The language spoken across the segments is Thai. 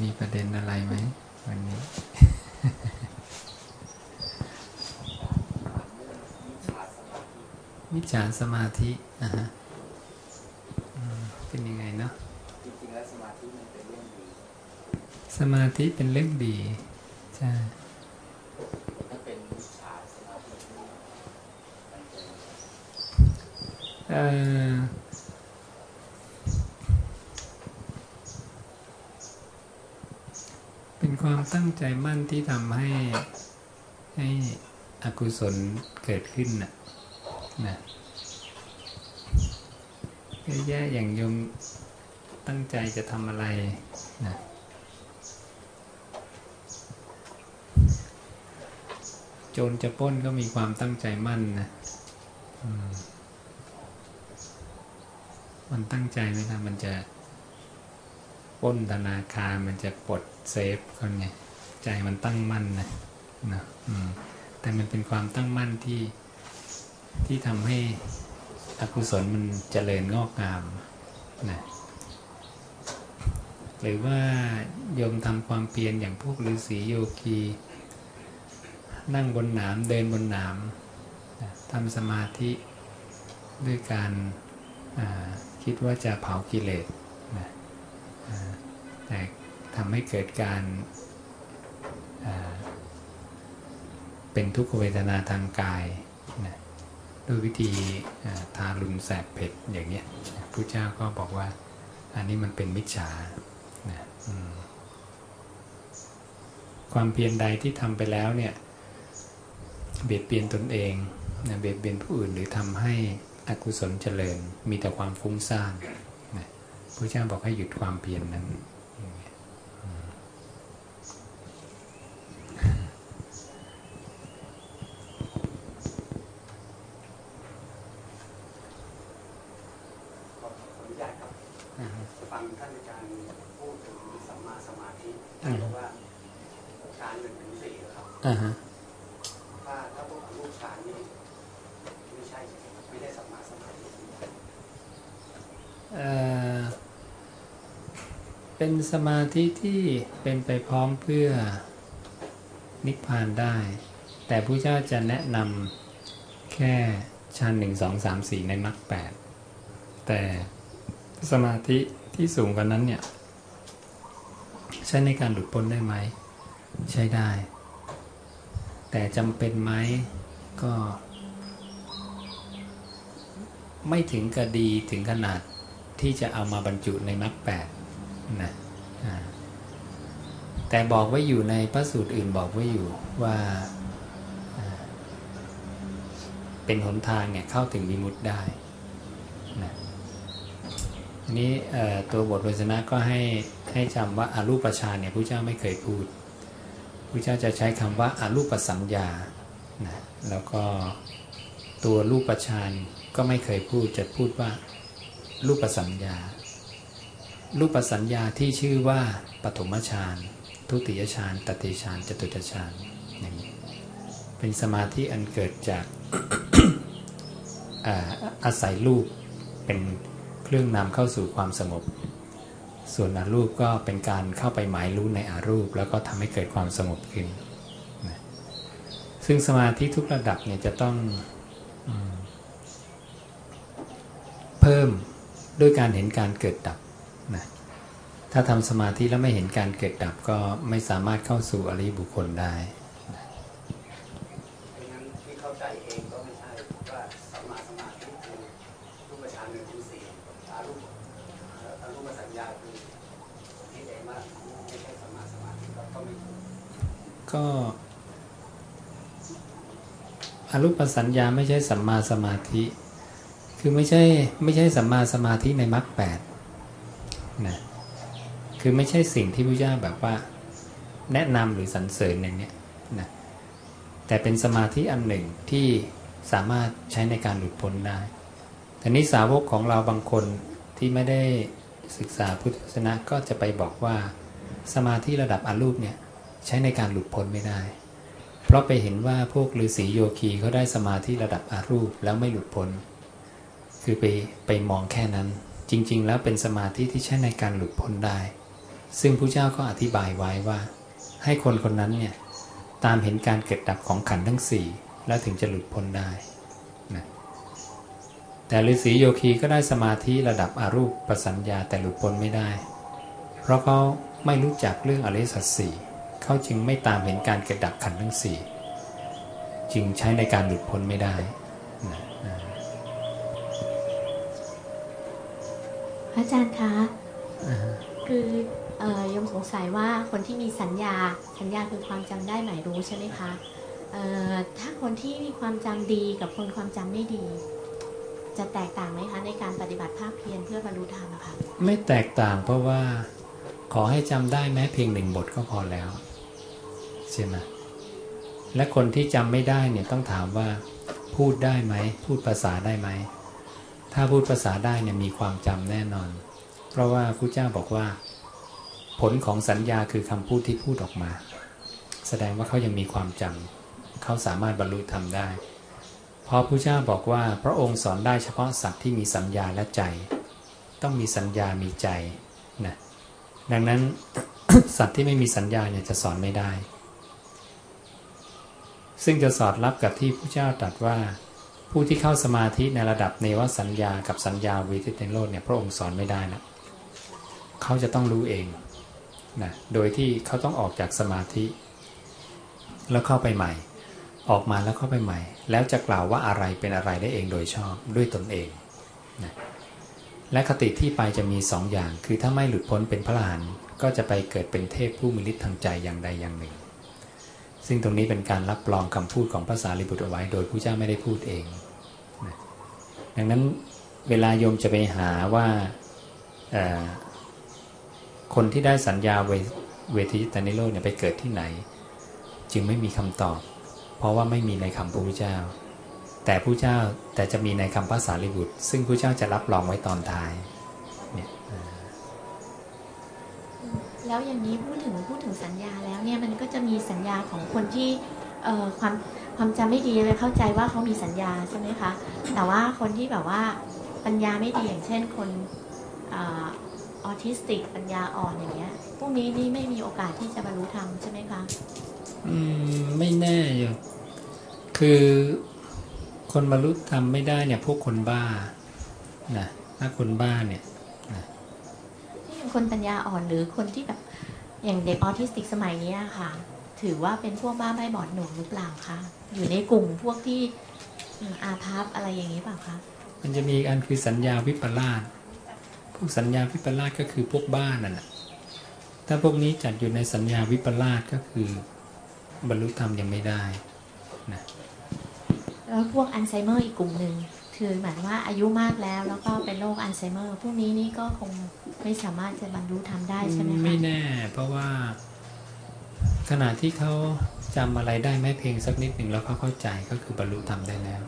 มีประเด็นอะไรไหมวันนี้ มิจฉาสมาธิอะฮะเป็นยังไงเนาะจริงๆแล้วสมาธิมันเป็นเรื่องดี สมาธิเป็นเรื่องดีใช่ถ้าเป็นมิจฉาสมาธิมันเอ่อเป็นความ ตั้งใจมั่นที่ทำให้ให้อกุศลเกิดขึ้นน่ะนะแยะอย่างโยมตั้งใจจะทำอะไรนะโจรจะป้นก็มีความตั้งใจมั่นนะมันตั้งใจไหมล่ะมันจะ ป้นธนาคารมันจะปลดเซฟคนไงใจมันตั้งมั่นนะนะแต่มันเป็นความตั้งมั่นที่ที่ทำให้อกุศลมันเจริญงอกงามนะหรือว่าโยมทำความเพียรอย่างพวกฤาษีโยคี นั่งบนหนามเดินบนหนามนะทำสมาธิด้วยการคิดว่าจะเผากิเลสนะ แต่ทำให้เกิดการเป็นทุกขเวทนาทางกายนะด้วยวิธีทารุณแสบเผ็ดอย่างเงี้ยพระเจ้าก็บอกว่าอันนี้มันเป็นมิจฉานะความเพียรใดที่ทำไปแล้วเนี่ยเบียดเบียนตนเองนะเบียดเบียนผู้อื่นหรือทำให้อกุศลเจริญมีแต่ความฟุ้งซ่านนะ พระเจ้าบอกให้หยุดความเพียรนนั้น ขอขออนุญาตครับ ฟังท่านอาจารย์พูดถึงสัมมาสมาธิ อื ท่าน ม บอกว่าฌานหนึ่งถึงสี่ครับ อ่าฮะ ถ้าถ้าพวกอรูปฌานนี่ไม่ใช่ใช่ไหมครับไม่ได้สัมมาสมาธิ เอ่อเป็น สมาธิที่เป็นไปพร้อมเพื่อนิพพานได้ แต่พระเจ้าจะแนะนำแค่ชั้นหนึ่งสองสามสี่ในมรรคแปดแต่สมาธิที่สูงกว่านั้นเนี่ย ใช้ในการหลุดพ้นได้ไหม ใช้ได้ แต่จำเป็นไหมก็ ไม่ถึงกระดีถึงขนาดที่จะเอามาบรรจุในมรรคแปดนะ แต่บอกไว้อยู่ในพระสูตรอื่นบอกไว้อยู่ว่าเป็นหนทางเนี่ยเข้าถึงวิมุตติได้นะนี้ตัวบทวจนะก็ให้ให้จำว่าอารูปฌานเนี่ยพระเจ้าไม่เคยพูดพระเจ้าจะใช้คำว่าอารูปสัญญานะแล้วก็ตัวรูปฌานก็ไม่เคยพูดจะพูดว่ารูปสัญญา รูปสัญญาที่ชื่อว่าปฐมฌานทุติยฌานตติฌานจตุตฌานอย่างนี้เป็นสมาธิอันเกิดจากอาอาศัยรูปเป็นเครื่องนำเข้าสู่ความสงบ ส่วนอารูปก็เป็นการเข้าไปหมายรู้ในอารูป แล้วก็ทำให้เกิดความสงบขึ้นนะซึ่งสมาธิทุกระดับเนี่ยจะต้องอเพิ่มด้วยการเห็นการเกิดดับ นะถ้าทำสมาธิแล้วไม่เห็นการเกิดดับก็ไม่สามารถเข้าสู่อริบุคคลได้ที่เข้าใจเองก็ไม่ใช่ว่าสัมมาสมาธิคือรูปฌานหนึ่งถึงสี่อารูปอารูปสัญญาคือไม่ใช่สัมมาสมาธิก็ไม่ถูกก็อรูปสัญญาไม่ใช่สัมมาสมาธิ คือไม่ใช่ไม่ใช่สัมมาสมาธิในมรรคแปด นะคือไม่ใช่สิ่งที่พระเจ้าแบบว่า แนะนำหรือสรรเสริญอย่างเนี้ยนะแต่เป็นสมาธิอันหนึ่งที่สามารถใช้ในการหลุดพ้นได้แต่นี้สาวกของเราบางคนที่ไม่ได้ศึกษาพุทธศาสนาก็จะไปบอกว่าสมาธิระดับอรูปเนี่ยใช้ในการหลุดพ้นไม่ได้ เพราะไปเห็นว่าพวกฤาษีโยคีเขาได้สมาธิระดับอารูปแล้วไม่หลุดพ้น คือไปไปมองแค่นั้น จริง ๆ แล้วเป็นสมาธิที่ใช้ในการหลุดพ้นได้ ซึ่งพระเจ้าก็อธิบายไว้ว่า ให้คนคนนั้นเนี่ยตามเห็นการเกิดดับของขันธ์ทั้งสี่แล้วถึงจะหลุดพ้นได้นะแต่ฤาษีโยคีก็ได้สมาธิระดับอรูปประสัญญาแต่หลุดพ้นไม่ได้ เพราะเขาไม่รู้จักเรื่องอริสัจสี่เขาจึงไม่ตามเห็นการเกิดดับขันธ์ทั้งสี่จึงใช้ในการหลุดพ้นไม่ได้นะนะ พ ระอาจารย์คะอ่าฮะคือเอ่อโยมสงสัยว่าคนที่มีสัญญาสัญญาคือความจำได้หมายรู้ใช่ไหมคะเอ่อถ้าคนที่มีความจำดีกับคนความจำไม่ดี จะแตกต่างไหมคะในการปฏิบัติภาคเพียรเพื่อบรรลุธรรมอะค่ะไม่แตกต่างเพราะว่าขอให้จำได้แม้เพียงหนึ่งบทก็พอแล้วใช่ไหมและคนที่จำไม่ได้เนี่ยต้องถามว่าพูดได้ไหมพูดภาษาได้ไหม ถ้าพูดภาษาได้เนี่ยมีความจำแน่นอน เพราะว่าพระเจ้าบอกว่า ผลของสัญญาคือคำพูดที่พูดออกมา แสดงว่าเขายังมีความจำเขาสามารถบรรลุธรรมได้เพราะพระเจ้าบอกว่าพระองค์สอนได้เฉพาะสัตว์ที่มีสัญญาและใจ ต้องมีสัญญามีใจนะดังนั้นสัตว์ที่ไม่มีสัญญาเนี่ยจะสอนไม่ได้ ซึ่งจะสอดรับกับที่พระเจ้าตรัสว่า ผู้ที่เข้าสมาธิในระดับเนวสัญญากับสัญญาวิทิเตโลดเนี่ยพระองค์สอนไม่ได้นะเขาจะต้องรู้เองนะโดยที่เขาต้องออกจากสมาธิ แล้วเข้าไปใหม่ ออกมาแล้วเข้าไปใหม่ แล้วจะกล่าวว่าอะไรเป็นอะไรได้เองโดยชอบด้วยตนเองนะและคติที่ไปจะมีสองอย่าง คือถ้าไม่หลุดพ้นเป็นพระอรหันต์ก็จะไปเกิดเป็นเทพผู้มีฤทธิ์ทางใจอย่างใดอย่างหนึ่ง ซึ่งตรงนี้เป็นการรับรองคำพูดของภาษาลิบุตรเอาไว้ โดยพระเจ้าไม่ได้พูดเองนะดังนั้นเวลาโยมจะไปหาว่าคนที่ได้สัญญาเวเวทิตานิโรธเนี่ยไปเกิดที่ไหน จึงไม่มีคำตอบ เพราะว่าไม่มีในคำพระพุทธเจ้า แต่ผู้เจ้าแต่จะมีในคำภาษาลิบุตร ซึ่งผู้เจ้าจะรับรองไว้ตอนท้าย แล้วอย่างนี้พูดถึงพูดถึงสัญญาแล้วเนี่ยมันก็จะมีสัญญาของคนที่เอ่อความความจำไม่ดีเลยเข้าใจว่าเขามีสัญญาใช่ไหมคะ แต่ว่าคนที่แบบว่าปัญญาไม่ดีอย่างเช่นคนออทิสติกปัญญาอ่อนอย่างเงี้ยพวกนี้นี่ไม่มีโอกาสที่จะบรรลุธรรมใช่ไหมคะ อืมไม่แน่อยู่คือคนบรรลุธรรมไม่ได้เนี่ยพวกคนบ้านะถ้าคนบ้าเนี่ย ที่เป็นคนปัญญาอ่อนหรือคนที่แบบอย่างเด็กออทิสติกสมัยเนี้ยค่ะ ถือว่าเป็นพวกบ้าใบบอดหนุ่มหรือเปล่าคะอยู่ในกลุ่มพวกที่อืมอาภัพอะไรอย่างนี้เปล่าคะมันจะมีอีกอันคือสัญญาวิปลาสพวกสัญญาวิปลาสก็คือพวกบ้านั่นแหละถ้าพวกนี้จัดอยู่ในสัญญาวิปลาสก็คือบรรลุธรรมยังไม่ได้นะแล้วพวกอัลไซเมอร์อีกกลุ่มหนึ่งคือหมายว่าอายุมากแล้วแล้วก็เป็นโรคอัลไซเมอร์พวกนี้นี่ก็คง ไม่สามารถจะบรรลุธรรมได้ใช่ไหมคะไม่แน่ เพราะว่าขณะที่เขาจำอะไรได้แม้เพียงสักนิดหนึ่งแล้วเขาเข้าใจก็คือบรรลุธรรมได้แล้ว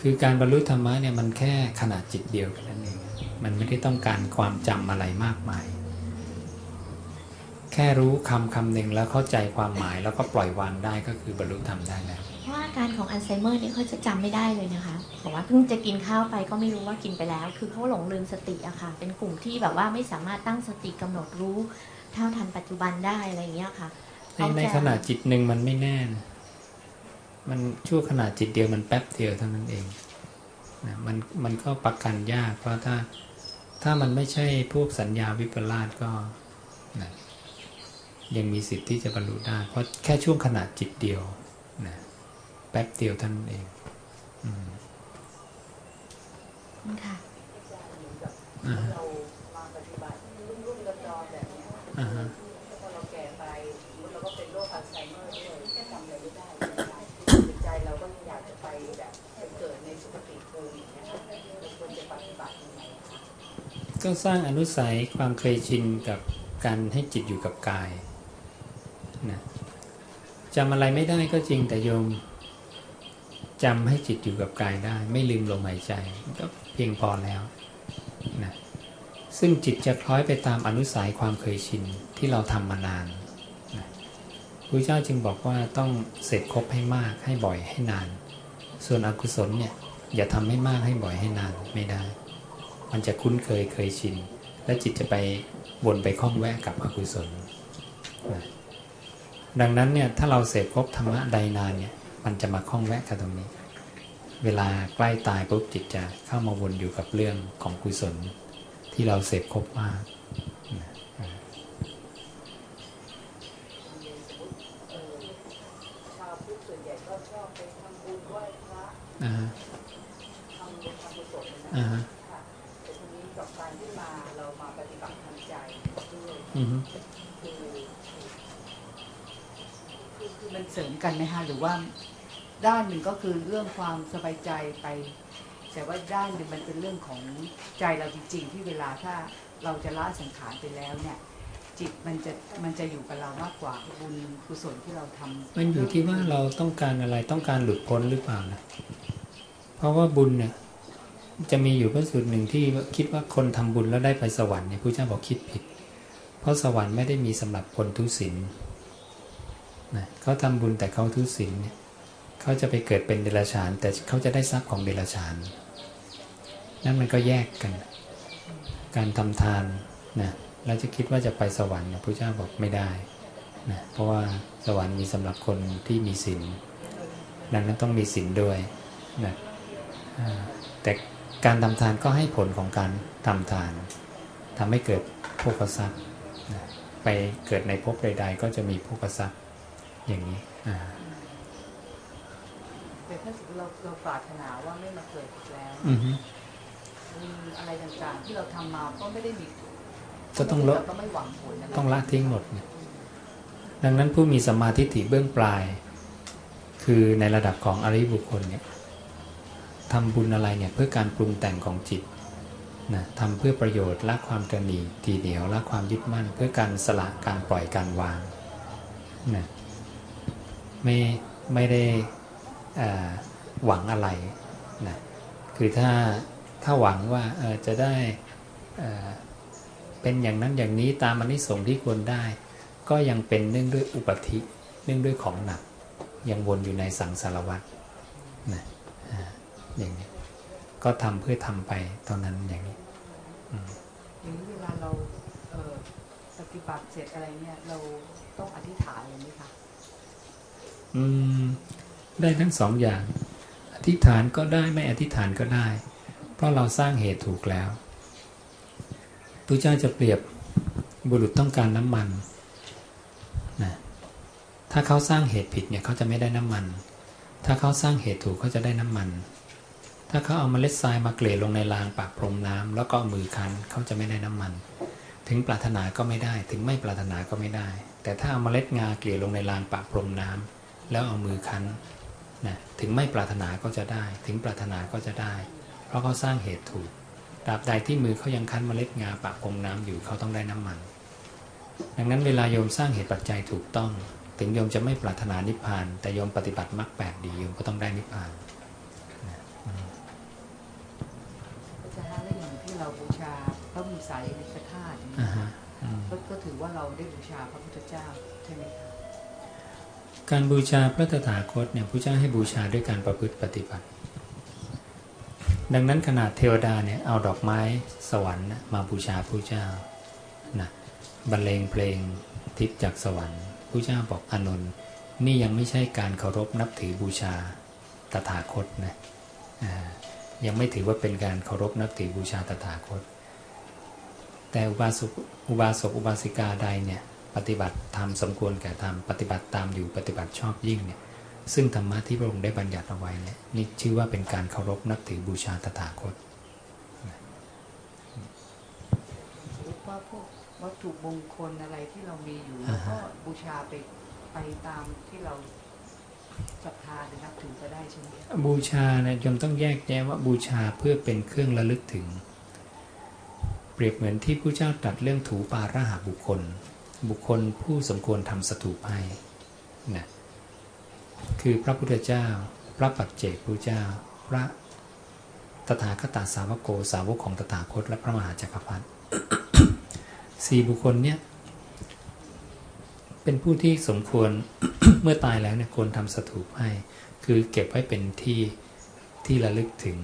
คือการบรรลุธรรมะเนี่ยมันแค่ขนาดจิตเดียวกันนั่นเองมันไม่ได้ต้องการความจำอะไรมากมาย แค่รู้คำคำหนึ่งแล้วเข้าใจความหมายแล้วก็ปล่อยวางได้ก็คือบรรลุธรรมได้แล้ว เพราะว่าอาการของอัลไซเมอร์นี่เขาจะจำไม่ได้เลยนะคะบอกว่าเพิ่งจะกินข้าวไปก็ไม่รู้ว่ากินไปแล้ว คือเขาหลงลืมสติอะค่ะ เป็นกลุ่มที่แบบว่าไม่สามารถตั้งสติกำหนดรู้เท่าทันปัจจุบันได้อะไรอย่างเงี้ยค่ะในในขณะจิตหนึ่งมันไม่แน่นะมันชั่วขณะจิตเดียวมันแป๊บเดียวเท่านั้นเองนะมันมันก็ประกันยากเพราะถ้าถ้ามันไม่ใช่พวกสัญญาวิปลาสก็นะยังมีสิทธิ์ที่จะบรรลุได้ เพราะแค่ช่วงขณะจิตเดียวนะ แป๊บเดียวเท่านั้นเองอืมค่ะอ่าฮะเรามาปฏิบัติรุ่มรุ่มดอนดอนแบบเนี้ยอ่าฮะพอเราแก่ไปเราก็เป็นโรคอัลไซเมอร์ด้วยแค่ทำอะไรไม่ได้จิตใจเราก็อยากจะไปแบบไปเกิดในสุคติภูมิอย่างเงี้ยค่ะเราควรจะปฏิบัติยังไงคะก็สร้างอนุสัยความเคยชินกับการให้จิตอยู่กับกายนะจำอะไรไม่ได้ก็จริงแต่โยม จำให้จิตอยู่กับกายได้ ไม่ลืมลมหายใจก็เพียงพอแล้วนะซึ่งจิตจะคล้อยไปตามอนุสัยความเคยชินที่เราทำมานานนะพระเจ้าจึงบอกว่าต้องเสร็จครบให้มากให้บ่อยให้นาน ส่วนอกุศลเนี่ยอย่าทำให้มากให้บ่อยให้นานไม่ได้ มันจะคุ้นเคยเคยชิน และจิตจะไปวนไปคล้องแวะกับอกุศลนะดังนั้นเนี่ยถ้าเราเสพครบธรรมะใดนานเนี่ย มันจะมาคล้องแวะกับตรงนี้ เวลาใกล้ตายปุ๊บจิตจะเข้ามาวนอยู่กับเรื่องของกุศลที่เราเสพครบมากนะสมมติเออชาวพุทธส่วนใหญ่ก็ชอบไปทำบุญไหว้พระอ่าฮะทำบุญทำกุศลนะอ่าฮะค่ะแต่ทีนี้กับการที่มาเรามาปฏิบัติทางใจด้วยอือฮึคือคือคือมันเสริมกันไหมคะหรือว่า ด้านหนึ่งก็คือเรื่องความสบายใจไป แต่ว่าด้านหนึ่งมันเป็นเรื่องของใจเราจริง ๆ ที่เวลาถ้าเราจะละสังขารไปแล้วเนี่ย จิตมันจะมันจะอยู่กับเรามากกว่าบุญกุศลที่เราทำมันอยู่ที่ว่าเราต้องการอะไรต้องการหลุดพ้นหรือเปล่านะเพราะว่าบุญเนี่ยจะมีอยู่พระสูตรหนึ่งที่คิดว่าคนทำบุญแล้วได้ไปสวรรค์เนี่ยพระเจ้าบอกคิดผิด เพราะสวรรค์ไม่ได้มีสำหรับคนทุศีลนะเขาทำบุญแต่เขาทุศีลเนี่ย เขาจะไปเกิดเป็นเดรัจฉาน แต่เขาจะได้ทรัพย์ของเดรัจฉาน นั่นมันก็แยกกัน การทำทานนะเราจะคิดว่าจะไปสวรรค์นี่ยพระเจ้าบอกไม่ได้นะเพราะว่าสวรรค์มีสำหรับคนที่มีศีลดังนั้นต้องมีศีลด้วยนะแต่การทำทานก็ให้ผลของการทำทานทำให้เกิดภคทรัพย์ไปเกิดในภพใด ๆ ก็จะมีภคทรัพย์อย่างนี้อ่า เราเราปรารถนาว่าไม่มาเกิดอีกแล้วอือฮึมีอะไรต่างๆ ที่เราทำมาก็ไม่ได้มีก็ต้องลดเราก็ไม่หวังผลนะต้องละทิ้งหมดเนี่ยดังนั้นผู้มีสมมาธิฏฐิเบื้องปลาย คือในระดับของอริยบุคคลเนี่ยทำบุญอะไรเนี่ยเพื่อการปรุงแต่งของจิตนะทำเพื่อประโยชน์ละความตระหนีทีเดียวละความยึดมั่น เพื่อการสละการปล่อยการวางนะไม่ไม่ได้เอ่อ หวังอะไรนะคือถ้าถ้าหวังว่าเอ่อจะได้เอ่อเป็นอย่างนั้นอย่างนี้ตามอนิสงส์ที่ควรได้ ก็ยังเป็นเนื่องด้วยอุปธิเนื่องด้วยของหนัก ยังวนอยู่ในสังสารวัฏนะอ่าอย่างนี้ ก็ทำเพื่อทำไปเท่านั้นอย่างนี้อย่างนี้เวลาเราเอ่อปฏิบัติเสร็จอะไรเนี่ยเราต้องอธิษฐานเลยไหมคะอืมได้ทั้งสองอย่างอ ธิษฐานก็ได้ไม่อธิษฐานก็ได้ เพราะเราสร้างเหตุถูกแล้วพระเจ้าจะเปรียบบุรุษต้องการน้ำมันนะถ้าเขาสร้างเหตุผิดเนี่ยเขาจะไม่ได้น้ำมัน ถ้าเขาสร้างเหตุถูกเขาจะได้น้ำมัน ถ้าเขาเอามาเล็ดทรายมาเกลี่ยลงในรางปากพรมน้ำแล้วก็เอามือคันเขาจะไม่ได้น้ำมัน ถึงปรารถนาก็ไม่ได้ ถึงไม่ปรารถนาก็ไม่ได้ แต่ถ้าเอามาเล็ดงาเกลี่ยลงในรางปากพรมน้ำแล้วเอามือคัน นะถึงไม่ปรารถนาก็จะได้ ถึงปรารถนาก็จะได้ เพราะเขาสร้างเหตุถูกตราบใดที่มือเขายังคั้นเมล็ดงาปากพรมน้ำอยู่เขาต้องได้น้ำมัน ดังนั้นเวลาโยมสร้างเหตุปัจจัยถูกต้อง ถึงโยมจะไม่ปรารถนานิพพาน แต่โยมปฏิบัติมรรคแปดดีโยมก็ต้องได้นิพพานอาจารย์คะแล้วอย่างที่เราบูชาพระมุสายนิกธาตุอย่างอ่าเงี้ยฮะอืมก็ก็ถือว่าเราได้บูชาพระพุทธเจ้าใช่ไหมคะ การบูชาพระตถาคตเนี่ยพระเจ้าให้บูชาด้วยการประพฤติปฏิบัติ ดังนั้นขนาดเทวดาเนี่ยเอาดอกไม้สวรรค์มาบูชาพระเจ้านะบรรเลงเพลงทิพย์จากสวรรค์พระเจ้าบอกอานนท์นี่ยังไม่ใช่การเคารพนับถือบูชาตถาคตนะยังไม่ถือว่าเป็นการเคารพนับถือบูชาตถาคต แต่อุบาสกอุบาสกอุบาสิกาใดเนี่ย ปฏิบัติธรรมสมควรแก่ธรรมปฏิบัติตามอยู่ปฏิบัติชอบยิ่งเนี่ยซึ่งธรรมะที่พระองค์ได้บัญญัติเอาไว้เนี่ยนี่ชื่อว่าเป็นการเคารพนับถือบูชาตถาคตสมมติว่าพวกวัตถุมงคลอะไรที่เรามีอยู่อ่าเราฮะก็บูชาไปไปตามที่เราศรัทธาหรือนับถือก็ได้ใช่ไหมคะบูชาเนี่ยยมต้องแยกแยะว่าบูชาเพื่อเป็นเครื่องระลึกถึง เปรียบเหมือนที่ผู้เจ้าตรัสเรื่องถูปาระหาบุคคล บุคคลผู้สมควรทำสถูปให้นะคือพระพุทธเจ้า พระปัจเจกพุทธเจ้า พระตถาคตสาวโกสาวกของตถาคตและพระมหาจักรพรรดิสี่บุคคลเนี่ยเป็นผู้ที่สมควรเมื่อตายแล้วเนี่ยควรทำสถูปให้ คือเก็บไว้เป็นที่ที่ระลึกถึง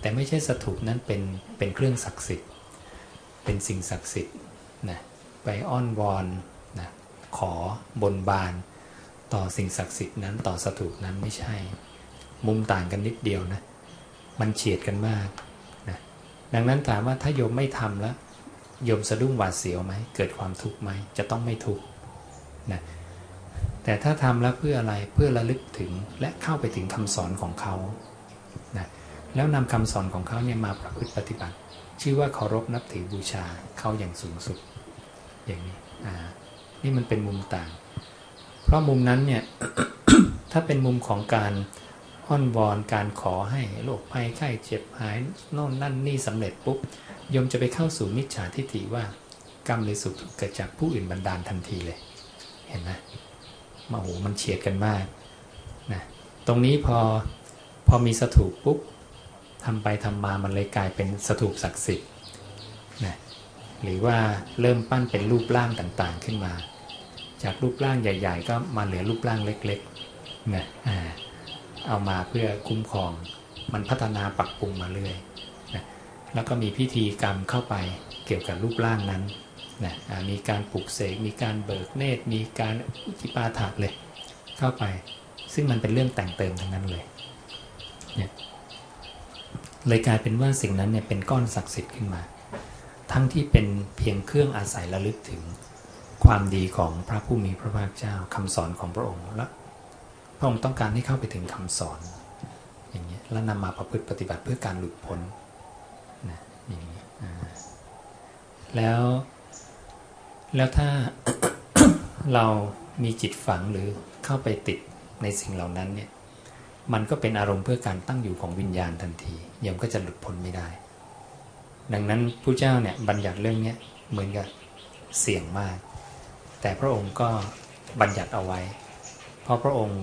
แต่ไม่ใช่สถูปนั้นเป็นเป็นเครื่องศักดิ์สิทธิ์ เป็นสิ่งศักดิ์สิทธิ์นะ ไปอ้อนวอนนะขอบนบาน ต่อสิ่งศักดิ์สิทธิ์นั้นต่อสถูปนั้นไม่ใช่ มุมต่างกันนิดเดียวนะ มันเฉียดกันมากนะดังนั้นถามว่าถ้าโยมไม่ทำแล้วโยมสะดุ้งหวาดเสียวไหมเกิดความทุกข์ไหมจะต้องไม่ทุกข์นะแต่ถ้าทำแล้วเพื่ออะไรเพื่อระลึกถึงและเข้าไปถึงคำสอนของเขานะแล้วนำคำสอนของเขาเนี่ยมาประพฤติปฏิบัติ ชื่อว่าเคารพนับถือบูชาเขาอย่างสูงสุด อย่างนี้อ่านี่มันเป็นมุมต่าง เพราะมุมนั้นเนี่ยถ้าเป็นมุมของการอ้อนวอนการขอให้โรคภัยไข้เจ็บหายโน่นนั่นนี่สำเร็จปุ๊บโยมจะไปเข้าสู่มิจฉาทิฏฐิว่ากรรมหรือสุขเกิดจากผู้อื่นบันดาลทันทีเลย เห็นไหมมาโหมันเฉียดกันมากนะตรงนี้พอพอมีสถูปปุ๊บทำไปทำมามันเลยกลายเป็นสถูปศักดิ์สิทธิ์ หรือว่าเริ่มปั้นเป็นรูปร่างต่างๆขึ้นมา จากรูปร่างใหญ่ ๆ ก็มาเหลือรูปร่างเล็กๆนะอ่าเอามาเพื่อคุ้มครอง มันพัฒนาปรับปรุงมาเรื่อยนะแล้วก็มีพิธีกรรมเข้าไปเกี่ยวกับรูปร่างนั้นนะอ่ามีการปลุกเสกมีการเบิกเนตร มีการอุจิปาถะเลยเข้าไป ซึ่งมันเป็นเรื่องแต่งเติมทั้งนั้นเลยเนี่ยเลยกลายเป็นว่าสิ่งนั้นเนี่ยเป็นก้อนศักดิ์สิทธิ์ขึ้นมา ทั้งที่เป็นเพียงเครื่องอาศัยระลึกถึงความดีของพระผู้มีพระภาคเจ้าคำสอนของพระองค์และพระองค์ต้องการให้เข้าไปถึงคำสอน อย่างนี้แล้วนำมาประพฤติปฏิบัติเพื่อการหลุดพ้นนะอย่างนี้แล้วแล้วถ้าเรามีจิตฝังหรือเข้าไปติดในสิ่งเหล่านั้นเนี่ยมันก็เป็นอารมณ์เพื่อการตั้งอยู่ของวิญญาณทันทีโยมก็จะหลุดพ้นไม่ได้ ดังนั้นผู้เจ้าเนี่ยบัญญัติเรื่องนี้เหมือนกับเสี่ยงมาก แต่พระองค์ก็บัญญัติเอาไว้ เพราะพระองค์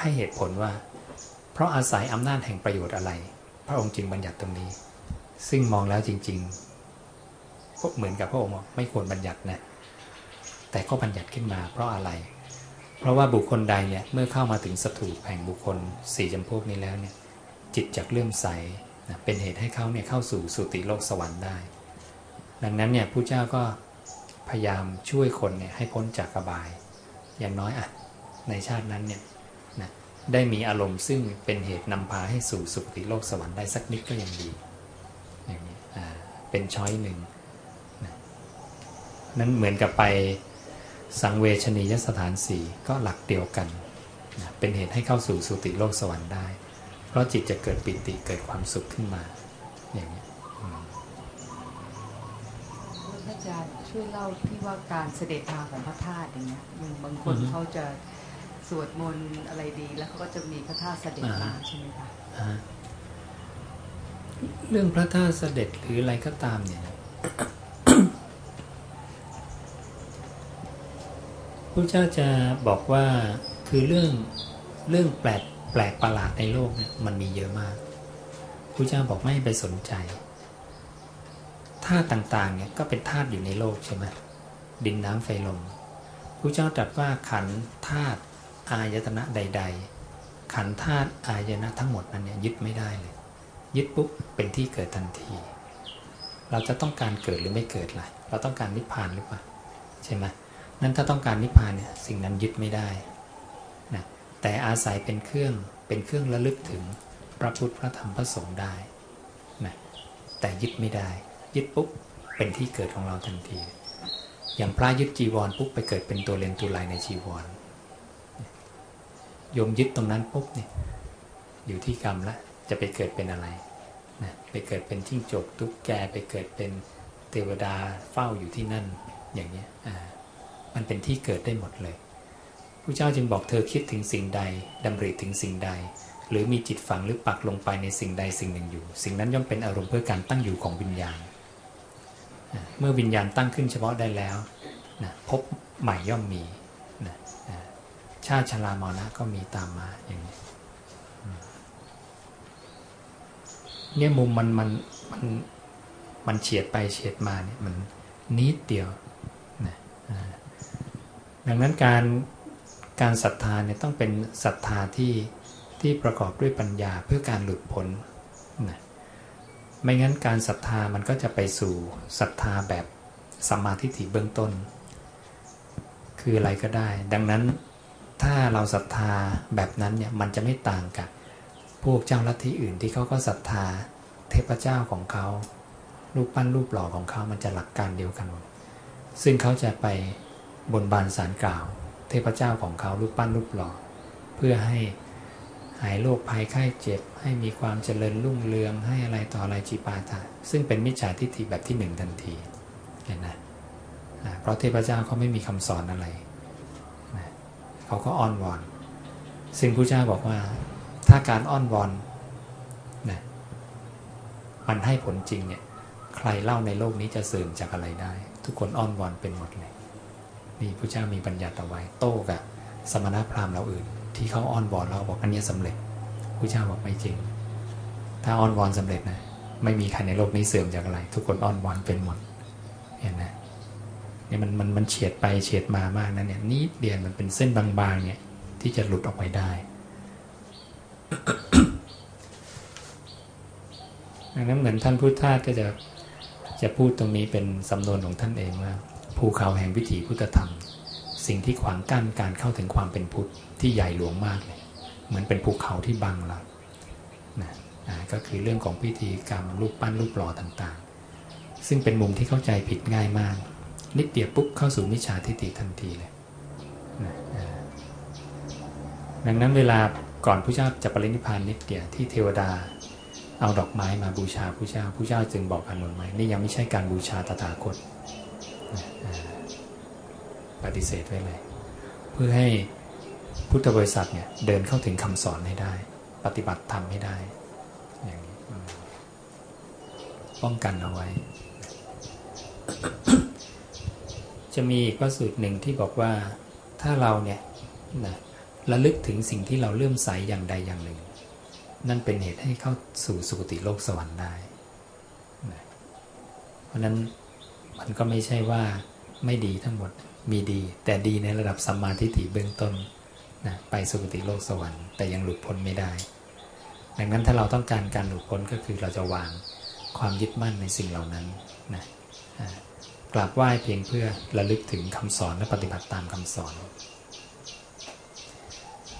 ให้เหตุผลว่า เพราะอาศัยอำนาจแห่งประโยชน์อะไร พระองค์จึงบัญญัติตรงนี้ ซึ่งมองแล้วจริงๆพวกเหมือนกับพระองค์บอกไม่ควรบัญญัตินะแต่ก็บัญญัติขึ้นมา เพราะอะไร เพราะว่าบุคคลใดเนี่ยเมื่อเข้ามาถึงสถูปแห่งบุคคลสี่จำพวกนี้แล้วเนี่ยจิตจากเลื่อมใส เป็นเหตุให้เขาเนี่ยเข้าสู่สุติโลกสวรรค์ได้ ดังนั้นเนี่ยผู้เจ้าก็พยายามช่วยคนเนี่ยให้พ้นจากกบาย อย่างน้อยอะในชาตินั้นเนี่ยนะได้มีอารมณ์ซึ่งเป็นเหตุนำพาให้สู่สุติโลกสวรรค์ได้สักนิดก็ยังดีอย่างนี้อ่าเป็นช้อยหนึ่งนะนั้นเหมือนกับไปสังเวชนียสถานสี่ก็หลักเดียวกันนะเป็นเหตุให้เข้าสู่สุติโลกสวรรค์ได้ ราะจิตจะเกิดปิติเกิดความสุขขึ้นมา อย่างนี้พระอาจารย์ช่วยเล่าที่ว่าการเสด็จมาของพระธาตุอย่างเงี้ยอย่างบางคนอือฮึเขาจะสวดมนต์อะไรดีแล้วเขาก็จะมีพระธาตุเสด็จมาอ่าใช่ไหมคะอ่าเรื่องพระธาตุเสด็จหรืออะไรก็ตามเนี่ยพระเจ้าจะบอกว่าคือเรื่องเรื่องแปลกแปลกประหลาดในโลกเนี่ยมันมีเยอะมากพระเจ้าบอกไม่ไปสนใจธาตุต่างๆเนี่ยก็เป็นธาตุอยู่ในโลกใช่ไหมดินน้ำไฟลมพระเจ้าตรัสว่าขันธาตุอายตนะใด ๆ ขันธาตุอายตนะทั้งหมดนั้นเนี่ยยึดไม่ได้เลย ยึดปุ๊บเป็นที่เกิดทันที เราจะต้องการเกิดหรือไม่เกิดล่ะ เราต้องการนิพพานหรือเปล่าใช่ไหมนั้นถ้าต้องการนิพพานเนี่ยสิ่งนั้นยึดไม่ได้ แต่อาศัยเป็นเครื่องเป็นเครื่องระลึกถึงพระพุทธพระธรรมพระสงฆ์ได้นะแต่ยึดไม่ได้ ยึดปุ๊บเป็นที่เกิดของเราทันที อย่างพระยึดจีวรปุ๊บไปเกิดเป็นตัวเลนตัวลายในจีวรโยมยึดตรงนั้นปุ๊บเนี่ยอยู่ที่กรรมละจะไปเกิดเป็นอะไรนะไปเกิดเป็นจิ้งจกตุ๊กแกไปเกิดเป็นเทวดาเฝ้าอยู่ที่นั่นอย่างเนี้ยอ่ามันเป็นที่เกิดได้หมดเลย พระเจ้าจึงบอกเธอคิดถึงสิ่งใดดำริถึงสิ่งใด หรือมีจิตฝังหรือปักลงไปในสิ่งใดสิ่งหนึ่งอยู่ สิ่งนั้นย่อมเป็นอารมณ์เพื่อการตั้งอยู่ของวิญญาณ เมื่อวิญญาณตั้งขึ้นเฉพาะได้แล้วนะพบใหม่ย่อมมีนะชาติชรามรณะก็มีตามมาอย่างนี้เนี่ยมุมมันมันมันมันเฉียดไปเฉียดมาเนี่ยมันนิดเดียวนะดังนั้นการ การศรัทธาเนี่ยต้องเป็นศรัทธาที่ที่ประกอบด้วยปัญญาเพื่อการหลุดพ้นนะไม่งั้นการศรัทธามันก็จะไปสู่ศรัทธาแบบสัมมาทิฏฐิเบื้องต้น คืออะไรก็ได้ ดังนั้นถ้าเราศรัทธาแบบนั้นเนี่ยมันจะไม่ต่างกับพวกเจ้าลัทธิอื่นที่เขาก็ศรัทธาเทพเจ้าของเขารูปปั้นรูปหล่อของเขามันจะหลักการเดียวกัน ซึ่งเขาจะไปบนบานสารกล่าว เทพเจ้าของเขารูปปั้นรูปหล่อ เพื่อให้หายโรคภัยไข้เจ็บ ให้มีความเจริญรุ่งเรืองให้อะไรต่ออะไรจีปาถะซึ่งเป็นมิจฉาทิฏฐิแบบที่หนึ่งทันทีเห็นนะเพราะเทพเจ้าเขาไม่มีคำสอนอะไรนะเขาก็อ้อนวอน ซึ่งพระเจ้าบอกว่า ถ้าการอ้อนวอนนะมันให้ผลจริงเนี่ยใครเล่าในโลกนี้จะเสื่อมจากอะไรได้ ทุกคนอ้อนวอนเป็นหมดเลย นี่พระเจ้ามีบัญญัติเอาไว้โต้กับสมณพราหมณ์เราอื่น ที่เขาอ้อนวอนเราบอกอันนี้ยสำเร็จพระเจ้าบอกไม่จริง ถ้าอ้อนวอนสำเร็จนะไม่มีใครในโลกนี้เสื่อมจากอะไร ทุกคนอ้อนวอนเป็นหมดเห็นนะเนี่ยมันมันมันเฉียดไปเฉียดมามากนะเนี่ยนิดเดียวมันเป็นเส้นบางๆเนี่ยที่จะหลุดออกไปได้ดังนั้นเหมือนท่านพุทธทาสก็จะจะพูดตรงนี้เป็นสำนวนของท่านเองว่า ภูเขาแห่งวิถีพุทธธรรม สิ่งที่ขวางกั้นการเข้าถึงความเป็นพุทธที่ใหญ่หลวงมากเลยเหมือนเป็นภูเขาที่บังเรานะก็คือเรื่องของพิธีกรรมรูปปั้นรูปหล่อต่างๆ ซึ่งเป็นมุมที่เข้าใจผิดง่ายมาก นิดเดียวปุ๊บเข้าสู่มิจฉาทิฏฐิทันทีเลยนะดังนั้นเวลาก่อนพระเจ้าจะปรินิพานนิดเดียวที่เทวดาเอาดอกไม้มาบูชาพระเจ้าพระเจ้าจึงบอกอานนท์ไว้นี่ยังไม่ใช่การบูชาตถาคต ปฏิเสธไว้เลย เพื่อให้พุทธบริษัทเนี่ยเดินเข้าถึงคำสอนให้ได้ ปฏิบัติธรรมให้ได้ อย่างนี้ป้องกันเอาไว้ จะมีอีกพระสูตรหนึ่งที่บอกว่าถ้าเราเนี่ยนะระลึกถึงสิ่งที่เราเลื่อมใสอย่างใดอย่างหนึ่ง นั่นเป็นเหตุให้เข้าสู่สุคติโลกสวรรค์ได้นะเพราะนั้น มันก็ไม่ใช่ว่าไม่ดีทั้งหมดมีดี แต่ดีในระดับสัมมาทิฏฐิเบื้องต้นนะไปสุคติโลกสวรรค์แต่ยังหลุดพ้นไม่ได้ ดังนั้นถ้าเราต้องการการหลุดพ้นก็คือเราจะวางความยึดมั่นในสิ่งเหล่านั้นนะกราบไหว้เพียงเพื่อระลึกถึงคำสอนและปฏิบัติตามคำสอน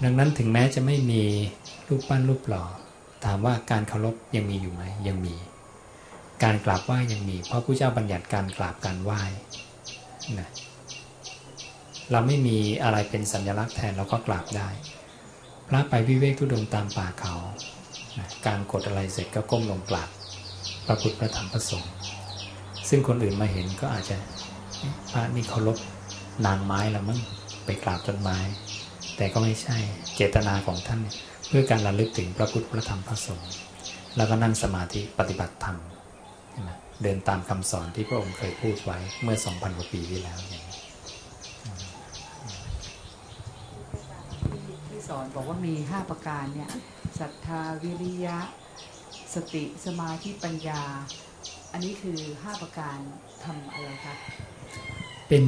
ดังนั้นถึงแม้จะไม่มีรูปปั้นรูปหล่อถามว่าการเคารพยังมีอยู่ไหมยังมี การกราบไหว้ยังมี เพราะพระเจ้าบัญญัติการกราบการไหว้นะเราไม่มีอะไรเป็นสัญลักษณ์แทนเราก็กราบได้ พระไปวิเวกทุดงตามป่าเขานะการกดอะไรเสร็จก็ก้มลงกราบพระพุทธพระธรรมพระสงฆ์ซึ่งคนอื่นมาเห็นก็อาจจะพระนี่เคารพนางไม้ละมั้งไปกราบต้นไม้ แต่ก็ไม่ใช่เจตนาของท่าน เพื่อการระลึกถึงพระพุทธพระธรรมพระสงฆ์แล้วก็นั่งสมาธิปฏิบัติธรรม เดินตามคำสอนที่พระองค์เคยพูดไว้เมื่อ 2,000 กว่าปีที่แล้วอย่างนี้ที่สอนบอกว่ามี 5 ประการเนี่ยศรัทธาวิริยะ สติสมาธิปัญญา อันนี้คือ 5 ประการทำอะไรคะเป็น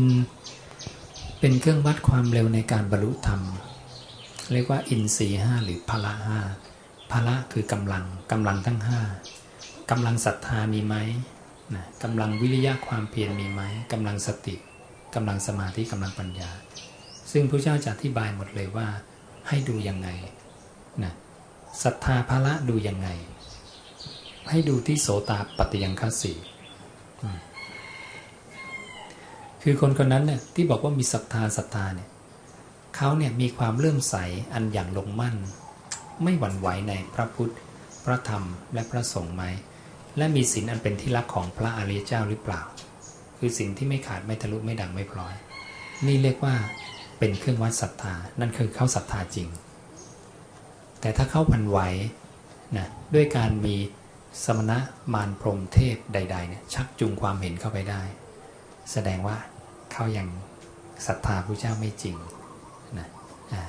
เป็นเครื่องวัดความเร็วในการบรรลุธรรม เรียกว่าอินทรีย์ห้าหรือพละห้าพละคือกำลังกำลังทั้งห้า กำลังศรัทธามีไหมนะกำลังวิริยะความเพียรมีไหมกำลังสติกำลังสมาธิกำลังปัญญา ซึ่งพระเจ้าจะอธิบายหมดเลยว่าให้ดูยังไงนะศรัทธาพละดูยังไง ให้ดูที่โสตาปฏิยังคสีคือคนคนนั้นเนี่ยที่บอกว่ามีศรัทธาศรัทธาเนี่ยเขาเนี่ยมีความเลื่อมใสอันอย่างลงมั่น ไม่หวั่นไหวในพระพุทธ พระธรรมและพระสงฆ์ไหม และมีศีลอันเป็นที่รักของพระอริยเจ้าหรือเปล่า คือสิ่งที่ไม่ขาดไม่ทะลุไม่ดังไม่พลอย นี่เรียกว่าเป็นเครื่องวัดศรัทธา นั่นคือเขาศรัทธาจริง แต่ถ้าเขาหวั่นไหวนะด้วยการมีสมณะมารพรหมเทพใดๆเนี่ยชักจูงความเห็นเข้าไปได้ แสดงว่าเขายังศรัทธาพระเจ้าไม่จริงนะอ่า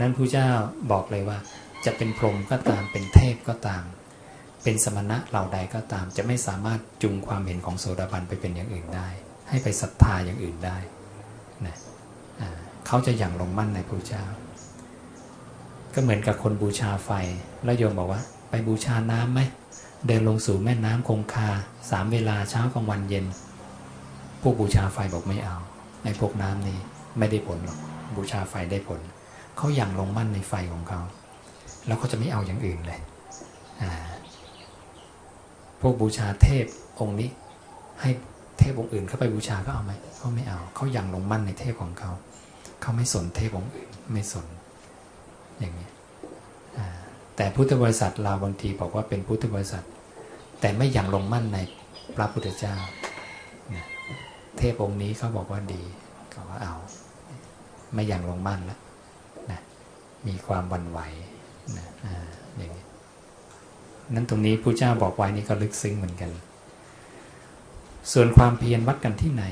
นั้นพระเจ้าบอกเลยว่าจะเป็นพรหมก็ตามเป็นเทพก็ตาม เป็นสมณะเหล่าใดก็ตาม จะไม่สามารถจูงความเห็นของโสดาบันไปเป็นอย่างอื่นได้ ให้ไปศรัทธาอย่างอื่นได้นะเขาจะอย่างลงมั่นในพระเจ้า ก็เหมือนกับคนบูชาไฟ แล้วโยมบอกว่า ไปบูชาน้ำไหมเดินลงสู่แม่น้ำคงคาสามเวลาเช้ากลางวันเย็น พวกบูชาไฟบอกไม่เอาไอ้พวกน้ำนี่ไม่ได้ผลหรอกบูชาไฟได้ผล เขาอย่างลงมั่นในไฟของเขา แล้วเขาจะไม่เอาอย่างอื่นเลยอ่า วกบูชาเทพองค์นี้ ให้เทพองค์อื่นเข้าไปบูชาก็เอาไหมเขาไม่เอาเขาอย่างลงมั่นในเทพของเขา เขาไม่สนเทพองค์อื่นไม่สนอย่างนี้แต่พุทธบริษัทเราบางทีบอกว่าเป็นพุทธบริษัท แต่ไม่อย่างลงมั่นในพระพุทธเจ้า เทพองค์นี้เขาบอกว่าดีก็ว่าเอา ไม่อย่างลงมั่นแล้วนะมีความวันไหวนะออย่างนี้ นั้นตรงนี้พระเจ้าบอกไว้นี่ก็ลึกซึ้งเหมือนกัน ส่วนความเพียรวัดกันที่ไหน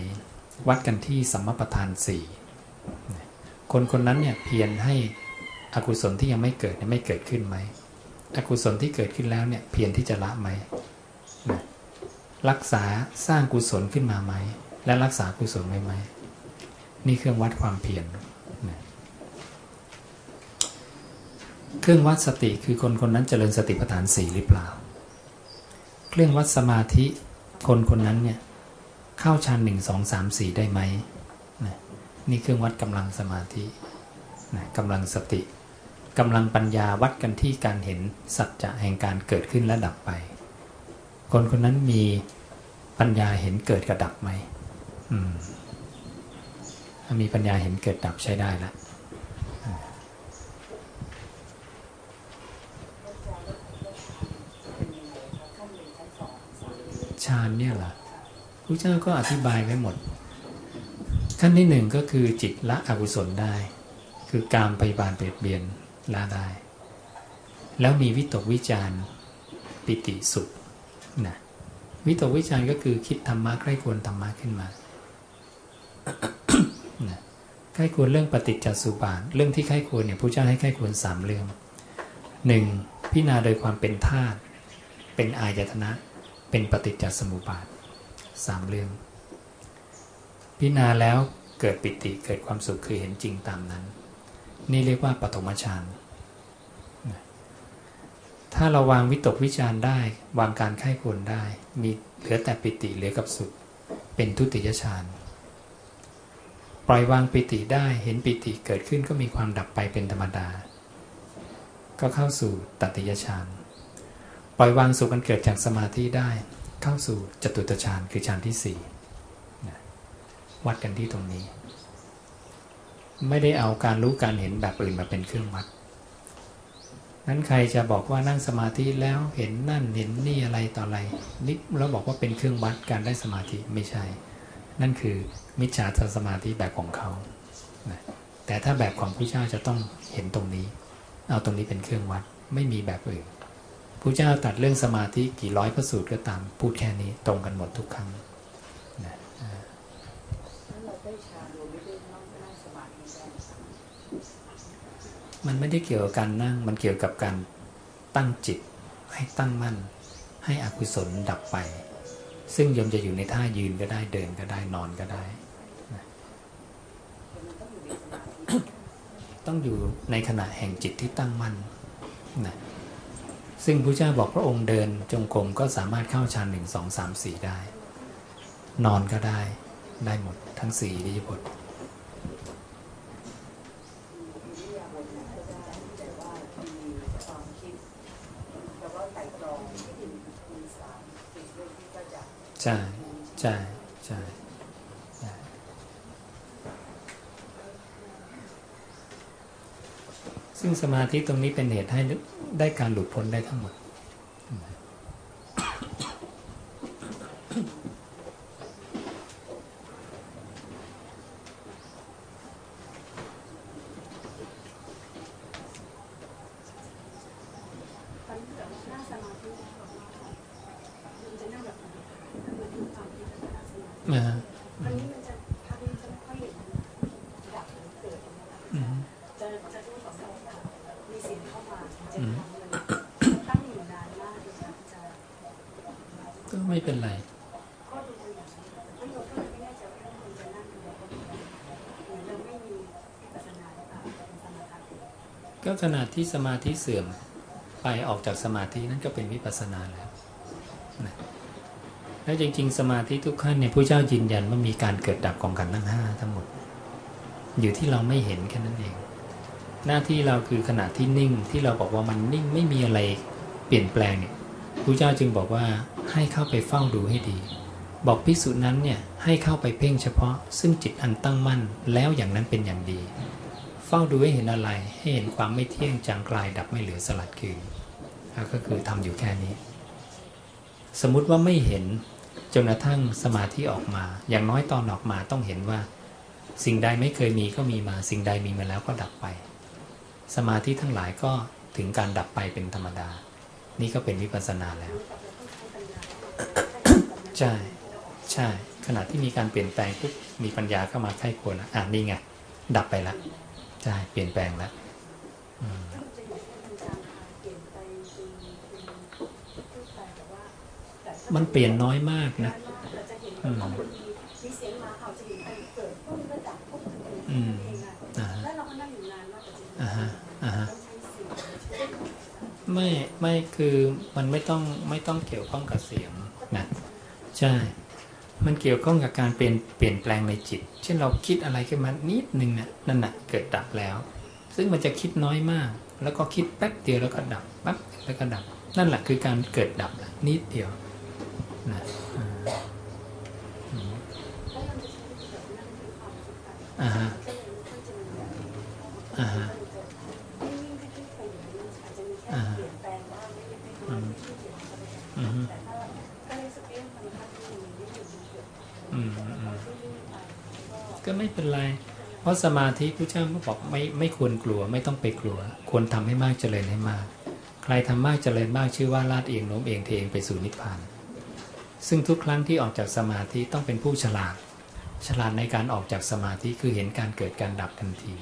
วัดกันที่สัมมาประธานสี่คนคนนั้นเนี่ยเพียรให้อกุศลที่ยังไม่เกิดไม่เกิดขึ้นไหมอกุศลที่เกิดขึ้นแล้วเนี่ยเพียรที่จะละไหมรักษาสร้างกุศลขึ้นมาไหม และรักษากุศลไว้ไหม นี่เครื่องวัดความเพียรนะ เครื่องวัดสติคือคนคนนั้นเจริญสติปัฏฐานสี่หรือเปล่า เครื่องวัดสมาธิคนคนนั้นเนี่ยเข้าฌานหนึ่งสองสามสี่ได้ไหมนี่เครื่องวัดกำลังสมาธินะกำลังสติกำลังปัญญาวัดกันที่การเห็นสัจจะแห่งการเกิดขึ้นและดับไป คนคนนั้นมีปัญญาเห็นเกิดกับดับไหมมมีปัญญาเห็นเกิดดับใช้ได้ละ ฌานเนี่ยเหรอพระเจ้าก็อธิบายไว้หมด ขั้นที่หนึ่งก็คือจิตละอกุศลได้ คือการพยาบาลเปรียดเบียนละได้ แล้วมีวิตกวิจารปิติสุขนะวิตกวิจารก็คือคิดธรรมะใคร่ควรธรรมะขึ้นมานะใคร่ควรเรื่องปฏิจจสุบาทเรื่องที่ใคร่ควรเนี่ยพระเจ้าให้ใคร่ควรสามเรื่องหนึ่งพิจารณาโดยความเป็นธาตุเป็นอายตนะ เป็นปฏิจจสมุปบาทสามเรื่อง พิจารณาแล้วเกิดปิติเกิดความสุขคือเห็นจริงตามนั้น นี่เรียกว่าปฐมฌานถ้าเราวางวิตกวิจารณ์ได้ วางการไข้ควรได้ มีเหลือแต่ปิติเหลือกับสุข เป็นทุติยฌานปล่อยวางปิติได้เห็นปิติเกิดขึ้นก็มีความดับไปเป็นธรรมดา ก็เข้าสู่ตติยฌาน ปล่อยวางสุขกันเกิดจากสมาธิได้ เข้าสู่จตุตฌานคือฌานที่สี่วัดกันที่ตรงนี้ ไม่ได้เอาการรู้การเห็นแบบอื่นมาเป็นเครื่องวัดนั้นใครจะบอกว่านั่งสมาธิแล้วเห็นนั่นเห็นนี่อะไรต่ออะไรนิดแล้วบอกว่าเป็นเครื่องวัดการได้สมาธิไม่ใช่ นั่นคือมิจฉาสมาธิแบบของเขาแต่ถ้าแบบของผู้เจ้าจะต้องเห็นตรงนี้ เอาตรงนี้เป็นเครื่องวัดไม่มีแบบอื่น ผู้เจ้าตัดเรื่องสมาธิกี่ร้อยพระสูตรก็ตามพูดแค่นี้ตรงกันหมดทุกครั้งนะมันไม่ได้เกี่ยวกับการนั่ง มันเกี่ยวกับการตั้งจิต ให้ตั้งมั่น ให้อกุศลดับไป ซึ่งยมจะอยู่ในท่ายืนก็ได้เดินก็ได้นอนก็ได้ ต้องอยู่ในขณะแห่งจิตที่ตั้งมั่นนะ ซึ่งพระเจ้าบอกพระองค์เดินจงกรมก็สามารถเข้าฌานหนึ่งสองสามสี่ได้ นอนก็ได้ได้หมดทั้งสี่อิริบทยาบทไหนก็ได้แต่ว่ามีความคิดแต่ว่าไต่ตรองมีสารติดเรื่องที่ก็จะใช่ใช่ใช่ใช่ซึ่งสมาธิตรงนี้เป็นเหตุให้ ได้การหลุดพ้นได้ทั้งหมด อ่าอืมอืมก็ไม่เป็นไร ก็ขนาด ที่สมาธิเสื่อมไปออกจากสมาธินั่นก็เป็นวิปัสสนาแล้วแล้วจริง ๆ สมาธิทุกขั้นเนี่ยผู้เจ้ายืนยันว่ามีการเกิดดับของขันธ์ทั้งห้าทั้งหมด อยู่ที่เราไม่เห็นแค่นั้นเอง หน้าที่เราคือขณะที่นิ่งที่เราบอกว่ามันนิ่งไม่มีอะไรเปลี่ยนแปลงเนี่ยพระเจ้าจึงบอกว่าให้เข้าไปเฝ้าดูให้ดี บอกภิกษุนั้นเนี่ยให้เข้าไปเพ่งเฉพาะ ซึ่งจิตอันตั้งมั่นแล้วอย่างนั้นเป็นอย่างดี เฝ้าดูให้เห็นอะไร ให้เห็นความไม่เที่ยงจางกลายดับไม่เหลือสลัดคืนก็คือทำอยู่แค่นี้ สมมุติว่าไม่เห็นจนกระทั่งสมาธิออกมา อย่างน้อยตอนออกมาต้องเห็นว่า สิ่งใดไม่เคยมีก็มีมา สิ่งใดมีมาแล้วก็ดับไป สมาธิทั้งหลายก็ถึงการดับไปเป็นธรรมดา นี่ก็เป็นวิปัสสนาแล้ว ใช่ใช่ขณะที่มีการเปลี่ยนแปลงปุ๊บมีปัญญาเข้ามาไข้ควรอะนี่ไงดับไปแล้ว ใช่เปลี่ยนแปลงแล้วอืมมันเปลี่ยนน้อยมากนะอืมมีเสียงหมาเห่าจะเห็นไปเกิดปุ๊บก็ดับปุ๊บทันทีอืมเองอะอ่าฮะแล้วเราก็นั่งอยู่นานมากกว่าจะอ่าฮะอ่าฮะต้องใช้เสียงช่วยไม่ ไม่คือมันไม่ต้องไม่ต้องเกี่ยวข้องกับเสียงนะใช่ มันเกี่ยวข้องกับการเปลี่ยนเปลี่ยนแปลงในจิต เช่นเราคิดอะไรขึ้นมานิดนึงนะนั่นน่ะเกิดดับแล้ว ซึ่งมันจะคิดน้อยมาก แล้วก็คิดแป๊บเดียวแล้วก็ดับแป๊บแล้วก็ดับ นั่นแหละคือการเกิดดับน่ะนิดเดียวนะอ่าฮะอ่าฮะ อ่าฮะอืมอืมอืมอืม ก็ไม่เป็นไร เพราะสมาธิพระเจ้าก็บอกไม่ไม่ควรกลัวไม่ต้องไปกลัว ควรทำให้มากเจริญให้มาก ใครทำมากเจริญมากชื่อว่าลาดเองโน้มเองเทเองไปสู่นิพพาน ซึ่งทุกครั้งที่ออกจากสมาธิต้องเป็นผู้ฉลาด ฉลาดในการออกจากสมาธิคือเห็นการเกิดการดับทันที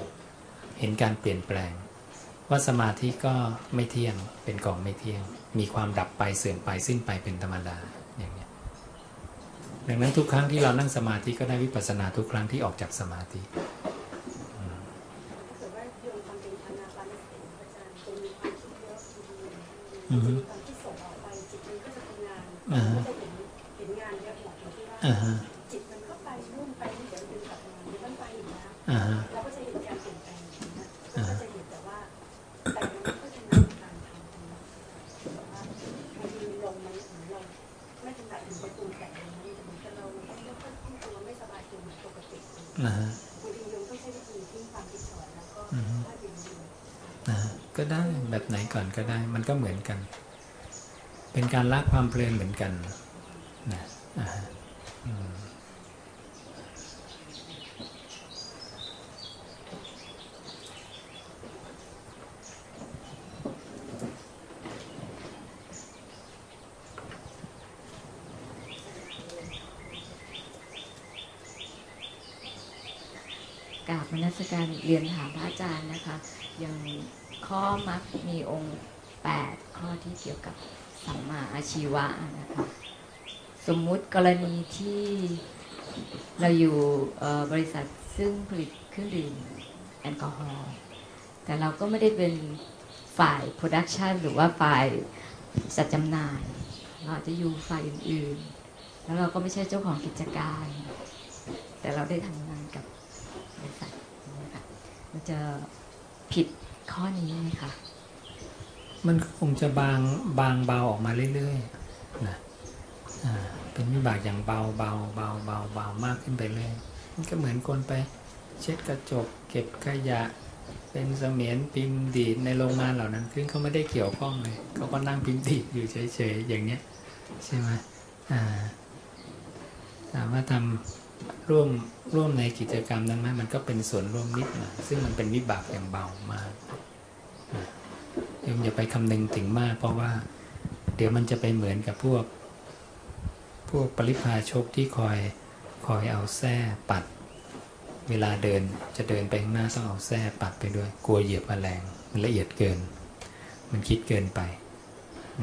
เห็นการเปลี่ยนแปลง ว่าสมาธิก็ไม่เที่ยงเป็นของไม่เที่ยง มีความดับไปเสื่อมไปสิ้นไปเป็นธรรมดา ดังนั้นทุกครั้งที่เรานั่งสมาธิก็ได้วิปัสสนาทุกครั้งที่ออกจากสมาธิถ้าเกิดว่าโยมทำเป็นอานาปานสติอาจารย์จะมีความคิดเยอะอือฮึตอนที่ส่งออกไปจิตมันก็จะทำงานอ่าฮะก็จะเห็นเห็นงานเยอะหมดอยู่ที่ว่าอ่าฮะจิตมัน ก่อนก็ได้ มันก็เหมือนกัน เป็นการละความเพลินเหมือนกันนะอ่าฮะอืม กราบมนัสการเรียนถามพระอาจารย์นะคะ อย่างข้อมักมีองค์ 8 ข้อที่เกี่ยวกับสัมมาอา ชีวะนะคะสมมุติกรณีที่เราอยู่บริษัทซึ่งผลิตเครื่องดื่มแอลกอฮอล์แต่เราก็ไม่ได้เป็นฝ่ายโปรดักชันหรือว่าฝ่ายจัดจำหน่าย เราอาจจะอยู่ฝ่ายอื่นๆ แล้วเราก็ไม่ใช่เจ้าของกิจการ แต่เราได้ทำงานกับบริษัทอย่างเงี้ยค่ะมันจะผิดข้อนี้ไหมคะ มันก็คงจะบางบางเบาออกมาเรื่อยๆนะเป็นวิบากอย่างเบาเบาเบาเบาเบามากขึ้นไปเรื่อยมันก็เหมือนคนไปเช็ดกระจก เก็บขยะ เป็นเสมียนพิมพ์ดีดในโรงงานเหล่านั้นซึ่งเขาไม่ได้เกี่ยวข้องเลยเขาก็นั่งพิมพ์ดีดอยู่เฉยๆอย่างเนี้ยใช่ไหมอ่าถามว่าทำร่วมร่วมในกิจกรรมนั้นไหมมันก็เป็นส่วนร่วมนิดหน่อยซึ่งมันเป็นวิบากอย่างเบามาก โยมอย่าไปคำนึงถึงมาก เพราะว่า เดี๋ยวมันจะไปเหมือนกับพวก พวกปริพาชกที่คอยคอยเอาแส้ปัด เวลาเดินจะเดินไปข้างหน้าต้องเอาแส้ปัดไปด้วย กลัวเหยียบแมลงมันละเอียดเกิน มันคิดเกินไป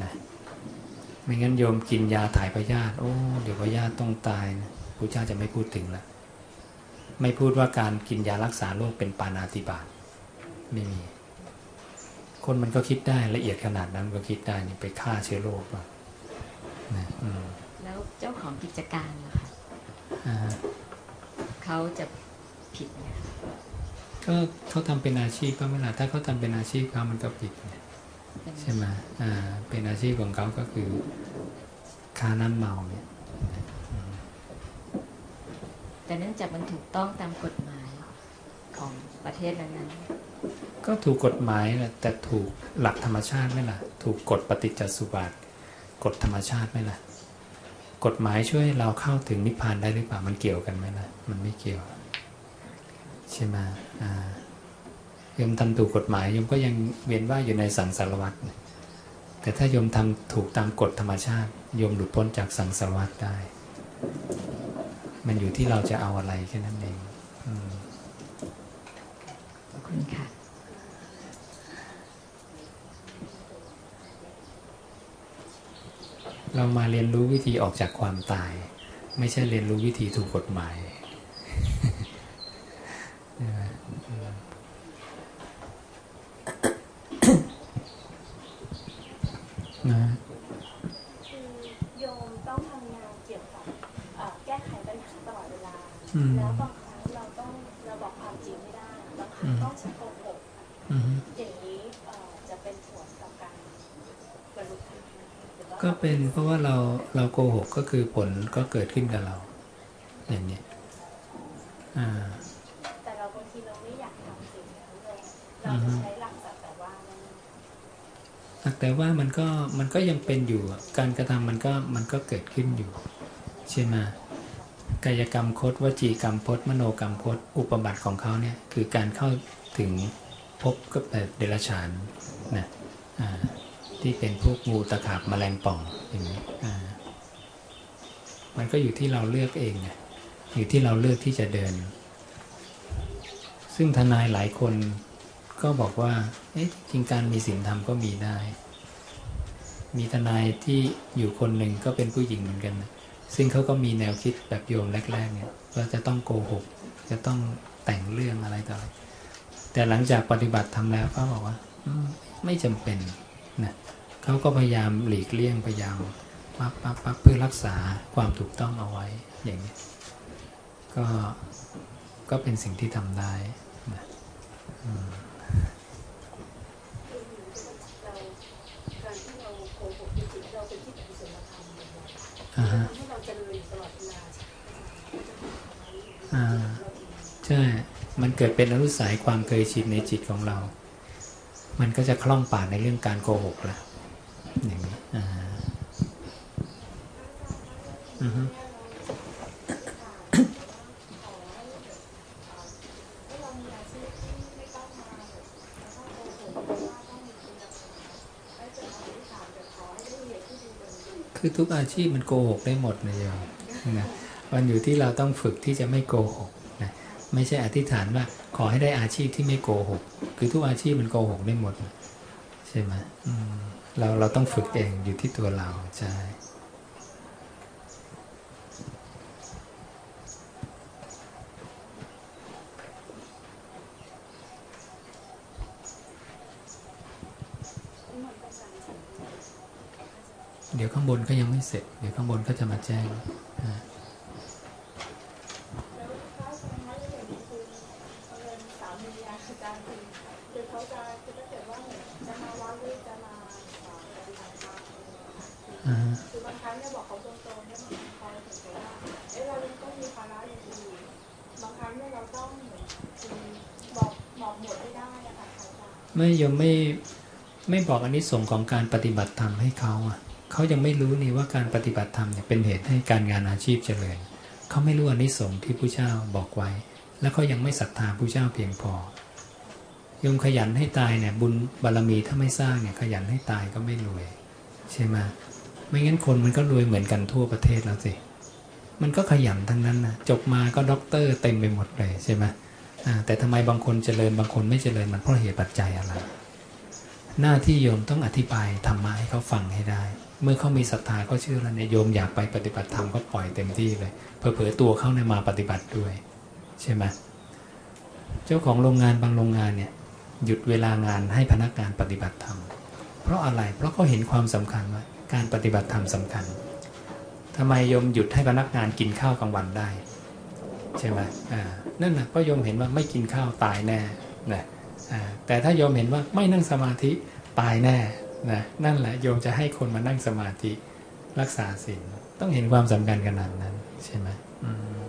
นะไม่งั้นโยมกินยาถ่ายพยาธิโอ้เดี๋ยวพยาธิต้องตายนะพระเจ้าจะไม่พูดถึงละไม่พูดว่าการกินยารักษาโรคเป็นปานาติบาตไม่มี คนมันก็คิดได้ละเอียดขนาดนั้นก็คิดได้นี่ไปฆ่าเชื้อโรคป่ะนะอืมแล้วเจ้าของกิจการนะคะอ่าฮะเขาจะผิดไหมคะก็เขาทำเป็นอาชีพก็ไม่ละถ้าเขาทำเป็นอาชีพเขามันก็ผิดไงเป็นใช่ไหมอ่าเป็นอาชีพของเขาก็คือค้าน้ำเมาเนี่ยแต่เนื่องจากมันถูกต้องตามกฎหมายของประเทศนั้น ก็ถูกกฎหมายแหละแต่ถูกหลักธรรมชาติไหมล่ะ ถูกกฎปฏิจจสุบาทกฎธรรมชาติไหมล่ะ กฎหมายช่วยเราเข้าถึงนิพพานได้หรือเปล่ามันเกี่ยวกันไหมล่ะ มันไม่เกี่ยว ใช่ไหมอ่าโยมทำถูกกฎหมายโยมก็ยังเวียนว่ายอยู่ในสังสารวัฏแต่ถ้าโยมทำถูกตามกฎธรรมชาติโยมหลุดพ้นจากสังสารวัฏได้ มันอยู่ที่เราจะเอาอะไรแค่นั้นเอง คุณค่ะ เรามาเรียนรู้วิธีออกจากความตาย ไม่ใช่เรียนรู้วิธีถูกกฎหมายใช่ไหมอืมนะคือโยมต้องทำงานเกี่ยวกับเอ่อแก้ไขปัญหาตลอดเวลาอืมแล้วบางครั้งเราต้องเราบอกความจริงไม่ได้ บางครั้งต้องใช้โกหก อย่างนี้จะเป็นผลต่อการบรรลุธรรมก็เป็นเพราะว่าเราเราโกหกก็คือผลก็เกิดขึ้นกับเรา อย่างนี้อ่าแต่เราบางทีเราไม่อยากทำสิ่งนั้นเลยเราจะใช้หลักแต่ว่านั่นแต่ว่ามันก็มันก็ยังเป็นอยู่การกระทำมันก็มันก็เกิดขึ้นอยู่ใช่ไหมกายกรรมคดวจีกรรมพจน์มโนกรรมพจน์อุปบัติของเขาเนี่ยคือการเข้าถึง พบกับแบบเดรัจฉานนะที่เป็นพวกงูตะขาบแมลงป่องอย่างนี้มันก็อยู่ที่เราเลือกเองไงอยู่ที่เราเลือกที่จะเดิน ซึ่งทนายหลายคนก็บอกว่า เอ๊ะจริงการมีศีลธรรมก็มีได้ มีทนายที่อยู่คนหนึ่งก็เป็นผู้หญิงเหมือนกันนะซึ่งเขาก็มีแนวคิดแบบโยมแรกๆเนี่ยว่าจะต้องโกหก จะต้องแต่งเรื่องอะไรต่ออะไร แต่หลังจากปฏิบัติทำแล้วเขาบอกว่าอืมไม่จำเป็นนะเขาก็พยายามหลีกเลี่ยงพยายามปั๊บปั๊บปั๊บเพื่อรักษาความถูกต้องเอาไว้อย่างนี้ยก็ก็เป็นสิ่งที่ทำได้นะอืมเราการที่เราโกหกจริงๆเราเป็นที่อกุศลธรรมเลยอ่าฮะทำให้เราเจริญอยู่ตลอดเวลาใช่ไห มันเกิดเป็นอนุสัยความเคยชินในจิตของเรา มันก็จะคล่องปากในเรื่องการโกหกละอย่างนี้อ่าอือฮึคือทุกอาชีพมันโกหกได้หมดนะโยมนะมันอยู่ที่เราต้องฝึกที่จะไม่โกหก ไม่ใช่อธิษฐานว่า ขอให้ได้อาชีพที่ไม่โกหก คือทุกอาชีพมันโกหกได้หมด ใช่ไหมมเราเราต้องฝึกเองอยู่ที่ตัวเราใช่เดี๋ยวข้างบนก็ยังไม่เสร็จ เดี๋ยวข้างบนก็จะมาแจ้งอ่า แล้วถ้าสมมติว่าอย่างนี้คือเงินสามีอาจารย์คือคือเขาจะคือถ้าเกิดว่าเหมือนจะมาวัดหรือจะมาเอ่อปฏิบัติธรรมอะไรอย่างเงี้ย คือบางครั้งเนี่ยบอกเขาตรงๆเนี่ยบางครั้งเขาถึงจะว่าเอ้ยเรายังต้องมีภาระอย่างอื่นบางครั้งเนี่ยเราต้องเหมือนบอกบอกหมดไม่ได้อะค่ะอาจารย์ไม่ยอมไม่ไม่บอกอนนิสงส์ของการปฏิบัติธรรมให้เขาอะเขายังไม่รู้นี่ว่าการปฏิบัติธรรมเนี่ยเป็นเหตุให้การงานอาชีพเจริญเขาไม่รู้อนนิสงส์ที่ผู้เจ้าบอกไว้ แล้วเขายังไม่ศรัทธาผู้เจ้าเพียงพอยมขยันให้ตายเนี่ยบุญบารมีถ้าไม่สร้างเนี่ยขยันให้ตายก็ไม่รวย ใช่ไหม ไม่งั้นคนมันก็รวยเหมือนกันทั่วประเทศแล้วสิ มันก็ขยันทั้งนั้นนะจบมาก็ด็อกเตอร์เต็มไปหมดเลยใช่ไหมแต่ทำไมบางคนเจริญบางคนไม่เจริญมันเพราะเหตุปัจจัยอะไร หน้าที่โยมต้องอธิบายธรรมะให้เขาฟังให้ได้ เมื่อเขามีศรัทธาเขาเชื่อแล้วเนี่ยโยมอยากไปปฏิบัติธรรมก็ปล่อยเต็มที่เลยเผลอๆตัวเขาเนี่ยมาปฏิบัติด้วย ใช่ไหมเจ้าของโรงงานบางโรงงานเนี่ยหยุดเวลางานให้พนักงานปฏิบัติธรรมเพราะอะไรเพราะเขาเห็นความสำคัญว่า การปฏิบัติธรรมสำคัญทำไมโยมหยุดให้พนักงานกินข้าวกลางวันได้ ใช่ไหมอ่านั่นนะเพราะโยมเห็นว่าไม่กินข้าวตายแน่นะอ่าแต่ถ้าโยมเห็นว่าไม่นั่งสมาธิตายแน่นะนั่นแหละโยมจะให้คนมานั่งสมาธิรักษาศีลต้องเห็นความสำคัญขนาดนั้น ใช่ไหมอืม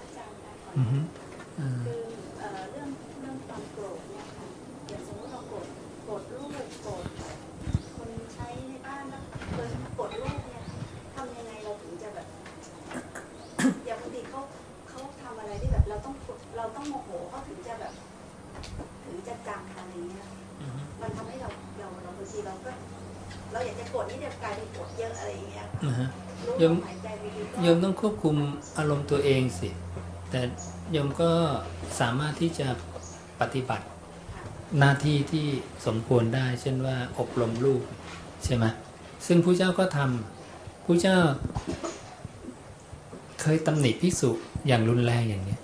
อาจารย์นะคะอื จะจำอะไรเงี้ยมันทำให้เราเราเราบางทีเราก็ เราอยากจะโกรธนี่เดียวกลายเป็นโกรธเยอะอะไรอย่างเงี้ยค่ะอ่าฮะรู้โยลมมหายใจไปดีก็โยมต้องควบคุมอารมณ์ตัวเองสิ แต่โยมก็สามารถที่จะปฏิบัติหน้าที่ที่สมควรได้ เช่นว่าอบรมลูกใช่ไหมซึ่งผู้เจ้าก็ทำผู้เจ้า เคยตำหนิภิกษุอย่างรุนแรงอย่างนี้ย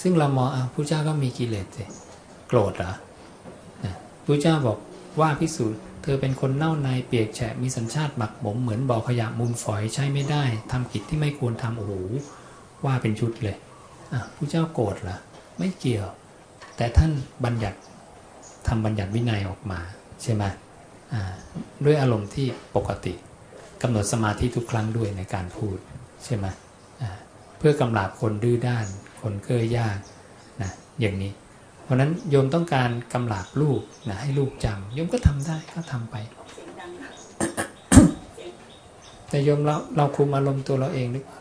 ซึ่งเรามองอะผู้เจ้าก็มีกิเลสสิ โกรธเหรอนะผู้เจ้าบอกว่าภิกษุเธอเป็นคนเน่าในเปียกแฉะมีสัญชาติหมักหมมเหมือนบ่อขยะมูลฝอยใช้ไม่ได้ทำกิจที่ไม่ควรทำโอ้โหว่าเป็นชุดเลยผู้เจ้าโกรธเหรอไม่เกี่ยว แต่ท่านบัญญัติทำบัญญัติวินัยออกมาใช่ไหมด้วยอารมณ์ที่ปกติกำหนดสมาธิทุกครั้งด้วยในการพูดใช่ไหมเพื่อกำราบคนดื้อด้าน คนเก้อยากนะอย่างนี้ เพราะนั้นโยมต้องการกำราบลูกนะให้ลูกจำโยมก็ทำได้ก็ทำไป แต่โยมเราเราคุมอารมณ์ตัวเราเองหรือเปล่า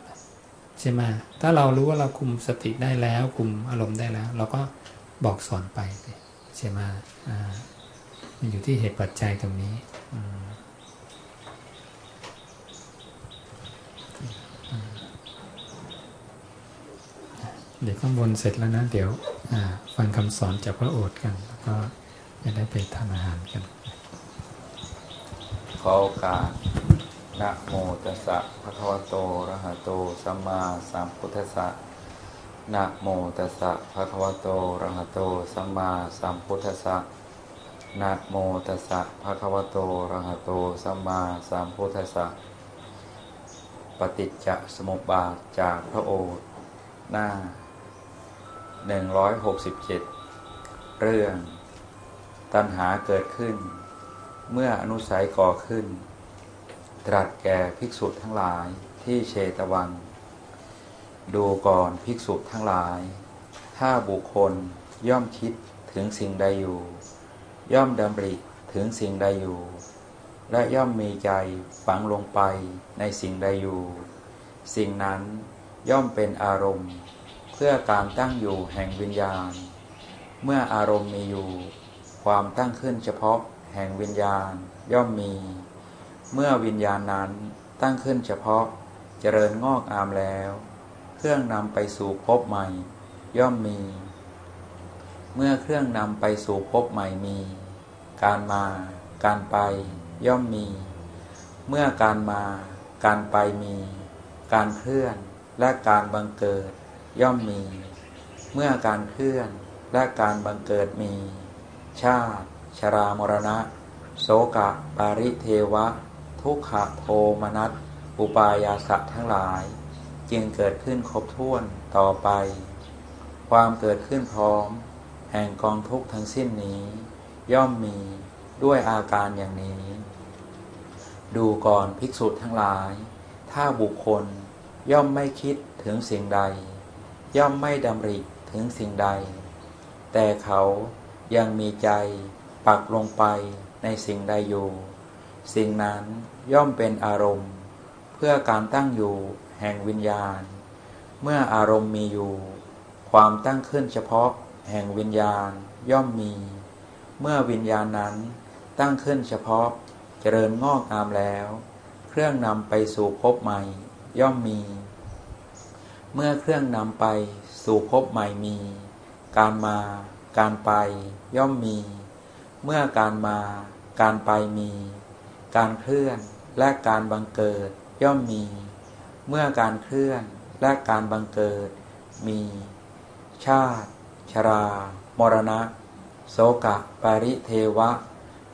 ใช่ไหมถ้าเรารู้ว่าเราคุมสติได้แล้วคุมอารมณ์ได้แล้ว เราก็บอกสอนไปใช่ไหมอ่ามันอยู่ที่เหตุปัจจัยตรงนี้อืม เดี๋ยวข้างบนเสร็จแล้วนะ เดี๋ยวฟังคำสอนจากพระโอษฐ์กันแล้วก็จะได้ไปทานอาหารกัน ขอโอกาสนะโมตัสสะภะคะวะโตอระหะโตสัมมาสัมพุทธัสสะนะโมตัสสะภะคะวะโตอระหะโตสัมมาสัมพุทธัสสะนะโมตัสสะภะคะวะโตอระหะโตสัมมาสัมพุทธัสสะปฏิจจสมุปบาทจากพระโอษฐ์หน้า 167 เรื่อง ตัณหาเกิดขึ้น เมื่ออนุสัยก่อขึ้น ตรัสแก่ภิกษุทั้งหลายที่เชตวัน ดูก่อนภิกษุทั้งหลาย ถ้าบุคคลย่อมคิดถึงสิ่งใดอยู่ ย่อมดำริถึงสิ่งใดอยู่ และย่อมมีใจฝังลงไปในสิ่งใดอยู่ สิ่งนั้นย่อมเป็นอารมณ์ พื่อการตั้งอยู่แห่งวิญญาณ เมื่ออารมณ์มีอยู่ ความตั้งขึ้นเฉพาะแห่งวิญญาณย่อมมี เมื่อวิญญาณนั้นตั้งขึ้นเฉพาะเจริญงอกอามแล้ว เครื่องนำไปสู่ภพใหม่ ย่อมมี เมื่อเครื่องนำไปสู่ภพใหม่มี การมา การไป ย่อมมี เมื่อการมา การไปมี การเคลื่อนและการบังเกิด ย่อมมี เมื่อการเคลื่อนและการบังเกิดมี ชาติ ชรามรณะ โสกะ ปาริเทวะ ทุกขะโทมนัส อุปายาสะทั้งหลาย จึงเกิดขึ้นครบถ้วนต่อไป ความเกิดขึ้นพร้อม แห่งกองทุกข์ทั้งสิ้นนี้ ย่อมมีด้วยอาการอย่างนี้ ดูก่อนภิกษุทั้งหลาย ถ้าบุคคลย่อมไม่คิดถึงสิ่งใด ย่อมไม่ดำริถึงสิ่งใด แต่เขายังมีใจปักลงไปในสิ่งใดอยู่ สิ่งนั้นย่อมเป็นอารมณ์ เพื่อการตั้งอยู่แห่งวิญญาณ เมื่ออารมณ์มีอยู่ ความตั้งขึ้นเฉพาะแห่งวิญญาณย่อมมี เมื่อวิญญาณนั้นตั้งขึ้นเฉพาะเจริญงอกงามแล้ว เครื่องนำไปสู่ภพใหม่ย่อมมี เมื่อเครื่องนำไปสู่ภพใหม่มี การมา การไป ย่อมมี เมื่อการมา การไปมี การเคลื่อนและการบังเกิดย่อมมี เมื่อการเคลื่อนและการบังเกิด มี ชาติ ชรา มรณะ โสกะ ปาริเทวะ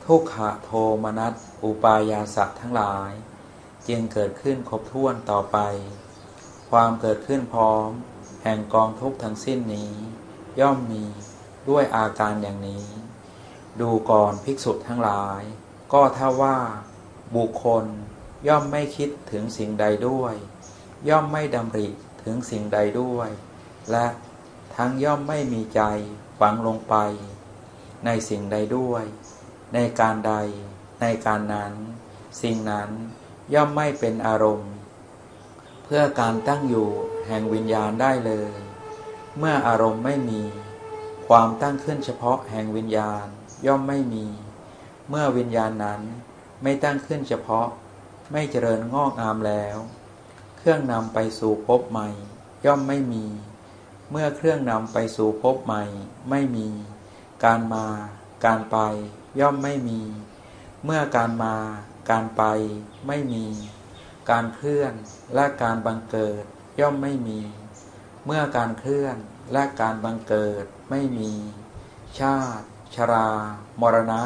ทุกขะโทมนัส อุปายาสัตทั้งหลาย จึงเกิดขึ้นครบถ้วนต่อไป ความเกิดขึ้นพร้อม แห่งกองทุกข์ทั้งสิ้นนี้ ย่อมมีด้วยอาการอย่างนี้ ดูก่อนภิกษุทั้งหลาย ก็ถ้าว่า บุคคลย่อมไม่คิดถึงสิ่งใดด้วย ย่อมไม่ดำริถึงสิ่งใดด้วย และทั้งย่อมไม่มีใจฝังลงไป ในสิ่งใดด้วย ในการใด ในการนั้น สิ่งนั้นย่อมไม่เป็นอารมณ์ พื่อการตั้งอยู่แห่งวิญญาณได้เลย เมื่ออารมณ์ไม่มี ความตั้งขึ้นเฉพาะแห่งวิญญาณย่อมไม่มี เมื่อวิญญาณนั้นไม่ตั้งขึ้นเฉพาะ ไม่เจริญงอกงามแล้ว เครื่องนำไปสู่ภพใหม่ ย่อมไม่มี เมื่อเครื่องนำไปสู่ภพใหม่ ไม่มี การมา การไป ย่อมไม่มี เมื่อการมา การไป ไม่มี การเคลื่อนและการบังเกิดย่อมไม่มี เมื่อการเคลื่อนและการบังเกิดไม่มี ชาติ ชรา มรณะ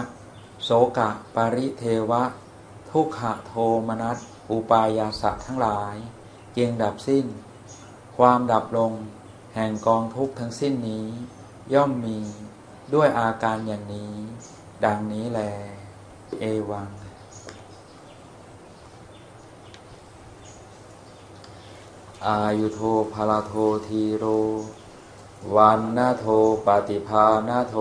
โสกะ ปริเทวะ ทุกขะโทมนัส อุปายาสะทั้งหลายจึงดับสิ้น ความดับลง แห่งกองทุกข์ทั้งสิ้นนี้ ย่อมมีด้วยอาการอย่างนี้ ดังนี้แล เอวัง อายุโทภาลโททีโร วันนาโทปฏิภาณโท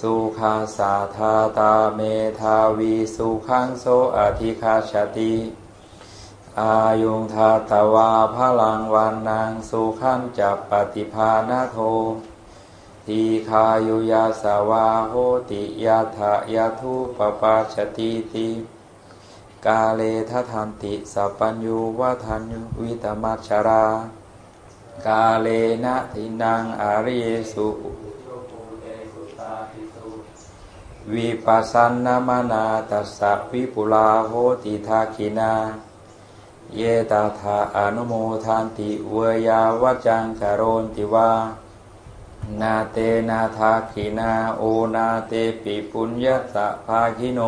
สุขาสาธาตาเมทาวีสุขังโสอธิคาชติอายุงทาตวาพลังวันนางสุขันจับปฏิภาณโททีคายุยาสาวาโหติยาทะยาทุปปาชติติ กาเลททันติสัพัญญูวัฏัญญูวิตมัชรา กาเลนะทินังอาริยสุวิปัสสนามนาตัสสะวิปุลาโหติทาคินา เยตาธาอนุโมทันติเวยาวจจังกโรนติวานาเตนาทาคินาโอนาเตปิปุญญาตะภาคิโน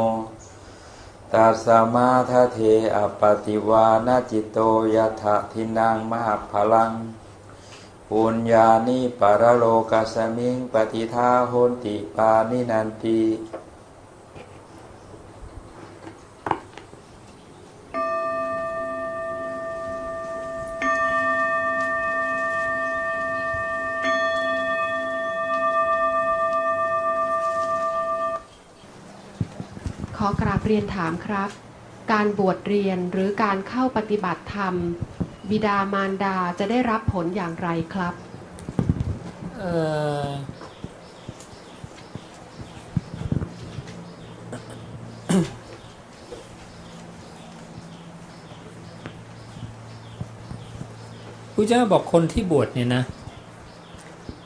ตัสมาทะเทอปติวานาจิตโตยะทะทินังมหาพลังปุญญานิปรโลกัสมิงปฏิทาโหนติปานินันติ เรียนถามครับ การบวชเรียนหรือการเข้าปฏิบัติธรรม บิดามารดาจะได้รับผลอย่างไรครับพระเจ้าบอกคนที่บวชเนี่ยนะ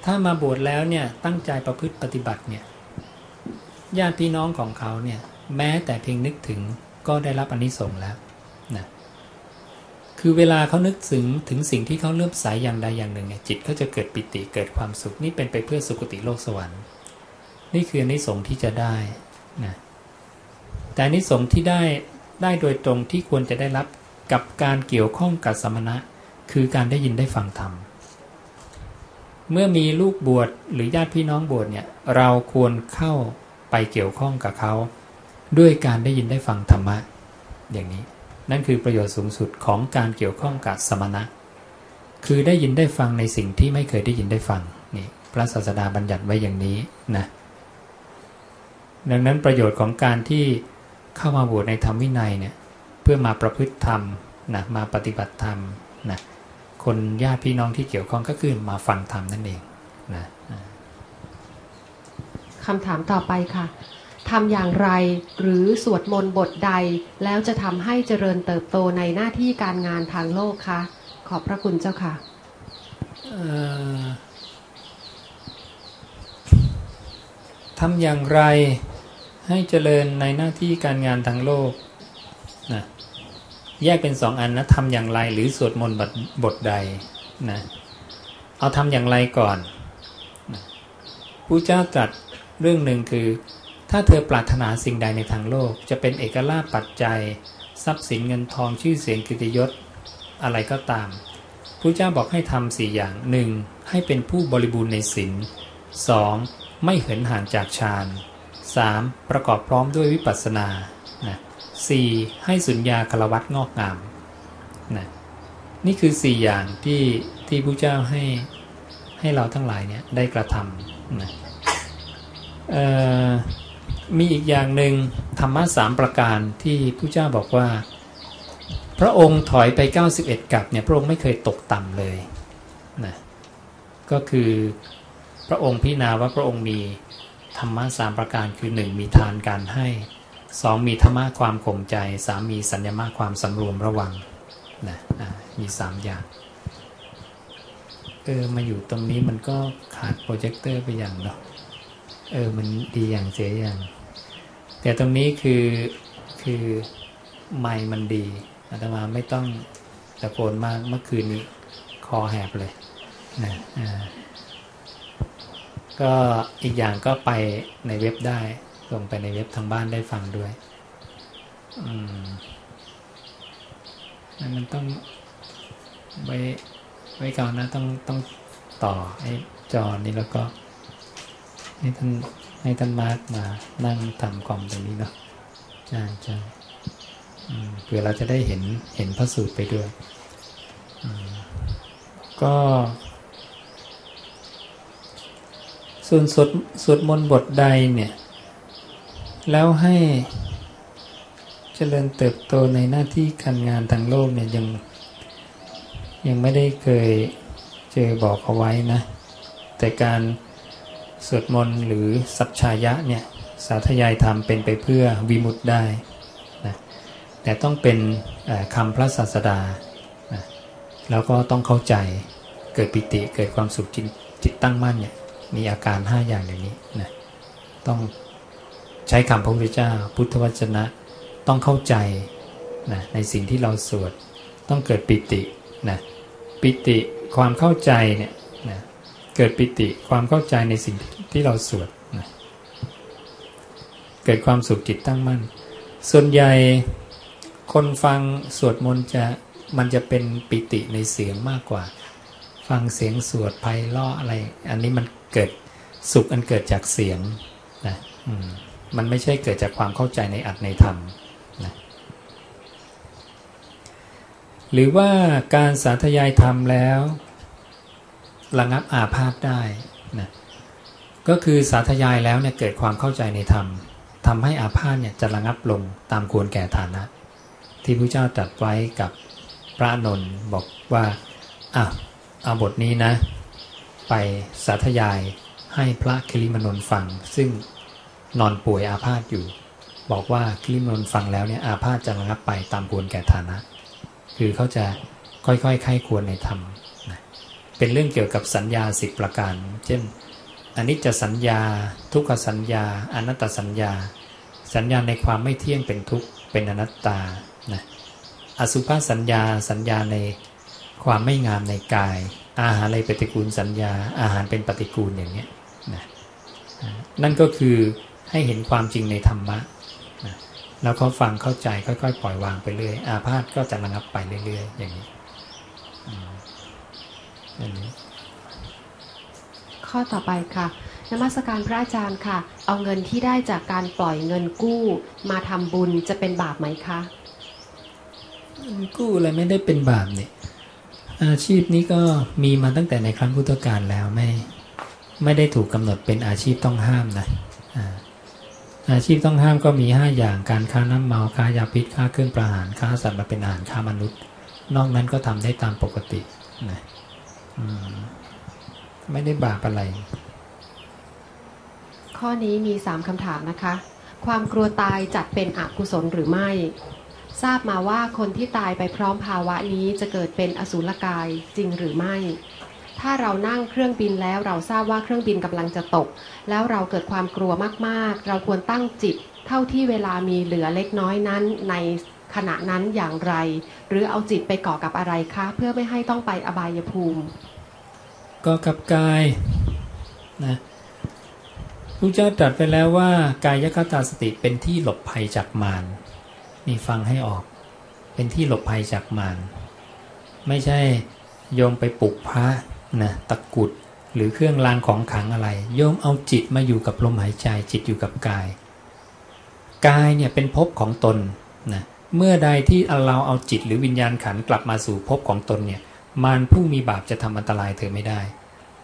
ถ้ามาบวชแล้วเนี่ยตั้งใจประพฤติปฏิบัติเนี่ยญาติพี่น้องของเขาเนี่ย แม้แต่เพียงนึกถึงก็ได้รับอนนิสงส์แล้วนะคือเวลาเขานึกถึงถึงสิ่งที่เขาเลื่อมใสอย่างใดอย่างหนึ่งเนี่ยจิตเขาจะเกิดปิติเกิดความสุขนี่เป็นไปเพื่อสุคติโลกสวรรค์ นี่คืออนนิสงส์ที่จะได้นะแต่อนนิสงส์ที่ได้ได้โดยตรงที่ควรจะได้รับกับการเกี่ยวข้องกับสมณะ คือการได้ยินได้ฟังธรรมเมื่อมีลูกบวชหรือญาติพี่น้องบวชเนี่ยเราควรเข้าไปเกี่ยวข้องกับเขา ด้วยการได้ยินได้ฟังธรรมะอย่างนี้ นั่นคือประโยชน์สูงสุดของการเกี่ยวข้องกับสมณะ คือได้ยินได้ฟังในสิ่งที่ไม่เคยได้ยินได้ฟังนี่พระศาสดาบัญญัติไว้อย่างนี้นะดังนั้นประโยชน์ของการที่เข้ามาบวชในธรรมวินัยเนี่ยเพื่อมาประพฤติธรรมนะมาปฏิบัติธรรมนะคนญาติพี่น้องที่เกี่ยวข้องก็คือมาฟังธรรมนั่นเองนะคำถามต่อไปค่ะ ทำอย่างไร หรือสวดมนต์บทใด แล้วจะทำให้เจริญเติบโตในหน้าที่การงานทางโลกคะ ขอบพระคุณเจ้าค่ะเอ่อทำอย่างไรให้เจริญในหน้าที่การงานทางโลกนะแยกเป็นสองอันนะทำอย่างไรหรือสวดมนต์บทบทใดนะเอาทำอย่างไรก่อนนะผู้เจ้าตรัสเรื่องหนึ่งคือ ถ้าเธอปรารถนาสิ่งใดในทางโลก จะเป็นเอกลาภปัจจัย ทรัพย์สินเงินทองชื่อเสียงกิตยศ อะไรก็ตามพระเจ้าบอกให้ทำสี่อย่างหนึ่งให้เป็นผู้บริบูรณ์ในศีลสองไม่เหินห่างจากฌาน 3. ประกอบพร้อมด้วยวิปัสสนานะสี่ให้สุญญาคารวัตงอกงามนะนี่คือสี่อย่างที่ที่พระเจ้าให้ให้เราทั้งหลายเนี่ยได้กระทำนะเอ่อ มีอีกอย่างหนึ่งธรรมะสามประการที่พระเจ้าบอกว่า พระองค์ถอยไป 91 กับเนี่ยพระองค์ไม่เคยตกต่ำเลยนะก็คือพระองค์พิจารณาว่าพระองค์มีธรรมะสามประการคือหนึ่งมีทานการให้สองมีธรรมะความข่มใจสามมีสัญญามะความสำรวมระวังนะมีสามอย่างเออมาอยู่ตรงนี้มันก็ขาดโปรเจคเตอร์ไปอย่างเนาะเออมันดีอย่างเสียอย่าง แต่ตรงนี้คือคือไมค์มันดีอาตมาไม่ต้องตะโกนมากเมื่อคืนนี้คอแหบเลยนะอ่าก็อีกอย่างก็ไปในเว็บได้ลงไปในเว็บทางบ้านได้ฟังด้วยอืมนั่นมันต้องไว้ไว้ก่อนนะต้องต้องต่อไอ้จอนี้แล้วก็ให้ท่าน ให้ท่านมาร์กมานั่งทำคอมตรงนี้เนาะใช่ใช่เพื่อเราจะได้เห็นเห็นพระสูตรไปด้วยก็ส่วนสวดสวดมนต์บทใดเนี่ย แล้วให้เจริญเติบโตในหน้าที่การงานทางโลกเนี่ยยังยังไม่ได้เคยเจอบอกเอาไว้นะ แต่การ สวดมนต์หรือสัจชายะเนี่ยสาธยายธรรมเป็นไปเพื่อวิมุตได้นะแต่ต้องเป็นคำพระศาสดานะแล้วก็ต้องเข้าใจเกิดปิติเกิดความสุขจิตจิตตั้งมั่นเนี่ยมีอาการ 5 อย่างอย่างนี้นะต้องใช้คำพระพุทธเจ้า พุทธวจนะต้องเข้าใจนะในสิ่งที่เราสวด ต้องเกิดปิตินะปิติความเข้าใจเนี่ย เกิดปิติความเข้าใจในสิ่งที่เราสวดนะเกิดความสุขจิตตั้งมั่น ส่วนใหญ่คนฟังสวดมนต์จะมันจะเป็นปิติในเสียงมากกว่า ฟังเสียงสวดไพเราะอะไร อันนี้มันเกิดสุขอันเกิดจากเสียงนะมมันไม่ใช่เกิดจากความเข้าใจในอัตในธรรมนะหรือว่าการสาธยายธรรมแล้ว ระงับอาพาธได้นะก็คือสาธยายแล้วเนี่ยเกิดความเข้าใจในธรรมทำให้อาพาธเนี่ยจะระงับลงตามควรแก่ฐานะ ที่พระเจ้าตรัสไว้กับพระนนท์บอกว่าอะเอาบทนี้นะ ไปสาธยายให้พระคิริมนนท์ฟัง ซึ่งนอนป่วยอาพาธอยู่ บอกว่าคิริมนนท์ฟังแล้วเนี่ยอาพาธจะระงับไปตามควรแก่ฐานะ คือเขาจะค่อยๆไข้ควรในธรรม เป็นเรื่องเกี่ยวกับสัญญาสิบประการ เช่นอันิจจสัญญา ทุกขสัญญา อนัตตสัญญา สัญญาในความไม่เที่ยงเป็นทุกข์เป็นอนัตตานะอสุภสัญญาสัญญาในความไม่งามในกาย อาหารในปฏิกูลสัญญา อาหารเป็นปฏิกูลอย่างนี้นะนั่นก็คือให้เห็นความจริงในธรรมะนะแล้วก็ฟังเข้าใจค่อยๆ ปล่อยวางไปเรื่อยอาพาธก็จะระงับไปเรื่อยๆ อย่างนี้ ข้อต่อไปค่ะนมัสการพระอาจารย์ค่ะ เอาเงินที่ได้จากการปล่อยเงินกู้ มาทำบุญจะเป็นบาปไหมคะกู้อะไรไม่ได้เป็นบาปเนี่ยอาชีพนี้ก็มีมาตั้งแต่ในครั้งพุทธกาลแล้วไม่ไม่ได้ถูกกำหนดเป็นอาชีพต้องห้ามนะอ่าอาชีพต้องห้ามก็มีห้าอย่างการค้าน้ำเมาค้ายาพิษค้าเครื่องประหารค้าสัตว์มาเป็นอาหารค้ามนุษย์ นอกนั้นก็ทำได้ตามปกตินะอืม ไม่ได้บาปอะไร ข้อนี้มี3คำถามนะคะ ความกลัวตายจัดเป็นอกุศลหรือไม่ ทราบมาว่าคนที่ตายไปพร้อมภาวะนี้จะเกิดเป็นอสุรกายจริงหรือไม่ ถ้าเรานั่งเครื่องบินแล้วเราทราบว่าเครื่องบินกำลังจะตก แล้วเราเกิดความกลัวมากๆ เราควรตั้งจิต เท่าที่เวลามีเหลือเล็กน้อยนั้นในขณะนั้นอย่างไร หรือเอาจิตไปเกาะกับอะไรคะ เพื่อไม่ให้ต้องไปอบายภูมิ ก็กับกายนะพระเจ้าตรัสไปแล้วว่ากายคตาสติเป็นที่หลบภัยจากมารนี่ฟังให้ออก เป็นที่หลบภัยจากมารไม่ใช่โยมไปปลุกพระนะตะกุดหรือเครื่องรางของขังอะไร โยมเอาจิตมาอยู่กับลมหายใจจิตอยู่กับกาย กายเนี่ยเป็นภพของตนนะเมื่อใดที่เราเอาจิตหรือวิญญาณขันกลับมาสู่ภพของตนเนี่ยมารผู้มีบาปจะทำอันตรายเธอไม่ได้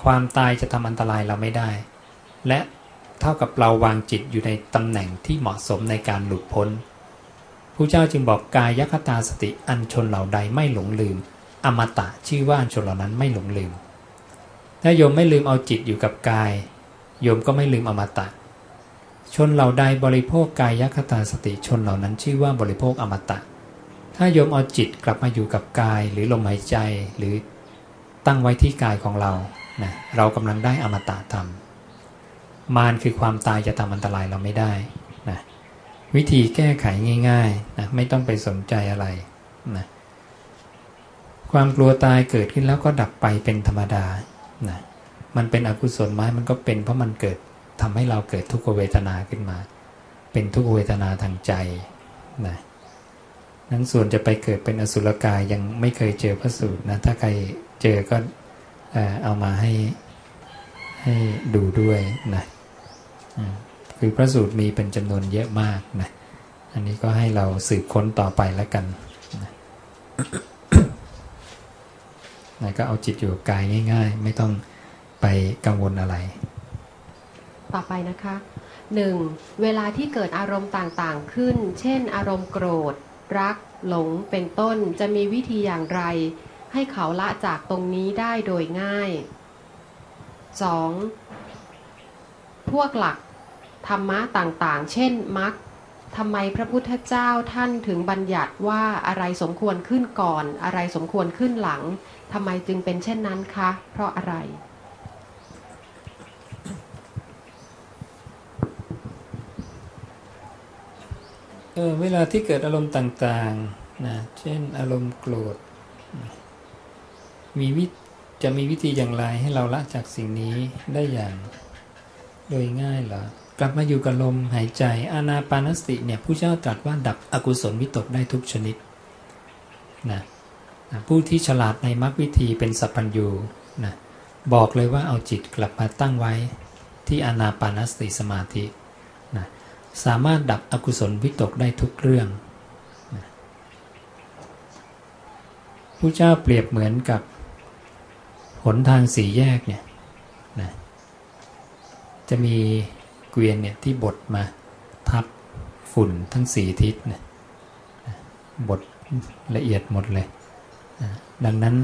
ความตายจะทำอันตรายเราไม่ได้ และเท่ากับเราวางจิตอยู่ในตำแหน่งที่เหมาะสมในการหลุดพ้นผู้เจ้าจึงบอกกายยคตาสติอันชนเหล่าใดไม่หลงลืม อมตะชื่อว่าอันชนเหล่านั้นไม่หลงลืม ถ้าโยมไม่ลืมเอาจิตอยู่กับกาย โยมก็ไม่ลืมอมตะ ชนเหล่าใดบริโภคกายยคตาสติชนเหล่านั้นชื่อว่าบริโภคอมตะ ถ้าโยมเอาจิตกลับมาอยู่กับกายหรือลมหายใจหรือตั้งไว้ที่กายของเรา นะเรากำลังได้อมตะธรรม มารคือความตายจะทำอันตรายเราไม่ได้นะวิธีแก้ไขง่ายๆนะไม่ต้องไปสนใจอะไรนะความกลัวตายเกิดขึ้นแล้วก็ดับไปเป็นธรรมดานะมันเป็นอกุศลไหมมันก็เป็นเพราะมันเกิดทำให้เราเกิดทุกขเวทนาขึ้นมา เป็นทุกขเวทนาทางใจนะนั้นส่วนจะไปเกิดเป็นอสุรกายยังไม่เคยเจอพระสูตรนะ ถ้าใครเจอก็ เอามาให้ให้ดูด้วยนะคือพระสูตรมีเป็นจำนวนเยอะมากนะอันนี้ก็ให้เราสืบค้นต่อไปแล้วกันนะนะก็เอาจิตอยู่กับกายง่าย ๆ ไม่ต้องไปกังวลอะไร ต่อไปนะคะ 1. เวลาที่เกิดอารมณ์ต่างๆขึ้น เช่น อารมณ์โกรธ รัก หลงเป็นต้นจะมีวิธีอย่างไร ให้เขาละจากตรงนี้ได้โดยง่าย 2. พวกหลัก ธรรมะต่างๆ เช่นมรรคทำไมพระพุทธเจ้าท่านถึงบัญญัติว่าอะไรสมควรขึ้นก่อน อะไรสมควรขึ้นหลังทำไมจึงเป็นเช่นนั้นคะ เพราะอะไร เออเวลาที่เกิดอารมณ์ต่างๆนะเช่นอารมณ์โกรธนะ มีวิจะมีวิธีอย่างไรให้เราละจากสิ่งนี้ได้อย่าง โดยง่ายเหรอกลับมาอยู่กับลมหายใจอานาปานสติเนี่ยผู้เจ้าตรัสว่าดับอกุศลวิตกได้ทุกชนิดนะนะผู้ที่ฉลาดในมรรควิธีเป็นสัพพัญญูนะบอกเลยว่าเอาจิตกลับมาตั้งไว้ที่อานาปานสติสมาธินะสามารถดับอกุศลวิตกได้ทุกเรื่องนะผู้เจ้าเปรียบเหมือนกับ หนทางสี่แยกเนี่ยนะจะมีเกวียนเนี่ยที่บดมาทับฝุ่นทั้งสี่ทิศนะนะบดละเอียดหมดเลยนะดังนั้น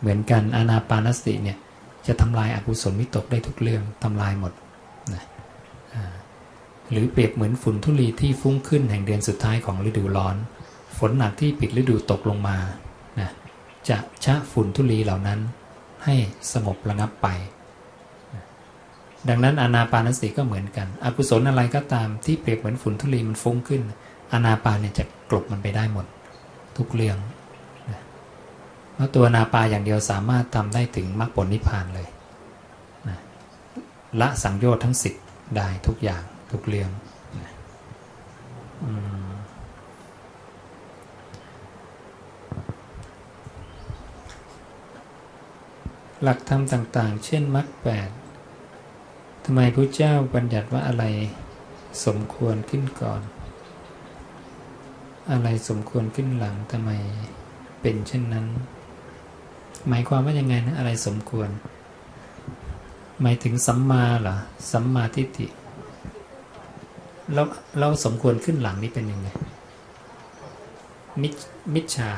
เหมือนกันอานาปานสติเนี่ยจะทำลายอากุศลวิตกได้ทุกเรื่องทำลายหมดนะหรือเปรียบเหมือนฝุ่นทุลีที่ฟุ้งขึ้นแห่งเดือนสุดท้ายของฤดูร้อน ฝนหนักที่ปิดฤดูตกลงมานะจะชะฝุ่นทุลีเหล่านั้น ให้สงบระงับไป ดังนั้นอานาปานสติก็เหมือนกัน อกุศลอะไรก็ตามที่เปรียบเหมือนฝุ่นทุลีมันฟุ้งขึ้น อานาปานเนี่ยจะกลบมันไปได้หมด ทุกเรื่องเพราะตัวนาปาอย่างเดียวสามารถทำได้ถึงมรรคผลนิพพานเลยละสังโยชน์ทั้งสิบได้ทุกอย่างทุกเรื่องอืม หลักธรรมต่าง ๆ เช่นมรรคแปดทำไมพระเจ้าบัญญัติว่าอะไรสมควรขึ้นก่อน อะไรสมควรขึ้นหลังทำไมเป็นเช่นนั้น หมายความว่ายังไงนะอะไรสมควร หมายถึงสัมมาเหรอสัมมาทิฏฐิเราเราสมควรขึ้นหลังนี่เป็นยังไงมิมิจฉา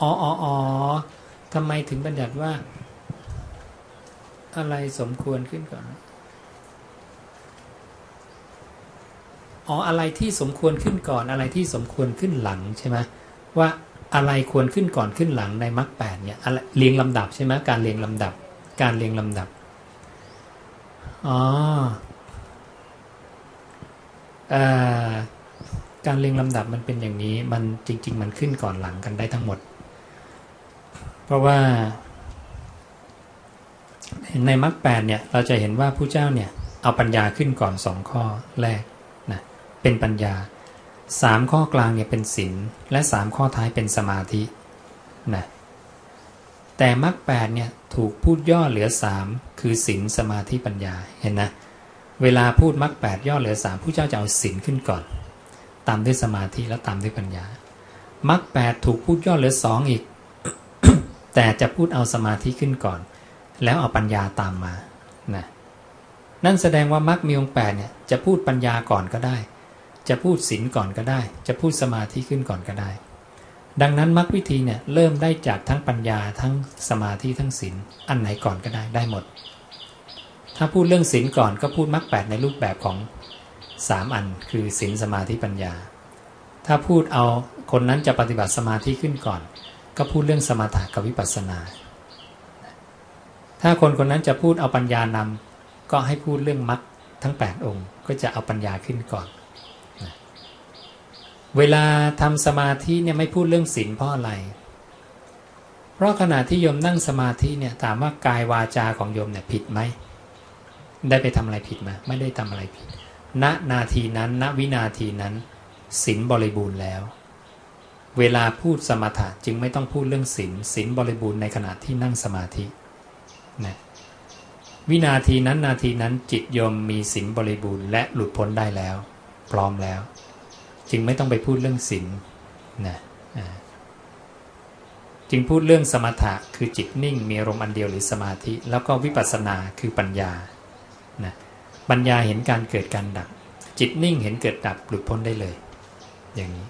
อ๋ออ๋อออทำไมถึงบัญญัติว่า อะไรสมควรขึ้นก่อน อ๋ออะไรที่สมควรขึ้นก่อน อะไรที่สมควรขึ้นหลังใช่ไหมว่าอะไรควรขึ้นก่อนขึ้นหลังในมรรคแปดเนี่ยอะไรเรียงลำดับใช่ไหมการเรียงลำดับ การเรียงลำดับอ๋ออการเรียงลำดับมันเป็นอย่างนี้ มันจริง ๆ มันขึ้นก่อนหลังกันได้ทั้งหมด เพราะว่า ในมรรคแปดเนี่ย เราจะเห็นว่าผู้เจ้าเนี่ย เอาปัญญาขึ้นก่อนสองข้อแรกนะเป็นปัญญาสามข้อกลางเนี่ยเป็นศีลและสามข้อท้ายเป็นสมาธินะแต่มรรคแปดเนี่ยถูกพูดย่อเหลือสามคือศีลสมาธิปัญญาเห็นนะเวลาพูดมรรคแปดย่อเหลือสามผู้เจ้าจะเอาศีลขึ้นก่อน ตามด้วยสมาธิแล้วตามด้วยปัญญามรรคแปดถูกพูดย่อเหลือสองอีก แต่จะพูดเอาสมาธิขึ้นก่อน แล้วเอาปัญญาตามมานะนั่นแสดงว่ามรรคมีองค์แปดเนี่ยจะพูดปัญญาก่อนก็ได้ จะพูดศีลก่อนก็ได้ จะพูดสมาธิขึ้นก่อนก็ได้ ดังนั้นมรรควิธีเนี่ยเริ่มได้จากทั้งปัญญาทั้งสมาธิทั้งศีลอันไหนก่อนก็ได้ได้หมด ถ้าพูดเรื่องศีลก่อนก็พูดมรรคแปดในรูปแบบของสามอันคือศีลสมาธิปัญญา ถ้าพูดเอาคนนั้นจะปฏิบัติสมาธิขึ้นก่อน ก็พูดเรื่องสมถะกับวิปัสสนา ถ้าคนคนนั้นจะพูดเอาปัญญานำก็ให้พูดเรื่องมรรคทั้ง 8 องค์ ก็จะเอาปัญญาขึ้นก่อน เวลาทำสมาธิเนี่ยไม่พูดเรื่องศีลเพราะอะไร เพราะขณะที่โยมนั่งสมาธิเนี่ยถามว่ากายวาจาของโยมเนี่ยผิดไหม ได้ไปทำอะไรผิดไหมไม่ได้ทำอะไรผิดณนาทีนั้นณวินาทีนั้นศีลบริบูรณ์แล้ว เวลาพูดสมถะจึงไม่ต้องพูดเรื่องศีลศีลบริบูรณ์ในขณะที่นั่งสมาธินะวินาทีนั้นนาทีนั้นจิตโยมมีศีลบริบูรณ์และหลุดพ้นได้แล้ว พร้อมแล้ว จึงไม่ต้องไปพูดเรื่องศีลนะจึงพูดเรื่องสมถะคือจิตนิ่งมีอารมณ์อันเดียวหรือสมาธิ แล้วก็วิปัสสนาคือปัญญานะปัญญาเห็นการเกิดการดับ จิตนิ่งเห็นเกิดดับหลุดพ้นได้เลย อย่างนี้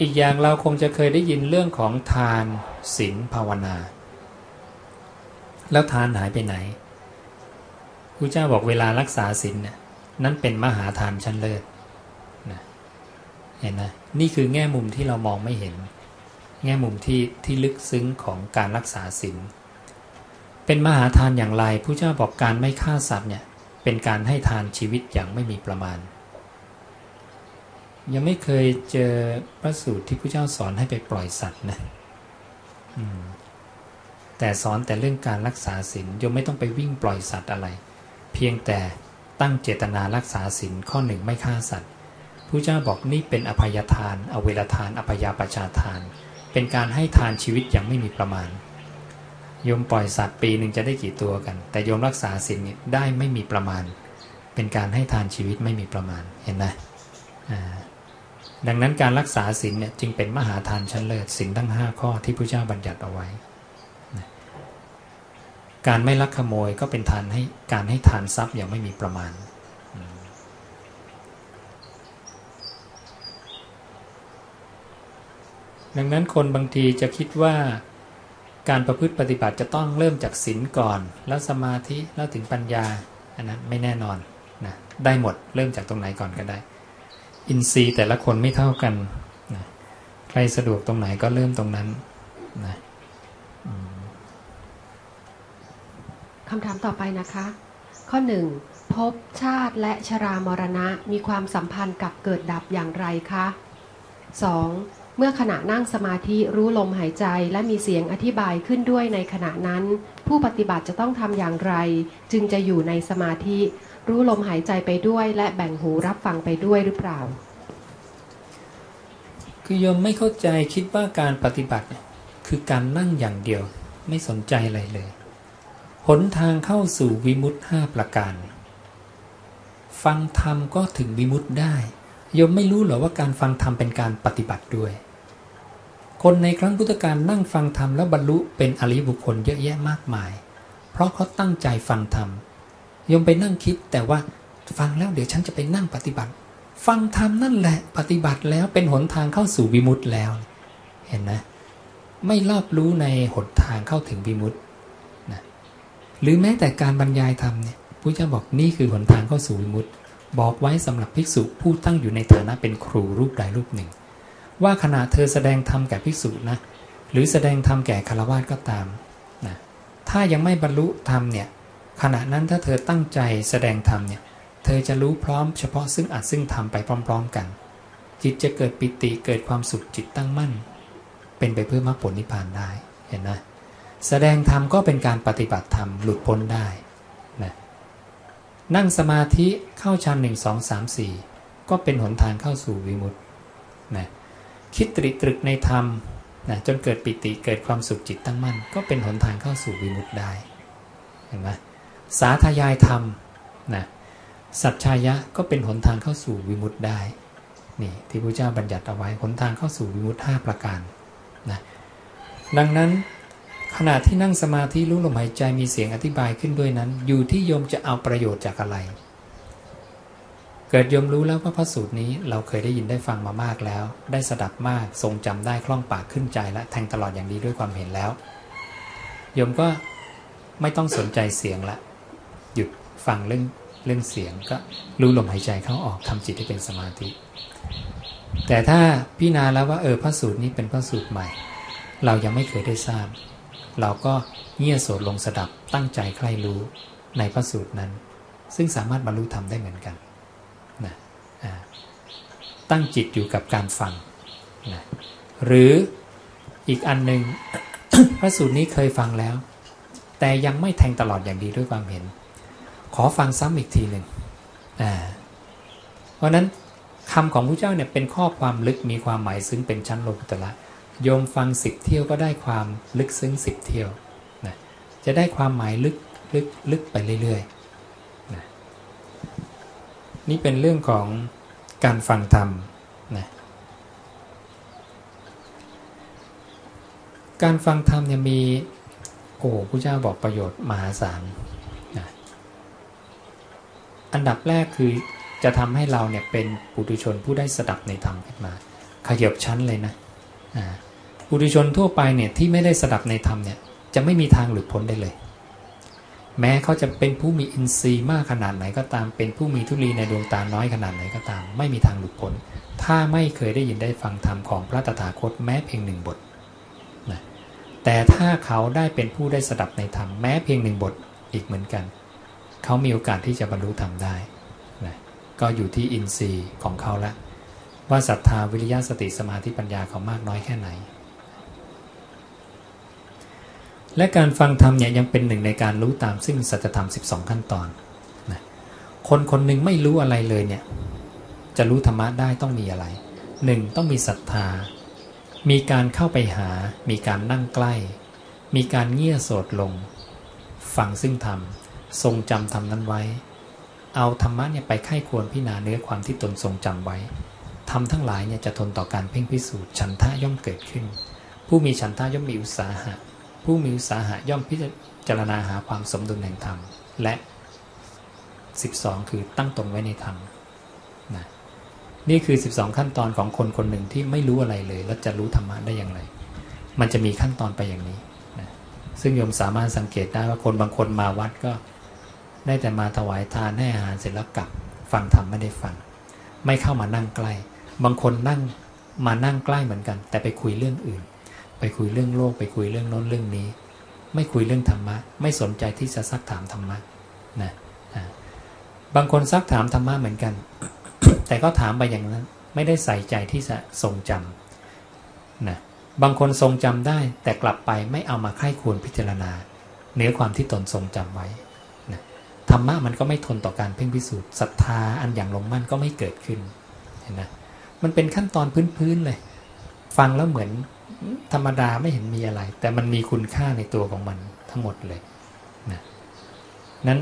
อีกอย่างเราคงจะเคยได้ยินเรื่องของทานศีลภาวนา แล้วทานหายไปไหนพระเจ้าบอกเวลารักษาศีลนนั้นเป็นมหาทานชั้นเลิศนะเห็นนะนี่คือแง่มุมที่เรามองไม่เห็น แง่มุมที่ที่ลึกซึ้งของการรักษาศีลเป็นมหาทานอย่างไรผู้เจ้าบอกการไม่ฆ่าสัตว์เนี่ย เป็นการให้ทานชีวิตอย่างไม่มีประมาณ ยังไม่เคยเจอพระสูตรที่พระเจ้าสอนให้ไปปล่อยสัตว์นะแต่สอนแต่เรื่องการรักษาศีลยังไม่ต้องไปวิ่งปล่อยสัตว์อะไร เพียงแต่ตั้งเจตนารักษาศีลข้อหนึ่งไม่ฆ่าสัตว์พระเจ้าบอกนี่เป็นอภัยทาน อเวลทาน อภัยาประชาทาน เป็นการให้ทานชีวิตอย่างไม่มีประมาณ โยมปล่อยสัตว์ปีหนึ่งจะได้กี่ตัวกัน แต่โยมรักษาศีลได้ไม่มีประมาณ เป็นการให้ทานชีวิตไม่มีประมาณเห็นไหมดังนั้นการรักษาศีลเนี่ยจึงเป็นมหาทานชั้นเลิศศีลทั้งห้าข้อที่พระเจ้าบัญญัติเอาไว้ การไม่ลักขโมยก็เป็นทานให้การให้ทานทรัพย์อย่างไม่มีประมาณ ดังนั้นคนบางทีจะคิดว่า การประพฤติปฏิบัติจะต้องเริ่มจากศีลก่อน แล้วสมาธิแล้วถึงปัญญาอันนั้นไม่แน่นอนนะได้หมดเริ่มจากตรงไหนก่อนก็ได้ อินทรีย์แต่ละคนไม่เท่ากันนะใครสะดวกตรงไหนก็เริ่มตรงนั้นนะคำถามต่อไปนะคะ ข้อหนึ่งพบชาติและชรามรณะมีความสัมพันธ์กับเกิดดับอย่างไรคะ 2. เมื่อขณะนั่งสมาธิรู้ลมหายใจและมีเสียงอธิบายขึ้นด้วยในขณะนั้น ผู้ปฏิบัติจะต้องทำอย่างไร จึงจะอยู่ในสมาธิ รู้ลมหายใจไปด้วย และแบ่งหูรับฟังไปด้วยหรือเปล่า คือโยมไม่เข้าใจคิดว่าการปฏิบัติคือการนั่งอย่างเดียวไม่สนใจอะไรเลยหนทางเข้าสู่วิมุตห้าประการ ฟังธรรมก็ถึงวิมุตได้โยมไม่รู้หรอว่าการฟังธรรมเป็นการปฏิบัติด้วย คนในครั้งพุทธกาลนั่งฟังธรรมแล้วบรรลุเป็นอริบุคคลเยอะแยะมากมาย เพราะเขาตั้งใจฟังธรรมยมไปนั่งคิดแต่ว่าฟังแล้วเดี๋ยวฉันจะไปนั่งปฏิบัติ ฟังธรรมนั่นแหละปฏิบัติแล้วเป็นหนทางเข้าสู่วิมุตต์แล้ว เห็นนะไม่รอบรู้ในหนทางเข้าถึงวิมุตต์นะหรือแม้แต่การบรรยายธรรมเนี่ยพระเจ้าบอกนี่คือหนทางเข้าสู่วิมุตต์บอกไว้สำหรับภิกษุผู้ตั้งอยู่ในฐานะเป็นครูรูปใดรูปหนึ่ง ว่าขณะเธอแสดงธรรมแก่ภิกษุนะ หรือแสดงธรรมแก่คารวะก็ตามนะถ้ายังไม่บรรลุธรรมเนี่ยขณะนั้นถ้าเธอตั้งใจแสดงธรรมเนี่ยเธอจะรู้พร้อมเฉพาะซึ่งอัดซึ่งทำไปพร้อม ๆ กัน จิตจะเกิดปิติเกิดความสุขจิตตั้งมั่น เป็นไปเพื่อมรรคผลนิพพานได้เห็นไหมแสดงธรรมก็เป็นการปฏิบัติธรรมหลุดพ้นได้นะนั่งสมาธิเข้าฌานหนึ่งสองสามสี่ก็เป็นหนทางเข้าสู่วิมุตตินะ คิดตริตรึกในธรรมนะจนเกิดปิติเกิดความสุขจิตตั้งมั่น ก็เป็นหนทางเข้าสู่วิมุตติได้เห็นไหมสาธยายธรรมนะสัจชายะก็เป็นหนทางเข้าสู่วิมุตติได้นี่ที่พระเจ้าบัญญัติเอาไว้หนทางเข้าสู่วิมุตติห้าประการนะดังนั้นขณะที่นั่งสมาธิรู้ลมหายใจมีเสียงอธิบายขึ้นด้วยนั้น อยู่ที่โยมจะเอาประโยชน์จากอะไร เกิดยมรู้แล้วว่าพระสูตรนี้เราเคยได้ยินได้ฟังมามากแล้ว ได้สดับมากทรงจำได้คล่องปากขึ้นใจและแทงตลอดอย่างดีด้วยความเห็นแล้วยมก็ไม่ต้องสนใจเสียงละ หยุดฟังเรื่องเรื่องเสียงก็รู้ลมหายใจเข้าออกทำจิตให้เป็นสมาธิ แต่ถ้าพี่นาแล้วว่าเออพระสูตรนี้เป็นพระสูตรใหม่ เรายังไม่เคยได้ทราบ เราก็เงี่ยโสดลงสดับตั้งใจใคร่รู้ในพระสูตรนั้น ซึ่งสามารถบรรลุธรรมได้เหมือนกัน ตั้งจิตอยู่กับการฟังนะหรืออีกอันหนึ่งพระสูตรนี้เคยฟังแล้ว แต่ยังไม่แทงตลอดอย่างดีด้วยความเห็น ขอฟังซ้ำอีกทีหนึ่งเพราะนั้นคำของพระเจ้าเนี่ยเป็นข้อความลึกมีความหมายซึ้งเป็นชั้นโลกุตละโยมฟังสิบเที่ยวก็ได้ความลึกซึ้งสิบเที่ยวนะจะได้ความหมายลึกลึกลึกไปเรื่อยๆนะนี่เป็นเรื่องของ การฟังธรรมนะการฟังธรรมเนี่ยมีโอ้พระเจ้าบอกประโยชน์มหาศาลนะอันดับแรกคือจะทำให้เราเนี่ยเป็นปุถุชนผู้ได้สดับในธรรมขึ้นมา ขยับชั้นเลยนะปุถุชนทั่วไปเนี่ยที่ไม่ได้สดับในธรรมเนี่ยจะไม่มีทางหลุดพ้นได้เลย แม้เขาจะเป็นผู้มีอินทรีย์มากขนาดไหนก็ตาม เป็นผู้มีทุลีในดวงตาน้อยขนาดไหนก็ตาม ไม่มีทางหลุดพ้น ถ้าไม่เคยได้ยินได้ฟังธรรมของพระตถาคตแม้เพียงหนึ่งบทนะแต่ถ้าเขาได้เป็นผู้ได้สดับในธรรมแม้เพียงหนึ่งบทอีกเหมือนกัน เขามีโอกาสที่จะบรรลุธรรมได้นะก็อยู่ที่อินทรีย์ของเขาละว่าศรัทธาวิริยะสติสมาธิปัญญาเขามากน้อยแค่ไหน และการฟังธรรมเนี่ยยังเป็นหนึ่งในการรู้ตามซึ่งสัจธรรม 12 ขั้นตอนนะคนคนหนึ่งไม่รู้อะไรเลยเนี่ยจะรู้ธรรมะได้ต้องมีอะไรหนึ่งต้องมีศรัทธา มีการเข้าไปหา มีการนั่งใกล้ มีการเงี่ยโสดลง ฟังซึ่งธรรม ทรงจำธรรมนั้นไว้ เอาธรรมะเนี่ยไปไข้ควรพิจารณาเนื้อความที่ตนทรงจำไว้ทำทั้งหลายเนี่ยจะทนต่อการเพ่งพิสูจน์ฉันทะย่อมเกิดขึ้น ผู้มีฉันทะย่อมมีอุตสาหะ ผู้มีสาหะย่อมพิจารณาหาความสมดุลแห่งธรรม และ 12 คือตั้งตนไว้ในธรรมนะนี่คือ 12 ขั้นตอนของคนคนหนึ่งที่ไม่รู้อะไรเลย แล้วจะรู้ธรรมะได้อย่างไร มันจะมีขั้นตอนไปอย่างนี้นะซึ่งโยมสามารถสังเกตได้ว่าคนบางคนมาวัดก็ได้แต่มาถวายทานให้อาหารเสร็จแล้วกลับฟังธรรมไม่ได้ฟัง ไม่เข้ามานั่งใกล้ บางคนนั่งมานั่งใกล้เหมือนกัน แต่ไปคุยเรื่องอื่น ไปคุยเรื่องโลก ไปคุยเรื่องโน้นเรื่องนี้ ไม่คุยเรื่องธรรมะ ไม่สนใจที่จะซักถามธรรมะนะบางคนซักถามธรรมะเหมือนกัน แต่ก็ถามไปอย่างนั้น ไม่ได้ใส่ใจที่จะทรงจำนะบางคนทรงจำได้ แต่กลับไปไม่เอามาไข้ควรพิจารณาเนื้อความที่ตนทรงจำไว้นะธรรมะมันก็ไม่ทนต่อการเพ่งพิสูจน์ศรัทธาอันอย่างลงมั่นก็ไม่เกิดขึ้นเห็นไหมมันเป็นขั้นตอนพื้นๆเลย ฟังแล้วเหมือน ธรรมดาไม่เห็นมีอะไร แต่มันมีคุณค่าในตัวของมันทั้งหมดเลยนะนั้น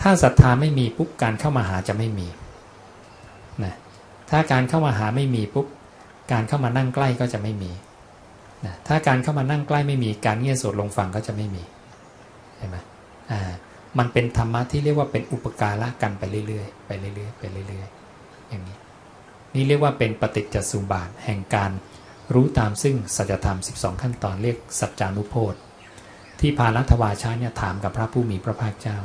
ถ้าศรัทธาไม่มีปุ๊บการเข้ามาหาจะไม่มีนะถ้าการเข้ามาหาไม่มีปุ๊บการเข้ามานั่งใกล้ก็จะไม่มีนะถ้าการเข้ามานั่งใกล้ไม่มีการเงี่ยโสดลงฟังก็จะไม่มีเห็นไหมอ่ามันเป็นธรรมะที่เรียกว่าเป็นอุปการะกันไปเรื่อยๆไปเรื่อยๆไปเรื่อยๆอย่างนี้ นี่เรียกว่าเป็นปฏิจจสุบาทแห่งการ รู้ตามซึ่งสัจธรรม 12 ขั้นตอนเรียกสัจจานุโพธที่พาลัทวาชาเนี่ยถามกับพระผู้มีพระภาคเจ้า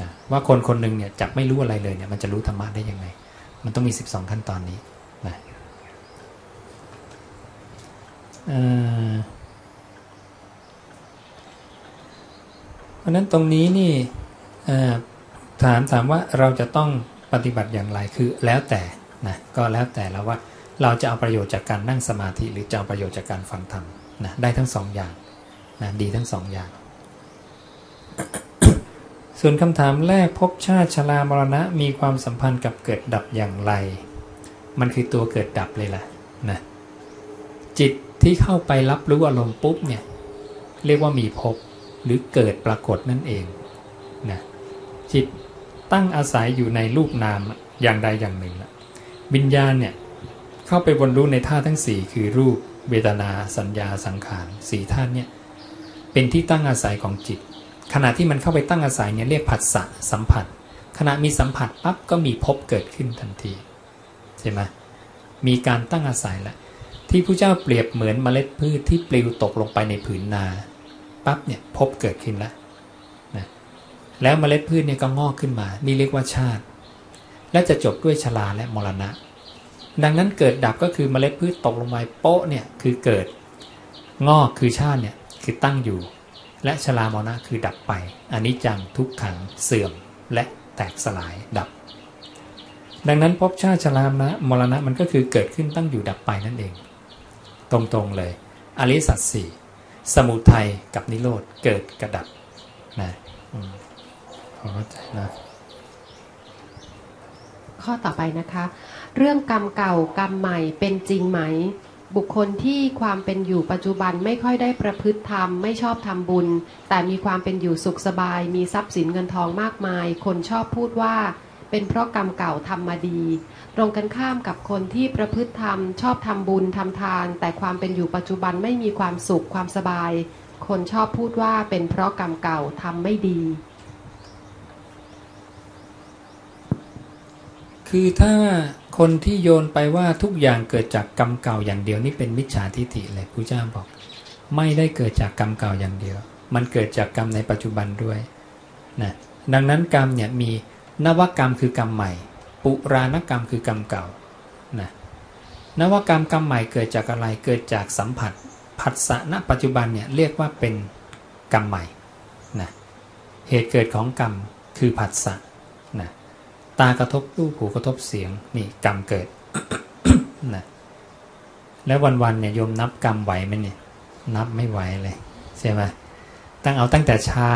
นะว่าคนคนหนึ่งเนี่ยจะไม่รู้อะไรเลยเนี่ยมันจะรู้ธรรมะได้ยังไง มันต้องมี 12 ขั้นตอนนี้นะเพราะนั้นตรงนี้นี่ถามถามว่าเราจะต้องปฏิบัติอย่างไรคือแล้วแต่นะก็แล้วแต่แล้วว่า เราจะเอาประโยชน์จากการนั่งสมาธิ หรือจะเอาประโยชน์จากการฟังธรรมนะได้ทั้งสองอย่างนะดีทั้งสองอย่าง ส่วนคำถามแรกภพชาติชรามรณะมีความสัมพันธ์กับเกิดดับอย่างไร มันคือตัวเกิดดับเลยล่ะนะจิตที่เข้าไปรับรู้อารมณ์ปุ๊บเนี่ยเรียกว่ามีภพหรือเกิดปรากฏนั่นเองนะจิตตั้งอาศัยอยู่ในรูปนามอย่างใดอย่างหนึ่งละวิญญาณเนี่ย เข้าไปบนรู้ในท่าทั้งสี่คือรูปเวทนาสัญญาสังขารสี่ท่านเนี่ยเป็นที่ตั้งอาศัยของจิต ขณะที่มันเข้าไปตั้งอาศัยเนี่ยเรียกผัสสะสัมผัส ขณะมีสัมผัสปั๊บก็มีภพเกิดขึ้นทันทีใช่ไหมมีการตั้งอาศัยแล้วที่พระเจ้าเปรียบเหมือนเมล็ดพืชที่ปลิวตกลงไปในผืนนาปั๊บเนี่ยภพเกิดขึ้นแล้วนะแล้วเมล็ดพืชเนี่ยก็งอกขึ้นมา นี่เรียกว่าชาติ และจะจบด้วยชราและมรณะ ดังนั้นเกิดดับก็คือเมล็ดพืชตกลงมาโป๊ะเนี่ยคือเกิดงอกคือชาติเนี่ยคือตั้งอยู่ และชรามรณะคือดับไปอันนี้จังทุกขังเสื่อมและแตกสลายดับ ดังนั้นภพชาติชรามนะมรณะมันก็คือเกิดขึ้นตั้งอยู่ดับไปนั่นเอง ตรงๆเลยอริสัตสี่สมุทัยกับนิโรธเกิดกระดับนะอืมพอเข้าใจนะข้อต่อไปนะคะ เรื่องกรรมเก่ากรรมใหม่เป็นจริงไหม บุคคลที่ความเป็นอยู่ปัจจุบันไม่ค่อยได้ประพฤติธรรมไม่ชอบทำบุญ แต่มีความเป็นอยู่สุขสบาย มีทรัพย์สินเงินทองมากมาย คนชอบพูดว่า เป็นเพราะกรรมเก่าทำมาดี ตรงกันข้ามกับคนที่ประพฤติธรรม ชอบทำบุญทำทาน แต่ความเป็นอยู่ปัจจุบันไม่มีความสุขความสบาย คนชอบพูดว่าเป็นเพราะกรรมเก่าทำไม่ดี คือถ้าคนที่โยนไปว่าทุกอย่างเกิดจากกรรมเก่าอย่างเดียวนี่เป็นมิจฉาทิฏฐิเลยพระเจ้าบอก ไม่ได้เกิดจากกรรมเก่าอย่างเดียว มันเกิดจากกรรมในปัจจุบันด้วยนะดังนั้นกรรมเนี่ยมีนวกรรมคือกรรมใหม่ ปุรานกรรมคือกรรมเก่านะนวกรรมกรรมใหม่เกิดจากอะไรเกิดจากสัมผัส ผัสสะณปัจจุบันเนี่ยเรียกว่าเป็นกรรมใหม่นะเหตุเกิดของกรรมคือผัสสะนะ ตากระทบรูปหูกระทบเสียงนี่กรรมเกิดนะแล้ววันๆเนี่ยโยมนับกรรมไหวไหมเนี่ยนับไม่ไหวเลยใช่ไหมตั้งเอาตั้งแต่เช้า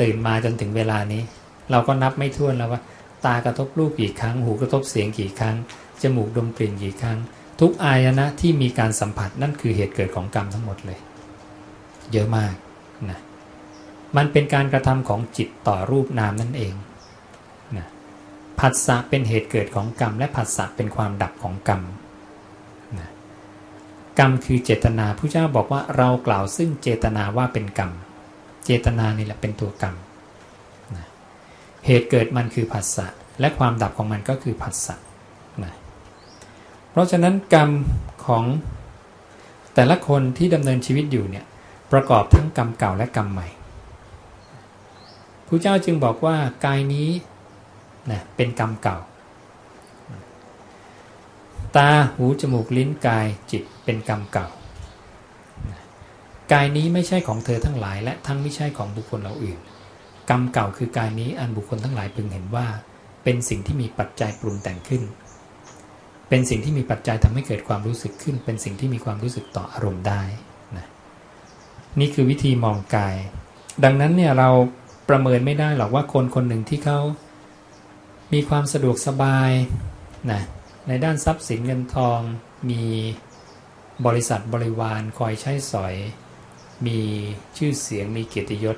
ตื่นมาจนถึงเวลานี้ เราก็นับไม่ถ้วนแล้วว่า ตากระทบรูปกี่ครั้ง หูกระทบเสียงกี่ครั้งจมูกดมกลิ่นกี่ครั้ง ทุกอายนะที่มีการสัมผัสนั่นคือเหตุเกิดของกรรมทั้งหมดเลย เยอะมากนะมันเป็นการกระทำของจิตต่อรูปนามนั่นเอง ผัสสะเป็นเหตุเกิดของกรรม และผัสสะเป็นความดับของกรรมนะกรรมคือเจตนาผู้เจ้าบอกว่าเรากล่าวซึ่งเจตนาว่าเป็นกรรม เจตนานี่แหละเป็นตัวกรรมนะเหตุเกิดมันคือผัสสะและความดับของมันก็คือผัสสะนะเพราะฉะนั้นกรรมของแต่ละคนที่ดำเนินชีวิตอยู่เนี่ยประกอบทั้งกรรมเก่าและกรรมใหม่ผู้เจ้าจึงบอกว่ากายนี้ นะเป็นกรรมเก่า ตาหูจมูกลิ้นกายจิตเป็นกรรมเก่า กายนี้ไม่ใช่ของเธอทั้งหลาย และทั้งไม่ใช่ของบุคคลเราอื่น กรรมเก่าคือกายนี้อันบุคคลทั้งหลายพึงเห็นว่า เป็นสิ่งที่มีปัจจัยปรุงแต่งขึ้น เป็นสิ่งที่มีปัจจัยทำให้เกิดความรู้สึกขึ้น เป็นสิ่งที่มีความรู้สึกต่ออารมณ์ได้นะนี่คือวิธีมองกาย ดังนั้นเนี่ยเราประเมินไม่ได้หรอกว่าคนคนหนึ่งที่เขา มีความสะดวกสบายนะในด้านทรัพย์สินเงินทองมีบริษัทบริวารคอยใช้สอย มีชื่อเสียงมีเกียรติยศ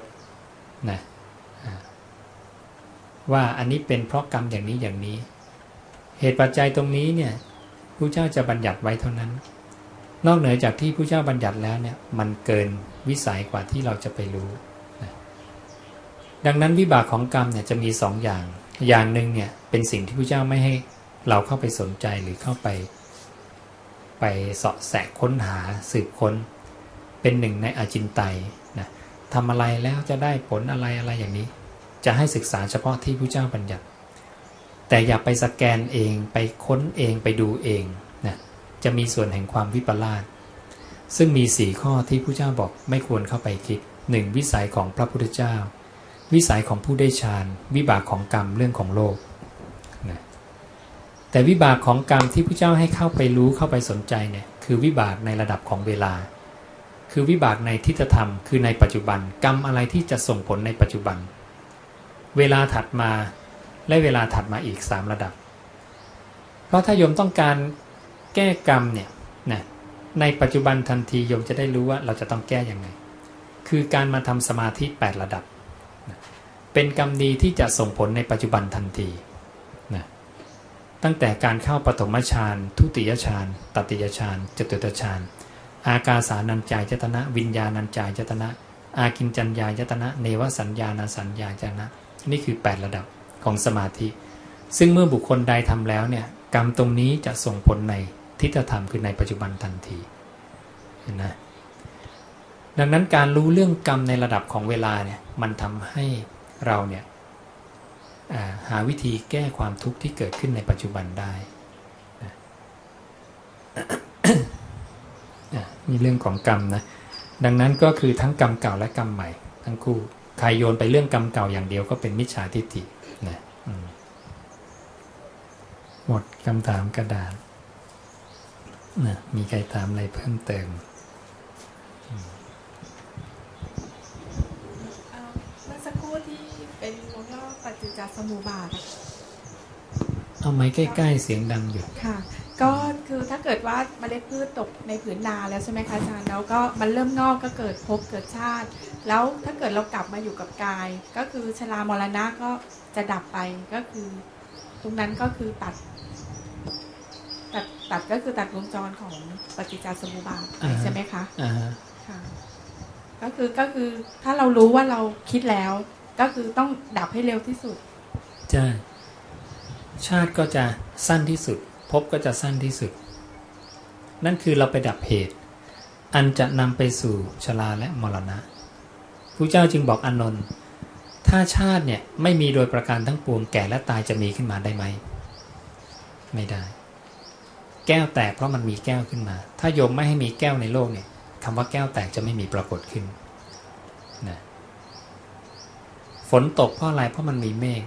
นะว่าอันนี้เป็นเพราะกรรมอย่างนี้อย่างนี้ เหตุปัจจัยตรงนี้เนี่ยผู้เจ้าจะบัญญัติไว้เท่านั้น นอกเหนือจากที่ผู้เจ้าบัญญัติแล้วเนี่ยมันเกินวิสัยกว่าที่เราจะไปรู้นะดังนั้นวิบากของกรรมเนี่ยจะมีสองอย่าง อย่างหนึ่งเนี่ยเป็นสิ่งที่พระเจ้าไม่ให้เราเข้าไปสนใจหรือเข้าไป ไปเสาะแสะค้นหาสืบค้น เป็นหนึ่งในอาจินไตนะทำอะไรแล้วจะได้ผลอะไรอะไรอย่างนี้ จะให้ศึกษาเฉพาะที่พระเจ้าบัญญัติ แต่อย่าไปสแกนเองไปค้นเองไปดูเองนะจะมีส่วนแห่งความวิปลาสซึ่งมีสี่ข้อที่พระเจ้าบอกไม่ควรเข้าไปคิดหนึ่งวิสัยของพระพุทธเจ้า วิสัยของผู้ได้ฌานวิบากของกรรมเรื่องของโลกนะแต่วิบากของกรรมที่พระเจ้าให้เข้าไปรู้เข้าไปสนใจเนี่ยคือวิบากในระดับของเวลา คือวิบากในทิฏฐธรรม คือในปัจจุบันกรรมอะไรที่จะส่งผลในปัจจุบัน เวลาถัดมาและเวลาถัดมาอีกสามระดับ เพราะถ้าโยมต้องการแก้กรรมเนี่ยนะในปัจจุบันทันทีโยมจะได้รู้ว่าเราจะต้องแก้ยังไง คือการมาทำสมาธิ 8 ระดับ เป็นกรรมดีที่จะส่งผลในปัจจุบันทันทีนะตั้งแต่การเข้าปฐมฌานทุติยฌานตติยฌานจตุตฌานอากาสานัญจายตนะ วิญญาณัญจายตนะ อากินจัญญายตนะ เนวสัญญาณสัญญาจนะ นี่คือ 8 ระดับของสมาธิ ซึ่งเมื่อบุคคลใดทำแล้วเนี่ยกรรมตรงนี้จะส่งผลในทิฏฐธรรมคือในปัจจุบันทันทีเห็นะดังนั้นการรู้เรื่องกรรมในระดับของเวลาเนี่ยมันทำให้ เราเนี่ยหาวิธีแก้ความทุกข์ที่เกิดขึ้นในปัจจุบันได้นะมีเรื่องของกรรมนะ ดังนั้นก็คือทั้งกรรมเก่าและกรรมใหม่ ทั้งคู่ใครโยนไปเรื่องกรรมเก่าอย่างเดียวก็เป็นมิจฉาทิฏฐินะหมดคำถามกระดาษนะมีใครถามอะไรเพิ่มเติม เอ่อเมื่อสักครู่ที่เป็นวงเล่าปฏิจจ สมุปบาทอะเอาไม้ใกล้ๆเสียงดังอยู่ค่ะ ก็คือถ้าเกิดว่าเมล็ดพืชตกในผืนนาแล้วใช่ไหมคะอาจารย์แล้วก็มันเริ่มงอกก็เกิดภพเกิดชาติ แล้วถ้าเกิดเรากลับมาอยู่กับกาย ก็คือชรามรณะก็จะดับไปก็คือ ตรงนั้นก็คือตัดตัดตัดก็คือตัดวงจรของปฏิจจสมุปบาทอ่าฮะใช่ไหมคะอ่าฮะค่ะ ก็คือก็คือถ้าเรารู้ว่าเราคิดแล้ว ก็คือต้องดับให้เร็วที่สุด ใช่ชาติก็จะสั้นที่สุดภพก็จะสั้นที่สุด นั่นคือเราไปดับเหตุ อันจะนำไปสู่ชราและมรณะพระเจ้าจึงบอกอานนท์ถ้าชาติเนี่ยไม่มีโดยประการทั้งปวงแก่และตายจะมีขึ้นมาได้ไหม ไม่ได้ แก้วแตกเพราะมันมีแก้วขึ้นมา ถ้าโยมไม่ให้มีแก้วในโลกเนี่ยคำว่าแก้วแตกจะไม่มีปรากฏขึ้นนะฝนตกเพราะอะไรเพราะมันมีเมฆ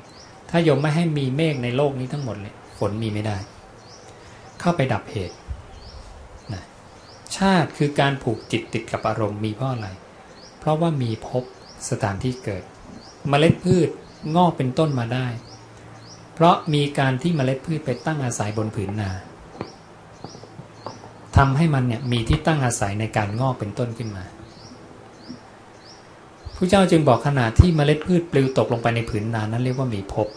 ถ้าโยมไม่ให้มีเมฆในโลกนี้ทั้งหมดเลยฝนมีไม่ได้ เข้าไปดับเหตุนะชาติคือการผูกจิตติดกับอารมณ์มีเพราะอะไร เพราะว่ามีภพสถานที่เกิดเมล็ดพืชงอกเป็นต้นมาได้ เพราะมีการที่เมล็ดพืชไปตั้งอาศัยบนผืนนาทำให้มันเนี่ยมีที่ตั้งอาศัยในการงอกเป็นต้นขึ้นมา พระเจ้าจึงบอกขณะที่เมล็ดพืชปลิวตกลงไปในผืนนานั้นเรียกว่ามีภพ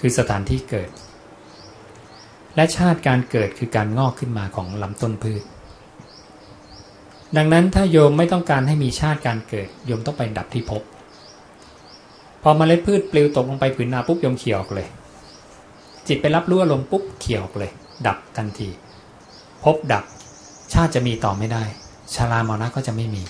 คือสถานที่เกิด และชาติการเกิดคือการงอกขึ้นมาของลำต้นพืช ดังนั้นถ้าโยมไม่ต้องการให้มีชาติการเกิด โยมต้องไปดับที่ภพพอเมล็ดพืชปลิวตกลงไปผืนนาปุ๊บโยมเขี่ยออกเลย จิตไปรับรู้อารมณ์ปุ๊บเขี่ยออกเลย ดับทันทีภพดับชาติจะมีต่อไม่ได้ชารามรณะก็จะไม่มี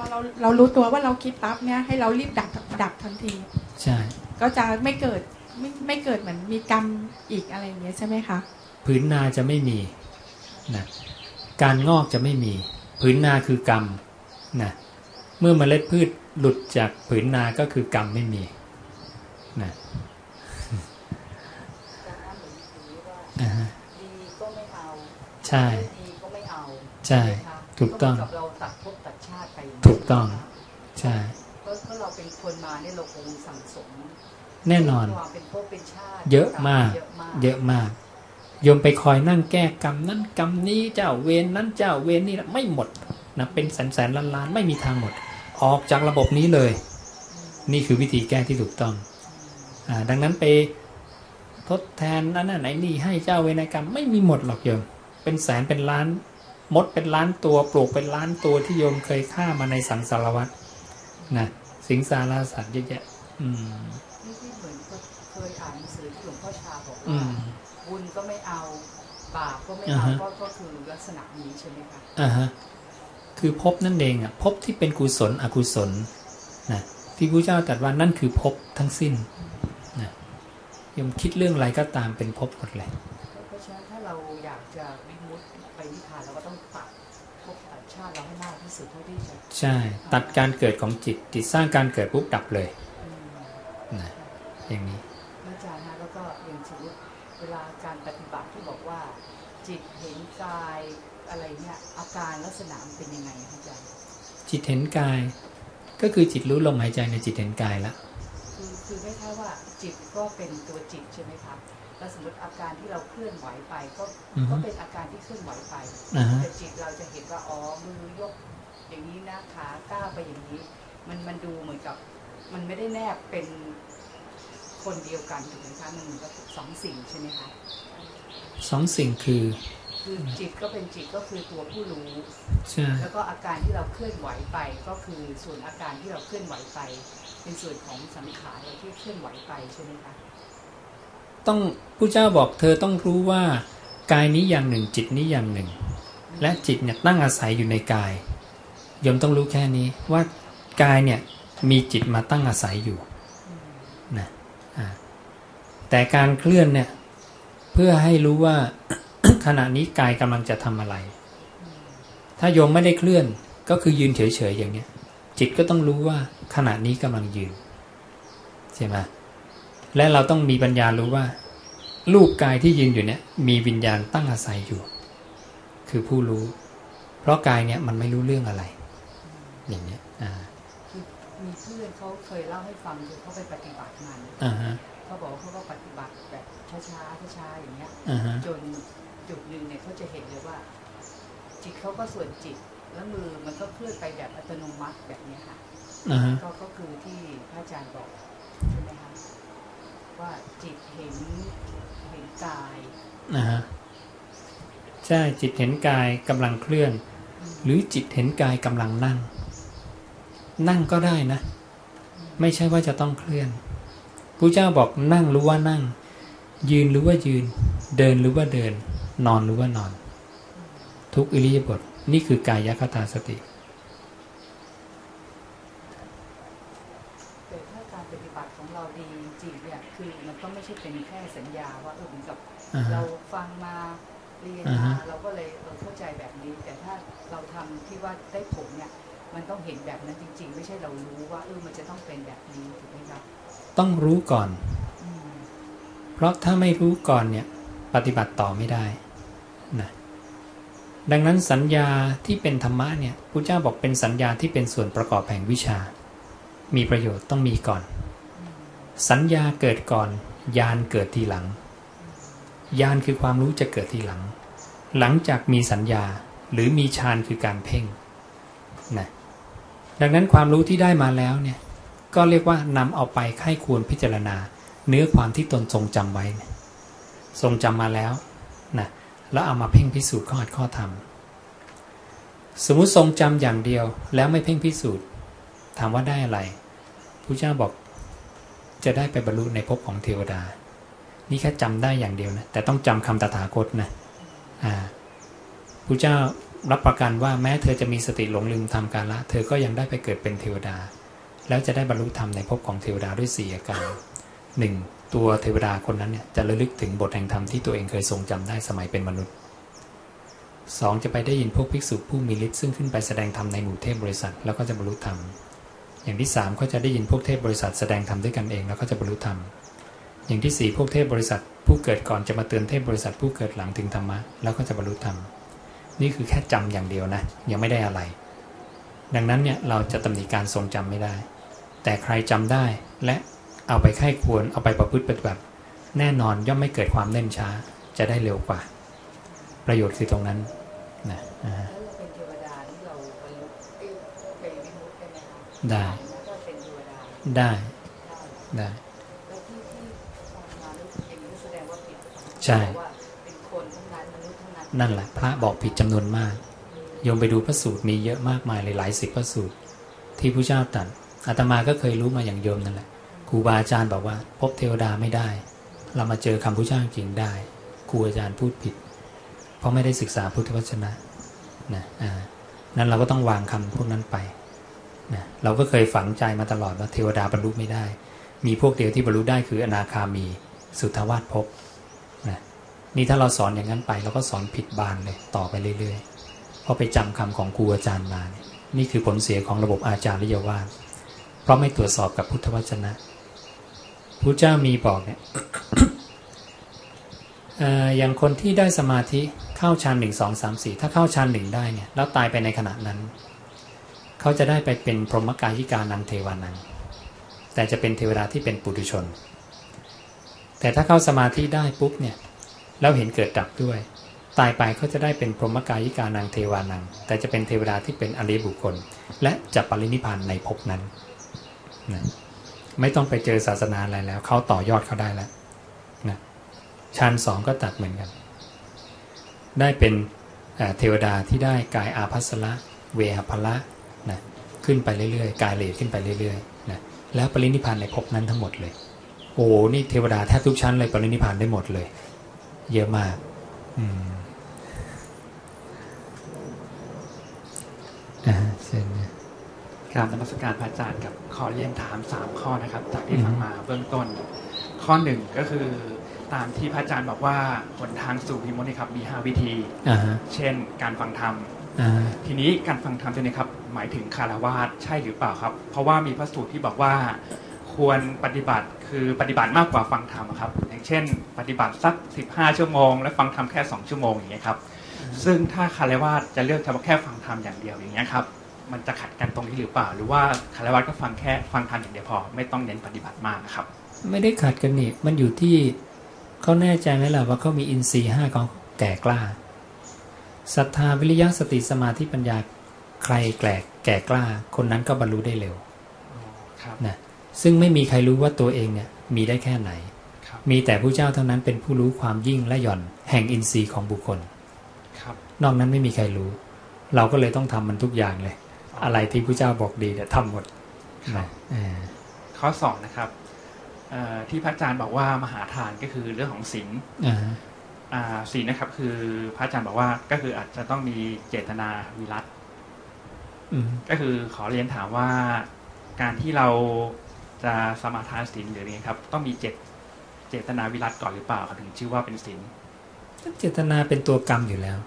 อเราเรารู้ตัวว่าเราคิดปั๊บเนี่ยให้เรารีบดับดับทันที ใช่ ก็จะไม่เกิดไม่ไม่เกิดเหมือนมีกรรมอีกอะไรอย่างเงี้ยใช่ไหมคะผืนนาจะไม่มีนะการงอกจะไม่มีผืนนาคือกรรมนะเมื่อเมล็ดพืชหลุดจากผืนนาก็คือกรรมไม่มีนะอ่าฮะดีก็ไม่เอาใช่ไม่ดีก็ไม่เอาใช่ไหมคะถูกต้องเหมืนบเราตัดภพตัดชาติ ไปถูกต้อง ใช่เพราะเพราะเราเป็นคนมาเนี่ยเราคงสั่งสม แน่นอนความเป็นภพเป็นชาติเยอะมากเยอะมาก เยอะมากโยมไปคอยนั่งแก้กรรมนั้นกรรมนี้เจ้าเวรนั้นเจ้าเวรนี่ไม่หมดนะเป็นแสนแสนล้านล้านไม่มีทางหมด ออกจากระบบนี้เลย นี่คือวิธีแก้ที่ถูกต้องอาดังนั้นไปทดแทนนั้นไหนนี่ให้เจ้าเวรนกรรมไม่มีหมดหรอกโยมเป็นแสนเป็นล้าน มดเป็นล้านตัวปลูกเป็นล้านตัวที่โยมเคยฆ่ามาในสังสารวัตรนะสิงสารสัตว์เยอะแยะอืมนี่ที่เหมือนเคยอ่านหนังสือที่หลวงพ่อชาบอกอืว่ามบุญก็ไม่เอาบาปก็ไม่อ่าเอาฮะก็ก็คือลักษณะนี้ใช่ไหมคะอ่าฮะคือภพนั่นเองอะภพที่เป็นกุศลอกุศลนะที่พระเจ้าตรัสว่านั่นคือภพทั้งสิ้นนะยมคิดเรื่องอะไรก็ตามเป็นภพหมดเลย ใช่ ตัดการเกิดของจิตจิตสร้างการเกิดปุ๊บดับเลยอืมนะอย่างนี้พระอาจารย์ฮะแล้วก็อย่างสมมติเวลาการปฏิบัติที่บอกว่า จิตเห็นกายอะไรเนี่ยอาการลักษณะมันเป็นยังไงคะอาจารย์จิตเห็นกายก็คือจิตรู้ลมหายใจในจิตเห็นกายละคือคือไม่ใช่ว่าจิตก็เป็นตัวจิตใช่ไหมครับแล้วสมมติอาการที่เราเคลื่อนไหวไปก็อือฮึก็เป็นอาการที่เคลื่อนไหวไปอ่าฮะแต่จิตเราจะเห็นว่าอ๋อมือยกอย่างนี้นะขา ก้าวไปอย่างนี้ มันมันดูเหมือนกับ มันไม่ได้แนบเป็นคนเดียวกันถูกไหมคะมันเหมือนกับสองสิ่งใช่ไหมคะสองสิ่งคือคือจิตก็เป็นจิตก็คือตัวผู้รู้ใช่แล้วก็อาการที่เราเคลื่อนไหวไปก็คือส่วนอาการที่เราเคลื่อนไหวไป เป็นส่วนของสังขารเราที่เคลื่อนไหวไปใช่ไหมคะต้องผู้เจ้าบอกเธอต้องรู้ว่ากายนี้อย่างหนึ่งจิตนี้อย่างหนึ่ง และจิตเนี่ยตั้งอาศัยอยู่ในกาย โยมต้องรู้แค่นี้ว่ากายเนี่ยมีจิตมาตั้งอาศัยอยู่นะแต่การเคลื่อนเนี่ยเพื่อให้รู้ว่าขณะนี้กายกำลังจะทำอะไร ถ้าโยมไม่ได้เคลื่อนก็คือยืนเฉยๆอย่างเนี้ย จิตก็ต้องรู้ว่าขณะนี้กำลังยืนใช่ไหมและเราต้องมีปัญญารู้ว่ารูปกายที่ยืนอยู่เนี่ยมีวิญญาณตั้งอาศัยอยู่ คือผู้รู้ เพราะกายเนี่ยมันไม่รู้เรื่องอะไร อย่างเนี้ยอ่าคือมีเพื่อนเขาเคยเล่าให้ฟังคือเขาไปปฏิบัติมันอ่าฮะเขาบอกว่าเขาก็ปฏิบัติแบบช้าๆช้าๆอย่างเงี้ยอ่าฮะจนจุดหนึ่งเนี่ยเขาจะเห็นเลยว่า จิตเขาก็ส่วนจิต แล้วมือมันก็เคลื่อนไปแบบอัตโนมัติแบบเนี้ยค่ะอ่าฮะก็ก็คือที่พระอาจารย์บอกใช่ไหมคะว่าจิตเห็นเห็นกายอ่าฮะใช่จิตเห็นกายกำลังเคลื่อน หรือจิตเห็นกายกำลังนั่ง นั่งก็ได้นะ ไม่ใช่ว่าจะต้องเคลื่อนพระเจ้าบอกนั่งรู้ว่านั่ง ยืนรู้ว่ายืน เดินรู้ว่าเดิน นอนรู้ว่านอน ทุกอิริยาบถนี่คือกายคตาสติแต่ถ้าการปฏิบัติของเราดีจริงเนี่ยคือมันก็ไม่ใช่เป็นแค่สัญญาว่าเออเหมือนกับอ่าฮะเราฟังมาเรียนอ่ามาฮะเราก็เลยเออเข้าใจแบบนี้ แต่ถ้าเราทำที่ว่าได้ผลเนี่ย มันต้องเห็นแบบนั้นจริง ๆ ไม่ใช่เรารู้ว่าเออมันจะต้องเป็นแบบนี้ถูกไหมครับต้องรู้ก่อนอืมเพราะถ้าไม่รู้ก่อนเนี่ยปฏิบัติต่อไม่ได้นะดังนั้นสัญญาที่เป็นธรรมะเนี่ยพระเจ้าบอกเป็นสัญญาที่เป็นส่วนประกอบแห่งวิชา มีประโยชน์ต้องมีก่อน สัญญาเกิดก่อนญาณเกิดทีหลังญาณคือความรู้จะเกิดทีหลัง หลังจากมีสัญญาหรือมีฌานคือการเพ่งนะ ดังนั้นความรู้ที่ได้มาแล้วเนี่ยก็เรียกว่านำเอาไปไข้ควรพิจารณา เนื้อความที่ตนทรงจำไว้ ทรงจำมาแล้วนะแล้วเอามาเพ่งพิสูจน์ข้ออัดข้อธรรม สมมุติทรงจำอย่างเดียวแล้วไม่เพ่งพิสูจน์ ถามว่าได้อะไรพระเจ้าบอกจะได้ไปบรรลุในภพของเทวดา นี่แค่จำได้อย่างเดียวนะแต่ต้องจำคำตถาคตนะอ่าพระเจ้า รับประกันว่าแม้เธอจะมีสติหลงลืมทำการละ เธอก็ยังได้ไปเกิดเป็นเทวดา แล้วจะได้บรรลุธรรมในภพของเทวดาด้วยสี่อาการหนึ่งตัวเทวดาคนนั้นเนี่ยจะระลึกถึงบทแห่งธรรมที่ตัวเองเคยทรงจำได้สมัยเป็นมนุษย์สองจะไปได้ยินพวกภิกษุผู้มีฤทธิ์ซึ่งขึ้นไปแสดงธรรมในหมู่เทพบริษัทแล้วก็จะบรรลุธรรม อย่างที่สามก็จะได้ยินพวกเทพบริษัทแสดงธรรมด้วยกันเองแล้วก็จะบรรลุธรรม อย่างที่สี่พวกเทพบริษัทผู้เกิดก่อนจะมาเตือนเทพบริษัทผู้เกิดหลังถึงธรรมะแล้วก็จะบรรลุธรรม นี่คือแค่จำอย่างเดียวนะ ยังไม่ได้อะไร ดังนั้นเนี่ยเราจะตำหนิการทรงจำไม่ได้ แต่ใครจำได้และเอาไปไข้ควรเอาไปประพฤติปฏิบัติ แน่นอนย่อมไม่เกิดความเล่นช้าจะได้เร็วกว่า ประโยชน์คือตรงนั้นนะอ่าแล้วเราเป็นเทวดาที่เราบรรลุเอ้ยไปวิมุตติได้ไหมคะได้แล้วก็เป็นเทวดาได้ได้ได้แล้วที่ที่ฟังมาแล้วอย่างนี้แสดงว่าผิดใช่ ว่าเป็นคนทั้งนั้นม นั่นแหละ พระบอกผิดจำนวนมากโยมไปดูพระสูตรมีเยอะมากมายเลยหลายสิบพระสูตร ที่พระเจ้าตรัสอาตมาก็เคยรู้มาอย่างโยมนั่นแหละครูบาอาจารย์บอกว่า พบเทวดาไม่ได้ เรามาเจอคำพระเจ้าจริงได้ครูอาจารย์พูดผิด เพราะไม่ได้ศึกษาพุทธวจนะนะอ่านั้นเราก็ต้องวางคำพวกนั้นไปนะเราก็เคยฝังใจมาตลอดว่าเทวดาบรรลุไม่ได้ มีพวกเดียวที่บรรลุได้คืออนาคามี สุทธาวาสภพ นี่ถ้าเราสอนอย่างนั้นไปเราก็สอนผิดบานเลยต่อไปเรื่อยๆเพราะไปจำคำของครูอาจารย์มาเนี่ยนี่คือผลเสียของระบบอาจารย์ริยวาสเพราะไม่ตรวจสอบกับพุทธวจนะพระเจ้ามีบอกเนี่ยเอ่ออย่างคนที่ได้สมาธิเข้าฌานหนึ่งสองสามสี่ถ้าเข้าฌานหนึ่งได้เนี่ยแล้วตายไปในขณะนั้น เขาจะได้ไปเป็นพรหมกายิกานังเทวานัง แต่จะเป็นเทวดาที่เป็นปุถุชน แต่ถ้าเข้าสมาธิได้ปุ๊บเนี่ย แล้วเห็นเกิดดับด้วย ตายไปเขาจะได้เป็นพรหมกายิกานังเทวานัง แต่จะเป็นเทวดาที่เป็นอริยบุคคล และจะปรินิพานในภพนั้นนะไม่ต้องไปเจอศาสนาอะไรแล้วเขาต่อยอดเขาได้แล้วนะฌานสองก็ตัดเหมือนกัน ได้เป็นเทวดาที่ได้กายอาภัสละเวหพละนะขึ้นไปเรื่อยๆ กายเลขึ้นไปเรื่อยๆนะแล้วปรินิพานในภพนั้นทั้งหมดเลย โอ้โหนี่เทวดาแทบทุกชั้นเลยปรินิพานได้หมดเลย เยอะมากอืมอ่าเช่นนะกรารนมัสการพระอาจารย์กับขอเรียนถามสามข้อนะครับ จากที่ฟังมาเบื้องต้น ข้อหนึ่งก็คือตามที่พระอาจารย์บอกว่าหนทางสู่พิมพ์นี่ครับมี5วิธีอ่าฮะเช่น การฟังธรรมอ่าทีนี้การฟังธรรมตัวนี้ครับ หมายถึงคารวาสใช่หรือเปล่าครับ เพราะว่ามีพระสูตรที่บอกว่า ควรปฏิบัติคือปฏิบัติมากกว่าฟังธรรมอะครับ อย่างเช่น ปฏิบัติสัก 15 ชั่วโมง และฟังธรรมแค่ 2 ชั่วโมงอย่างเงี้ยครับ ซึ่งถ้าคารวาสจะเลือกเฉพาะแค่ฟังธรรมอย่างเดียวอย่างเงี้ยครับ มันจะขัดกันตรงนี้หรือเปล่า หรือว่าคารวาสก็ฟังแค่ฟังธรรมอย่างเดียวพอ ไม่ต้องเน้นปฏิบัติมากนะครับ ไม่ได้ขัดกันนี่มันอยู่ที่เขาแน่ใจไหมล่ะว่าเขามีอินทรีย์ห้าของแก่กล้าศรัทธาวิริยะสติสมาธิปัญญาใครแกลกแก่กล้า คนนั้นก็บรรลุได้เร็วครับนะ ซึ่งไม่มีใครรู้ว่าตัวเองเนี่ยมีได้แค่ไหนครับมีแต่ผู้เจ้าเท่านั้นเป็นผู้รู้ความยิ่งและหย่อนแห่งอินทรีย์ของบุคคลครับนอกนั้นไม่มีใครรู้ เราก็เลยต้องทำมันทุกอย่างเลย อะไรที่ผู้เจ้าบอกดีเนี่ยทำหมดนะเออข้อสองนะครับเอ่อที่พระอาจารย์บอกว่ามหาทานก็คือเรื่องของศีลอ่าอ่าศีลนะครับ คือพระอาจารย์บอกว่าก็คืออาจจะต้องมีเจตนาวิรัตอืมก็คือขอเรียนถามว่าการที่เรา จะสมาทานศีลหรืออะไรเงี้ยครับ ต้องมีเจตเจตนาวิรัตก่อนหรือเปล่าถึงชื่อว่าเป็นศีลเจตนาเป็นตัวกรรมอยู่แล้ว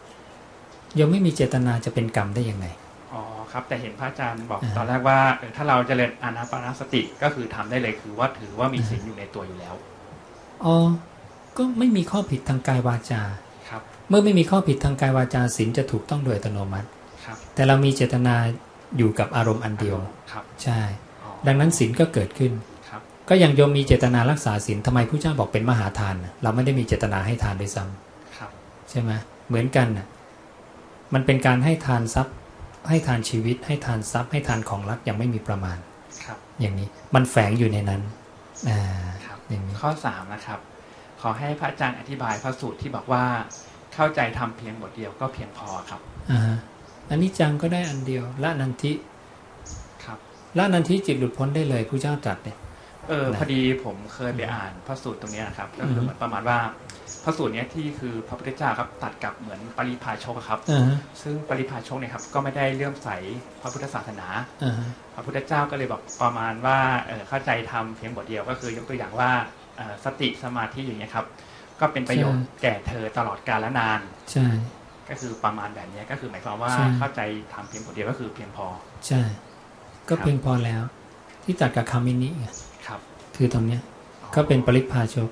ยังไม่มีเจตนาจะเป็นกรรมได้ยังไงอ๋อครับแต่เห็นพระอาจารย์บอกอ่าตอนแรกว่าเออถ้าเราจเจริญอานาปานสติก็คือทำได้เลยคือว่าถือว่ามีศีลอยู่ในตัวอยู่แล้วอ๋อก็ไม่มีข้อผิดทางกายวาจาครับ เมื่อไม่มีข้อผิดทางกายวาจาศีลจะถูกต้องโดยอัตโนมัติครับ แต่เรามีเจตนาอยู่กับอารมณ์อันเดียวครับ ใช่อ๋อ ดังนั้นศีลก็เกิดขึ้นครับก็ยังโยมมีเจตนารักษาศีลทำไมผู้เจ้าบอกเป็นมหาทานน่ะเราไม่ได้มีเจตนาให้ทานด้วยซ้ำครับใช่ไหมเหมือนกันน่ะมันเป็นการให้ทานทรัพย์ ให้ทานชีวิต ให้ทานทรัพย์ ให้ทานของรักยังไม่มีประมาณครับ อย่างนี้มันแฝงอยู่ในนั้นอ่าครับอย่างนี้ข้อสามนะครับ ขอให้พระอาจารย์อธิบายพระสูตรที่บอกว่า เข้าใจทำเพียงบทเดียวก็เพียงพอครับอ่าฮะอันนี้จังก็ได้อันเดียวละนันทิครับ ละนันทิจิตหลุดพ้นได้เลยผู้เจ้าตรัสเนี่ยเออนะพอดีผมเคยไปอ่านพระสูตรตรงเนี้ยนะครับก็คืออฮึเหมือนประมาณว่าพระสูตรเนี้ยที่คือพระพุทธเจ้าครับตัดกับเหมือนปริพาชกอะครับอ่าฮะซึ่งปริพาชกเนี่ยครับก็ไม่ได้เลื่อมใสพระพุทธศาสนาอ่าฮะพระพุทธเจ้าก็เลยบอกประมาณว่าเออเข้าใจทำเพียงบทเดียวก็คือยกตัวอย่างว่าเอ่อสติสมาธิอย่างเงี้ยครับ ก็เป็นประโยชน์แก่เธอตลอดกาลและนานใช่ก็คือประมาณแบบเนี้ยก็คือหมายความว่าใช่เข้าใจทำเพียงบทเดียวก็คือเพียงพอใช่ ก็เพียงพอแล้ว ที่ตัดกับคำมินิไงครับ คือตรงเนี้ยก็เป็นปริพาชก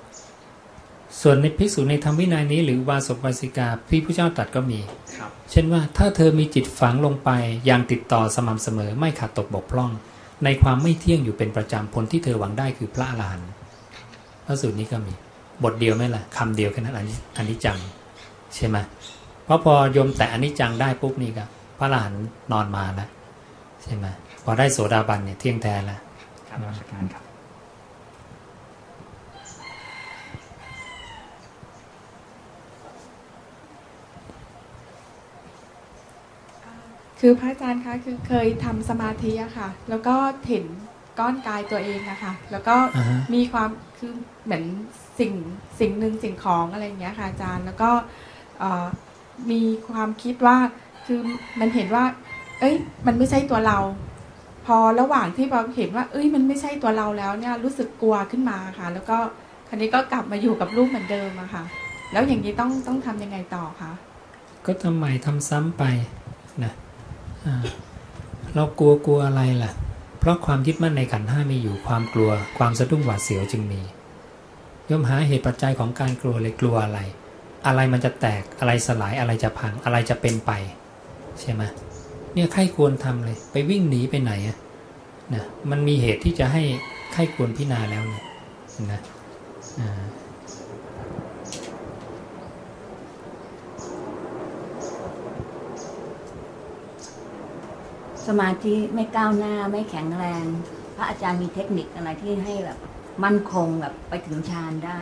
ส่วนในภิกษุในธรรมวินัยนี้หรือวาสกวาสิกาพี่ผู้เจ้าตรัสก็มีครับเช่นว่าถ้าเธอมีจิตฝังลงไปอย่างติดต่อสม่ำเสมอไม่ขาดตกบกพร่อง ในความไม่เที่ยงอยู่เป็นประจำผลที่เธอหวังได้คือพระอรหันต์พระสูตรนี้ก็มี บทเดียวไหมล่ะคำเดียวแค่นั้นอันนี้อันนี้จังใช่ไหมเพราะพอโยมแต่อันนี้จังได้ปุ๊บนี่ก็พระอรหันต์นอนมาแล้วใช่ไหม พอได้โสดาบันเนี่ยเที่ยงแท้แล้วการราชการครับคือพระอาจารย์คะคือเคยทำสมาธิอะค่ะ แล้วก็เห็นก้อนกายตัวเองอะค่ะ แล้วก็อ่าฮะมีความคือเหมือนสิ่งสิ่งหนึ่งสิ่งของอะไรอย่างเงี้ยค่ะอาจารย์ แล้วก็เอ่อมีความคิดว่าคือมันเห็นว่า เอ้ย มันไม่ใช่ตัวเราพ อระหว่างที่เราเห็นว่า เอ้ยมันไม่ใช่ตัวเราแล้วเนี่ยรู้สึกกลัวขึ้นมาค่ะ แล้วก็คราวนี้ก็กลับมาอยู่กับรูปเหมือนเดิมอะค่ะ แล้วอย่างนี้ต้องต้องทำยังไงต่อคะก็ทำไมทำซ้ำไปนะอ่าเรากลัวกลัวอะไรล่ะ เพราะความยึดมั่นในขันห้ามีอยู่ความกลัว ความสะดุ้งหวาดเสียวจึงมีย่อมหาเหตุปัจจัยของการกลัวเลยกลัวอะไร อะไรมันจะแตกอะไรสลายอะไรจะพังอะไรจะเป็นไป ใช่ไหม เนี่ยใครควรทำเลย ไปวิ่งหนีไปไหนอะนะมันมีเหตุที่จะให้ใครควรพิจารณาแล้วเนี่ยนะอ่าสมาธิไม่ก้าวหน้าไม่แข็งแรง พระอาจารย์มีเทคนิคอะไรที่ให้แบบ มั่นคงแบบไปถึงฌานได้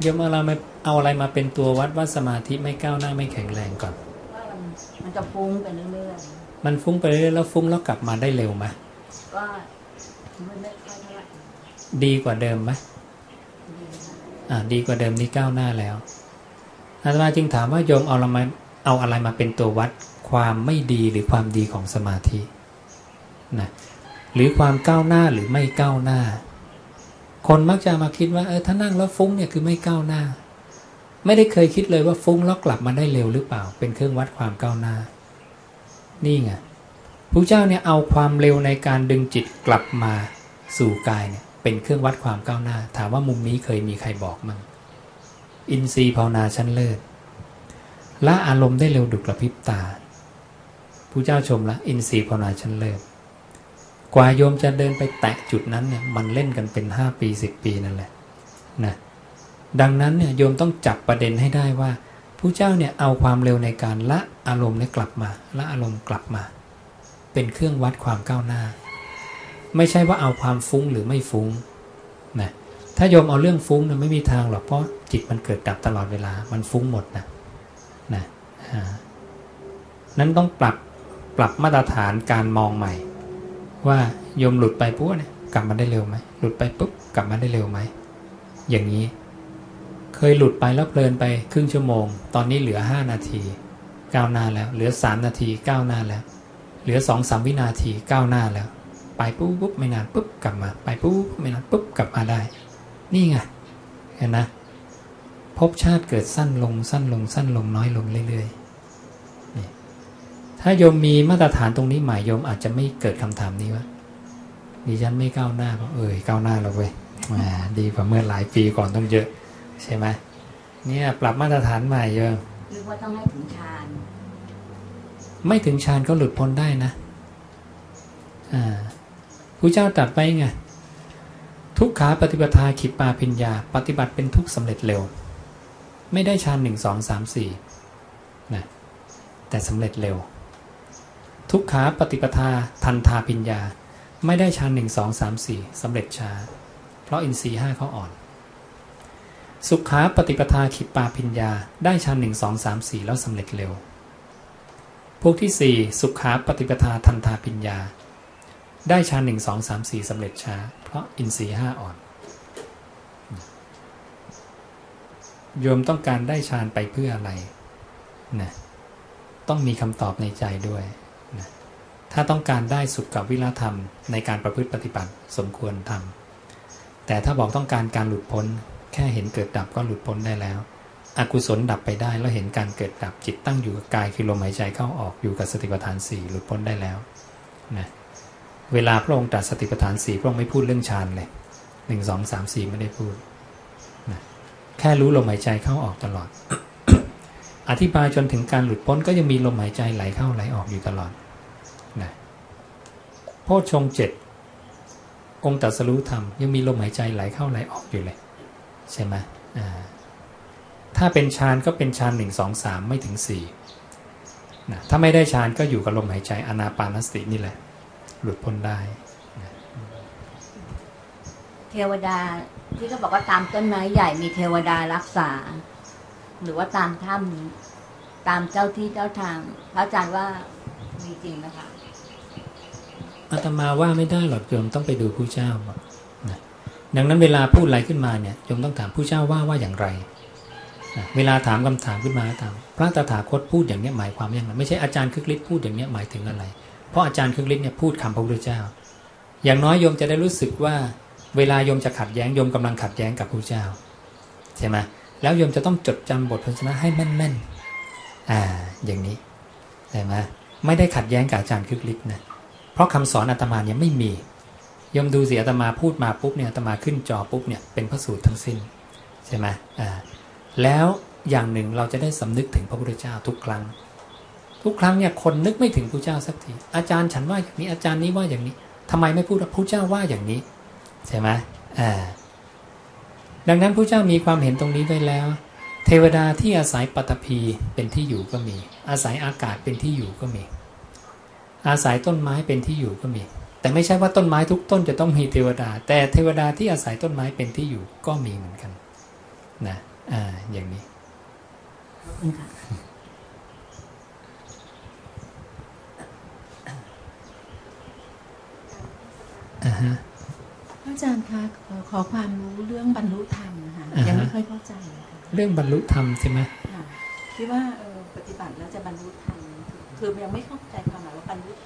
โยมเอาอะไรมาเอาอะไรมาเป็นตัววัดว่าสมาธิไม่ก้าวหน้าไม่แข็งแรงก่อนว่า มันมันจะฟุ้งไปเรื่อยมันฟุ้งไปเรื่อยๆแล้วฟุ้งแล้วกลับมาได้เร็วไหมๆก็ไม่ไม่ค่อยเท่าไหร่ดีกว่าเดิมไหมดีค่ะอ่าดีกว่าเดิมนี่ก้าวหน้าแล้วอาตมาจึงถามว่าโยมเอาอะไรมาเอาอะไรมาเป็นตัววัดความไม่ดีหรือความดีของสมาธินะหรือความก้าวหน้าหรือไม่ก้าวหน้า คนมักจะมาคิดว่าเออถ้านั่งแล้วฟุ้งเนี่ยคือไม่ก้าวหน้า ไม่ได้เคยคิดเลยว่าฟุ้งแล้วกลับมาได้เร็วหรือเปล่า เป็นเครื่องวัดความก้าวหน้า นี่ไงพระเจ้าเนี่ยเอาความเร็วในการดึงจิตกลับมาสู่กายเนี่ยเป็นเครื่องวัดความก้าวหน้า ถามว่ามุมนี้เคยมีใครบอกมั้งอินทรีย์ภาวนาชั้นเลิศละอารมณ์ได้เร็วดุกระพริบตาพระเจ้าชมละอินทรีย์ภาวนาชั้นเลิศกว่าโยมจะเดินไปแตะจุดนั้นเนี่ยมันเล่นกันเป็นห้าปีสิบปีนั่นแหละนะ ดังนั้นเนี่ยโยมต้องจับประเด็นให้ได้ว่าพระเจ้าเนี่ยเอาความเร็วในการละอารมณ์เนี่ยกลับมาละอารมณ์กลับมา เป็นเครื่องวัดความก้าวหน้า ไม่ใช่ว่าเอาความฟุ้งหรือไม่ฟุ้งนะถ้าโยมเอาเรื่องฟุ้งเนะไม่มีทางหรอกเพราะจิตมันเกิดดับตลอดเวลามันฟุ้งหมดนะนะนั้นต้องปรับปรับมาตรฐานการมองใหม่ ว่าโยมหลุดไปปุ๊บเนี่ยกลับมาได้เร็วไหมหลุดไปปุ๊บกลับมาได้เร็วไหมอย่างนี้ เคยหลุดไปแล้วเพลินไปครึ่งชั่วโมง ตอนนี้เหลือ 5 นาทีก้าวหน้าแล้ว เหลือ 3 นาทีก้าวหน้าแล้ว เหลือสองสามวินาทีก้าวหน้าแล้ว ไปปุ๊บปุ๊บไม่นานปุ๊บกลับมา ไปปุ๊บไม่นานปุ๊บกลับมาได้ นี่ไงเห็นนะภพชาติเกิดสั้นลงสั้นลงสั้นลงน้อยลงเรื่อยๆถ้าโยมมีมาตรฐานตรงนี้หมายโยมอาจจะไม่เกิดคำถามนี้ว่าดิฉันไม่ก้าวหน้าก็เอ่ยก้าวหน้าแล้วเว้ยดีกว่าเมื่อหลายปีก่อนต้องเยอะ ใช่ไหมเนี่ยปรับมาตรฐานใหม่โยมหรือว่าต้องให้ถึงฌาน ไม่ถึงฌานก็หลุดพ้นได้นะอ่าพระเจ้าตรัสไปไงทุกขาปฏิปทาขิปปาพิญญา ปฏิบัติเป็นทุกข์สำเร็จเร็ว ไม่ได้ฌานหนึ่งสองสามสี่นะแต่สำเร็จเร็ว ทุกขาปฏิปทาทันทาพิญญา ไม่ได้ฌานหนึ่งสองสามสี่สำเร็จช้า เพราะอินทรีย์ห้าเขาอ่อน สุขาปฏิปทาขิปปาพิญญาได้ฌานหนึ่งสองสามสี่แล้วสำเร็จเร็ว พวกที่สี่สุขาปฏิปทาทันทาปิญญา ได้ฌานหนึ่งสองสามสี่สำเร็จช้า เพราะอินทรีห้าอ่อน โยมต้องการได้ฌานไปเพื่ออะไรนะต้องมีคำตอบในใจด้วยนะถ้าต้องการได้สุขกับวิรธรรมในการประพฤติปฏิบัติสมควรทำแต่ถ้าบอกต้องการการหลุดพ้น แค่เห็นเกิดดับก็หลุดพ้นได้แล้วอกุศลดับไปได้แล้วเห็นการเกิดดับจิตตั้งอยู่กับกายคือลมหายใจเข้าออกอยู่กับสติปัฏฐานสี่หลุดพ้นได้แล้วนะเวลาพระองค์ตรัสสติปัฏฐานสี่พระองค์ไม่พูดเรื่องฌานเลยหนึ่งสองสามสี่ไม่ได้พูดนะแค่รู้ลมหายใจเข้าออกตลอด อธิบายจนถึงการหลุดพ้นก็ยังมีลมหายใจไหลเข้าไหลออกอยู่ตลอดนะโพชฌงเจ็ดองค์ตรัสรู้ธรรมยังมีลมหายใจไหลเข้าไหลออกอยู่เลย ใช่ไหมอ่าถ้าเป็นฌานก็เป็นฌานหนึ่งสองสามไม่ถึงสี่นะถ้าไม่ได้ฌานก็อยู่กับลมหายใจอนาปานสตินี่แหละ หลุดพ้นได้เทวดาที่เขาบอกว่าตามต้นไม้ใหญ่มีเทวดารักษา หรือว่าตามถ้ำตามเจ้าที่เจ้าทางพระอาจารย์ว่ามีจริงไหมคะอาตมาว่าไม่ได้หรอกโยมต้องไปดูผู้เจ้าบอกนะ ดังนั้นเวลาพูดอะไรขึ้นมาเนี่ยโยมต้องถามผู้เจ้าว่าว่าอย่างไรเวลาถามคำถามขึ้นมาถามพระตถาคตพูดอย่างนี้หมายความอย่างไรไม่ใช่อาจารย์คึกฤทธิ์พูดอย่างนี้หมายถึงอะไร เพราะอาจารย์คึกฤทธิ์เนี่ยพูดคำพระพุทธเจ้า อย่างน้อยโยมจะได้รู้สึกว่า เวลาโยมจะขัดแย้งโยมกำลังขัดแย้งกับพระเจ้าใช่ไหมแล้วโยมจะต้องจดจำบทพระชนะให้แม่นๆอ่าอย่างนี้ใช่ไหมไม่ได้ขัดแย้งกับอาจารย์คึกฤทธิ์นะเพราะคำสอนอาตมาเนี่ยไม่มี ยมดูเสิอาตมาพูดมาปุ๊บเนี่ยตมาขึ้นจอปุ๊บเนี่ยเป็นพระสูตรทั้งสิ้นใช่ไหมอ่าแล้วอย่างหนึ่งเราจะได้สำนึกถึงพระพุทธเจ้าทุกครั้ง ทุกครั้งเนี่ยคนนึกไม่ถึงพระเจ้าสักทีอาจารย์ฉันว่าอย่างนี้อาจารย์นี้ว่าอย่างนี้ทำไมไม่พูดว่าพระเจ้าว่าอย่างนี้ใช่ไหมอ่าดังนั้นพระเจ้ามีความเห็นตรงนี้ไว้แล้ว เทวดาที่อาศัยปัตภีเป็นที่อยู่ก็มี อาศัยอากาศเป็นที่อยู่ก็มี อาศัยต้นไม้เป็นที่อยู่ก็มี แต่ไม่ใช่ว่าต้นไม้ทุกต้นจะต้องมีเทวดา แต่เทวดาที่อาศัยต้นไม้เป็นที่อยู่ก็มีเหมือนกันนะอ่าอย่างนี้ขอบคุณค่ะอ่าฮะพระอาจารย์คะขอขอความรู้เรื่องบรรลุธรรมนะคะอ่าฮะยังไม่ค่อยเข้าใจเลยค่ะเรื่องบรรลุธรรมใช่ไหมค่ะคิดว่าเออปฏิบัติแล้วจะบรรลุธรรมคือยังไม่เข้าใจความหมายว่าบรรลุธรรมนี่คืออะไร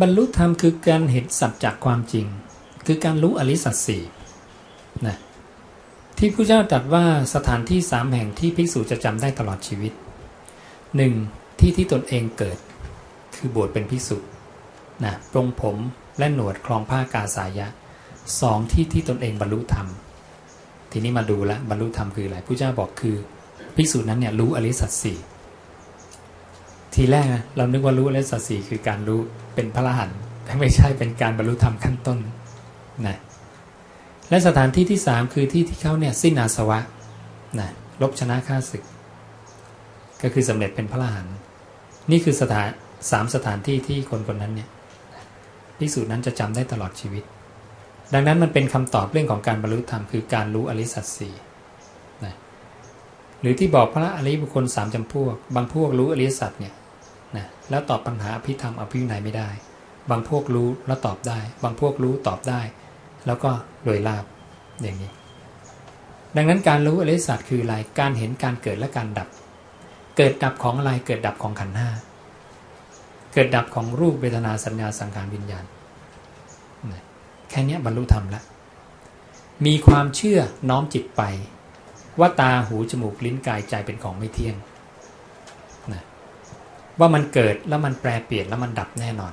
บรรลุธรรมคือการเห็นสัจจากความจริง คือการรู้อริสัตสี่นะที่พระเจ้าตรัสว่าสถานที่สามแห่งที่ภิกษุจะจำได้ตลอดชีวิตหนึ่งที่ที่ตนเองเกิด คือบวชเป็นภิกษุนะปรงผมและหนวดคลองผ้ากาสายะสองที่ที่ตนเองบรรลุธรรม ทีนี้มาดูละบรรลุธรรมคืออะไรพระเจ้าบอกคือภิกษุนั้นเนี่ยรู้อริสัตสี่ ทีแรกนะเรานึกว่ารู้อริสัตสีคือการรู้เป็นพระรหันต์แต่ไม่ใช่เป็นการบรรลุธรรมขั้นต้นนะและสถานที่ที่สามคือที่ที่เขาเนี่ยสิ้นอาสวะนะลบชนะข้าศึก ก็คือสำเร็จเป็นพระรหันต์นี่คือสถานสามสถานที่ที่คนคนนั้นเนี่ยภิกษุนั้นจะจำได้ตลอดชีวิต ดังนั้นมันเป็นคำตอบเรื่องของการบรรลุธรรมคือการรู้อริสัตสีนะหรือที่บอกพระอริยบุคคลสามจำพวก บางพวกรู้อริยสัจเนี่ย แล้วตอบปัญหาอภิธรรมอภิวินัยไม่ได้ บางพวกรู้แล้วตอบได้ บางพวกรู้ตอบได้ แล้วก็โดยลาบอย่างนี้ ดังนั้นการรู้อริยสัจคืออะไรการเห็นการเกิดและการดับ เกิดดับของอะไรเกิดดับของขันธ์ห้าเกิดดับของรูปเวทนาสัญญาสังขารวิญญาณแค่นี้บรรลุธรรมล้วมีความเชื่อน้อมจิตไป ว่าตาหูจมูกลิ้นกายใจเป็นของไม่เที่ยง ว่ามันเกิดแล้วมันแปรเปลี่ยนแล้วมันดับแน่นอน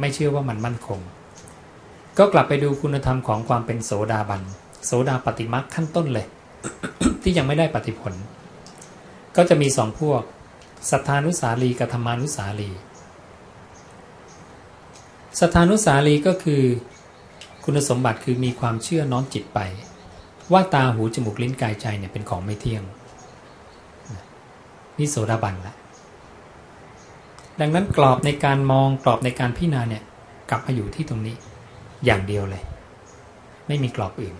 ไม่เชื่อว่ามันมั่นคง ก็กลับไปดูคุณธรรมของความเป็นโสดาบัน โสดาปฏิมักขั้นต้นเลย ที่ยังไม่ได้ปฏิผล ก็จะมีสองพวกสัทธานุสาลีกับธรรมานุสาลีสัทธานุสาลีก็คือ คุณสมบัติคือมีความเชื่อน้อมจิตไป ว่าตาหูจมูกลิ้นกายใจเนี่ยเป็นของไม่เที่ยงนี่โสดาบันละ ดังนั้นกรอบในการมองกรอบในการพิจารณาเนี่ยกลับมาอยู่ที่ตรงนี้อย่างเดียวเลย ไม่มีกรอบอื่น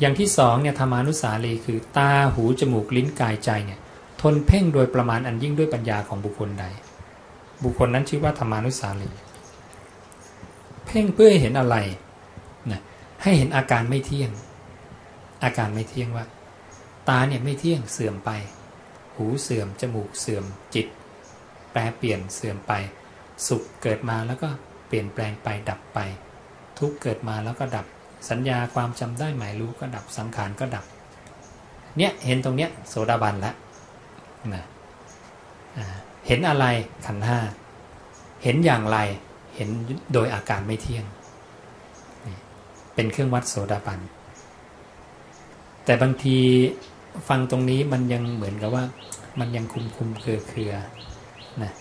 อย่างที่สองเนี่ยธรรมานุสาลีคือตาหูจมูกลิ้นกายใจเนี่ยทนเพ่งโดยประมาณอันยิ่งด้วยปัญญาของบุคคลใด บุคคลนั้นชื่อว่าธรรมานุสาลีเพ่งเพื่อให้เห็นอะไรนะให้เห็นอาการไม่เที่ยง อาการไม่เที่ยงว่า ตาเนี่ยไม่เที่ยงเสื่อมไป หูเสื่อมจมูกเสื่อมจิต ปรเปลี่ยนเสื่อมไป สุขเกิดมาแล้วก็เปลี่ยนแปลงไปดับไป ทุกเกิดมาแล้วก็ดับ สัญญาความจำได้หมายรู้ก็ดับสังขารก็ดับ เนี่ยเห็นตรงเนี้ยโสดาบันแล้วนะเห็นอะไรขันห้าเห็นอย่างไรเห็นโดยอาการไม่เที่ยง เป็นเครื่องวัดโสดาบัน แต่บางทีฟังตรงนี้มันยังเหมือนกับว่า มันยังคุมคุมเครือเครือ นะ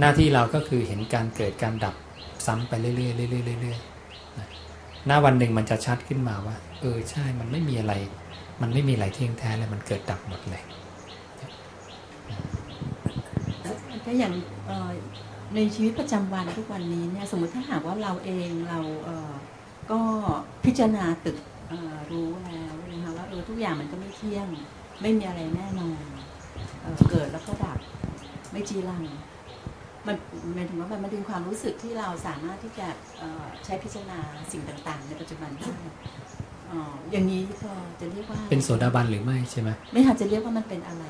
หน้าที่เราก็คือเห็นการเกิดการดับซ้ำไปเรื่อยๆเรื่อยๆเรื่อยๆนะหน้าวันหนึ่งมันจะชัดขึ้นมาว่า เออใช่มันไม่มีอะไร มันไม่มีอะไรเที่ยงแท้เลยมันเกิดดับหมดเลยถ้าอย่างในชีวิตประจำวันทุกวันนี้เนี่ยสมมติถ้าหากว่าเราเองเราเก็พิจารณาตึกรู้แล้วนะคะว่าเออทุกอย่างมันก็ไม่เที่ยง ไม่มีอะไรแน่นอนเอเกิดแล้วก็ดับ ไม่จีรังมันหมายถึงว่ามันมันเป็นความรู้สึกที่เราสามารถที่จะเอ่อใช้พิจารณาสิ่งต่าง ๆ ในปัจจุบันได้อ๋ออย่างนี้พอจะเรียกว่า เป็นโสดาบันหรือไม่ใช่ไหมไม่อาจจะเรียกว่ามันเป็นอะไร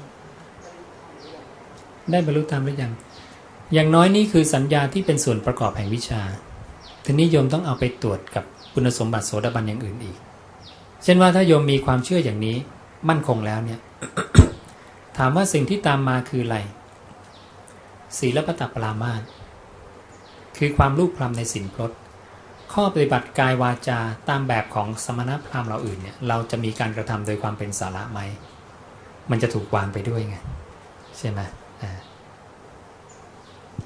ได้บรรลุธรรมหรือยัง อย่างน้อยนี่คือสัญญาที่เป็นส่วนประกอบแห่งวิชาทีนี้โยมต้องเอาไปตรวจกับคุณสมบัติโสดาบันอย่างอื่นอีก เช่นว่าถ้าโยมมีความเชื่ออย่างนี้มั่นคงแล้วเนี่ย ถามว่าสิ่งที่ตามมาคืออะไร ศีลปตปรามาสคือความรูปพรำในสินพลดข้อปฏิบัติกายวาจาตามแบบของสมณพราหมณ์เราอื่นเนี่ยเราจะมีการกระทำโดยความเป็นสาระไหม มันจะถูกวางไปด้วยไงใช่ไหม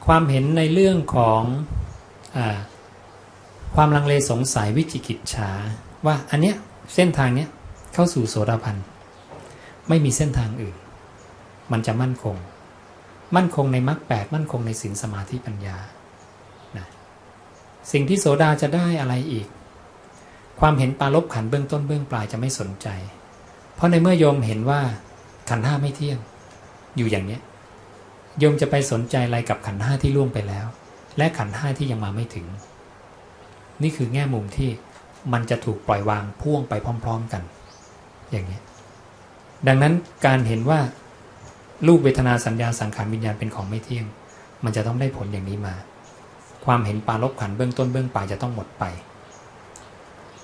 ความเห็นในเรื่องของอความลังเลสงสัยวิจิกิจฉาว่าอันเนี้ยเส้นทางเนี้ยเข้าสู่โสดาบันไม่มีเส้นทางอื่น มันจะมั่นคง มั่นคงในมรรคแปดมั่นคงในศีลสมาธิปัญญานะสิ่งที่โสดาจะได้อะไรอีก ความเห็นปาลบขันเบื้องต้นเบื้องปลายจะไม่สนใจ เพราะในเมื่อโยมเห็นว่าขันห้าไม่เที่ยง อยู่อย่างเนี้ยโยมจะไปสนใจอะไรกับขันห้าที่ล่วงไปแล้ว และขันห้าที่ยังมาไม่ถึง นี่คือแง่มุมที่มันจะถูกปล่อยวางพ่วงไปพร้อม ๆกัน อย่างนี้ดังนั้นการเห็นว่า รูปเวทนาสัญญาสังขารวิญญาณเป็นของไม่เที่ยง มันจะต้องได้ผลอย่างนี้มา ความเห็นปาลบขันเบื้องต้นเบื้องปลายจะต้องหมดไป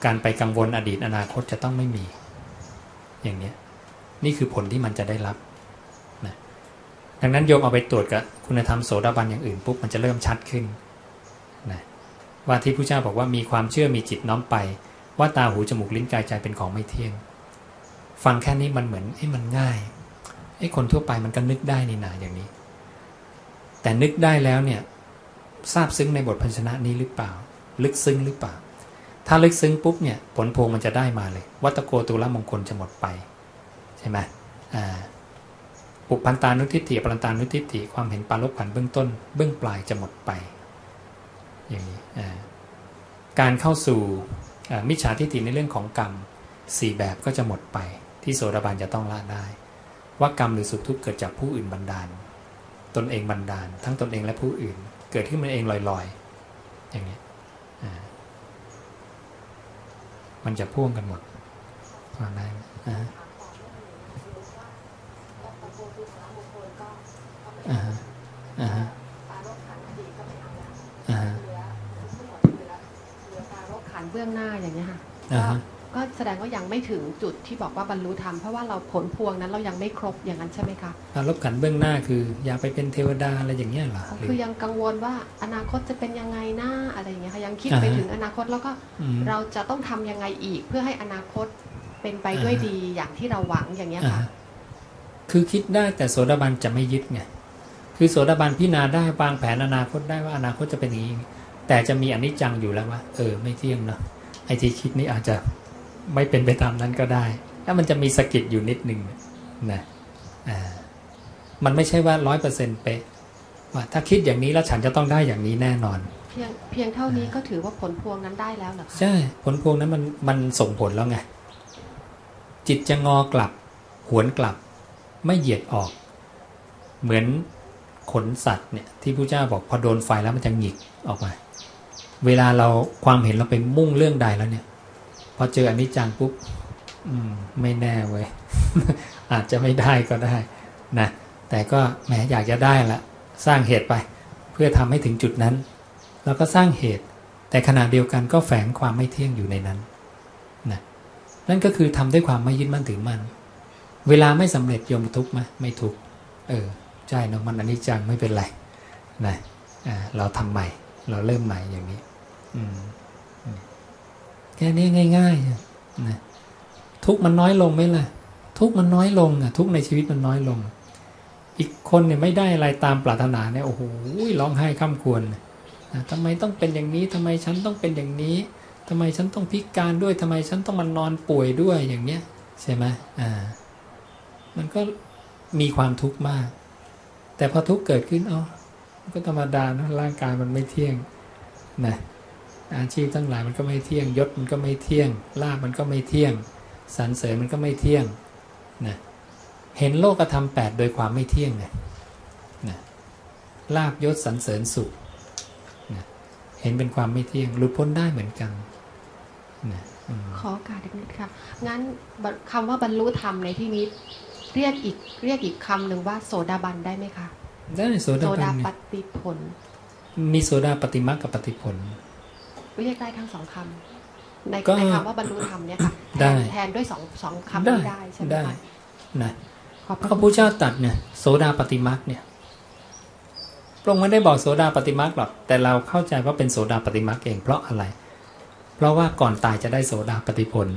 การไปกังวลอดีตอนาคตจะต้องไม่มี อย่างนี้นี่คือผลที่มันจะได้รับนะดังนั้นโยมเอาไปตรวจกับคุณธรรมโสดาบันอย่างอื่นปุ๊บมันจะเริ่มชัดขึ้นนะว่าที่พระเจ้าบอกว่ามีความเชื่อมีจิตน้อมไป ว่าตาหูจมูกลิ้นกายใจเป็นของไม่เที่ยง ฟังแค่นี้มันเหมือนไอ้มันง่าย อ้คนทั่วไปมันก็นึกได้นี่นาอย่างนี้ แต่นึกได้แล้วเนี่ยทราบซึ้งในบทพันชนะนี้หรือเปล่า ลึกซึ้งหรือเปล่า ถ้าลึกซึ้งปุ๊บเนี่ยผลพวงมันจะได้มาเลย วัตโกตุลมงคลจะหมดไป ใช่ไหมอ่าปุพันตานุทิฏฐิปรันตานุทิฏฐิความเห็นปาลบขันเบื้องต้น เบื้องปลายจะหมดไป อย่างนี้อ่าการเข้าสู่มิจฉาทิฏฐิในเรื่องของกรรมสี่แบบก็จะหมดไป ที่โสดาบันจะต้องละได้ ว่ากรรมหรือสุขทุกข์เกิดจากผู้อื่นบันดาล ตนเองบันดาล ทั้งตนเองและผู้อื่น เกิดขึ้นมาเองลอยๆ อย่างนี้มันจะพ่วงกันหมดฟังได้ไหมอะอ่าฮะอ่าฮะอ่าฮะเบื้องหน้าอย่างนี้ค่ะอ่าฮะ ก็แสดงว่ายังไม่ถึงจุดที่บอกว่าบรรลุธรรมเพราะว่าเราผลพวงนั้นเรายังไม่ครบอย่างนั้นใช่ไหมคะปารลบขันธ์เบื้องหน้าคืออยากไปเป็นเทวดาอะไรอย่างเงี้ยเหรอหรืคือยังกังวลว่าอนาคตจะเป็นยังไงหน้าอะไรอย่างเงี้ยค่ะยังคิดอ่าฮะไปถึงอนาคตแล้วก็อืมเราจะต้องทำยังไงอีก เพื่อให้อนาคตเป็นไปด้วยอ่าฮะดีอย่างที่เราหวังอย่างเงี้ยอ่าค่ะฮะคือคิดได้แต่โสดาบันจะไม่ยึดไงคือโสดาบันพิจารณาได้วางแผนอนาคตได้ว่าอนาคตจะเป็นอย่างนี้แต่จะมีอนิจจังอยู่แล้วว่าเออไม่เที่ยงเนาะไอที่คิดนี่อาจจะ ไม่เป็นไปตามนั้นก็ได้แล้วมันจะมีสะกิดอยู่นิดหนึ่งนะอ่ามันไม่ใช่ว่าร้อยเปอร์เซ็นต์เป๊ะว่าถ้าคิดอย่างนี้แล้วฉันจะต้องได้อย่างนี้แน่นอน เพียงเพียงเท่านี้ก็ถือว่าผลพวงนั้นได้แล้วเหรอคะใช่ ผลพวงนั้นมันมันส่งผลแล้วไง จิตจะงอกลับ หวนกลับ ไม่เหยียดออก เหมือนขนสัตว์เนี่ยที่พระเจ้าบอกพอโดนไฟแล้วมันจะหงิกออกมา เวลาเราความเห็นเราไปมุ่งเรื่องใดแล้วเนี่ย พอเจออนนี้จังปุ๊บไม่แน่เว้ยอาจจะไม่ได้ก็ได้นะแต่ก็แหมอยากจะได้ละสร้างเหตุไป เพื่อทำให้ถึงจุดนั้น แล้วก็สร้างเหตุ แต่ขณะเดียวกันก็แฝงความไม่เที่ยงอยู่ในนั้นนะนั่นก็คือทำด้วยความไม่ยึดมั่นถือมั่นเวลาไม่สำเร็จยมทุกข์ไหมไม่ทุกข์เออใช่เนอะมันอนนี้จังไม่เป็นไรนะอ่าเราทำใหม่ เราเริ่มใหม่อย่างนี้ อืม ค่นี้ง่ายๆนะทุกมันน้อยลงไหมล่ะ ทุกมันน้อยลงอะ ทุกในชีวิตมันน้อยลง อีกคนเนี่ยไม่ได้อะไรตามปรารถนาเนี่ยโอ้โหร้องไห้ข้ามควรนะทำไมต้องเป็นอย่างนี้ทำไมฉันต้องเป็นอย่างนี้ทำไมฉันต้องพิการด้วยทำไมฉันต้องมานอนป่วยด้วยอย่างเนี้ยใช่ไหมอ่า มันก็มีความทุกข์มาก แต่พอทุกข์เกิดขึ้นเอ๋อก็ธรรมดานะร่างกายมันไม่เที่ยงนะ อาชีพทั้งหลายมันก็ไม่เที่ยงยศมันก็ไม่เที่ยงลาบมันก็ไม่เที่ยงสรรเสริญมันก็ไม่เที่ยงนะเห็นโลกธรรมแปดโดยความไม่เที่ยงไงนะลาบยศสรรเสริญสุขนะเห็นเป็นความไม่เที่ยงหลุดพ้นได้เหมือนกันนะอืมขอโอกาสอีกนิดค่ะงั้นบคำว่าบรรลุธรรมในที่นี้เรียกอีกเรียกอีกคำหนึ่งว่าโสดาบันได้ไหมคะได้โสดาบันปไงฏิผล มีโสดาปฏิมากับปฏิผล เรียกได้ทั้งสองคำในก็ในคำว่าบรรลุธรรมเนี่ยค่ะแทได้นแทนด้วยสองสองคำนี้ได้ใช่ไหมได้คะนะขอบพพระระคุพุทณธเจ้าตรัดเนี่ยโสดาปฏิมาเนี่ยพระองค์ไม่ได้บอกโสดาปฏิมาหรอกแต่เราเข้าใจว่าเป็นโสดาปฏิมาเองเพราะอะไรราะว่าก่อนตายจะได้โสดาปฏิผล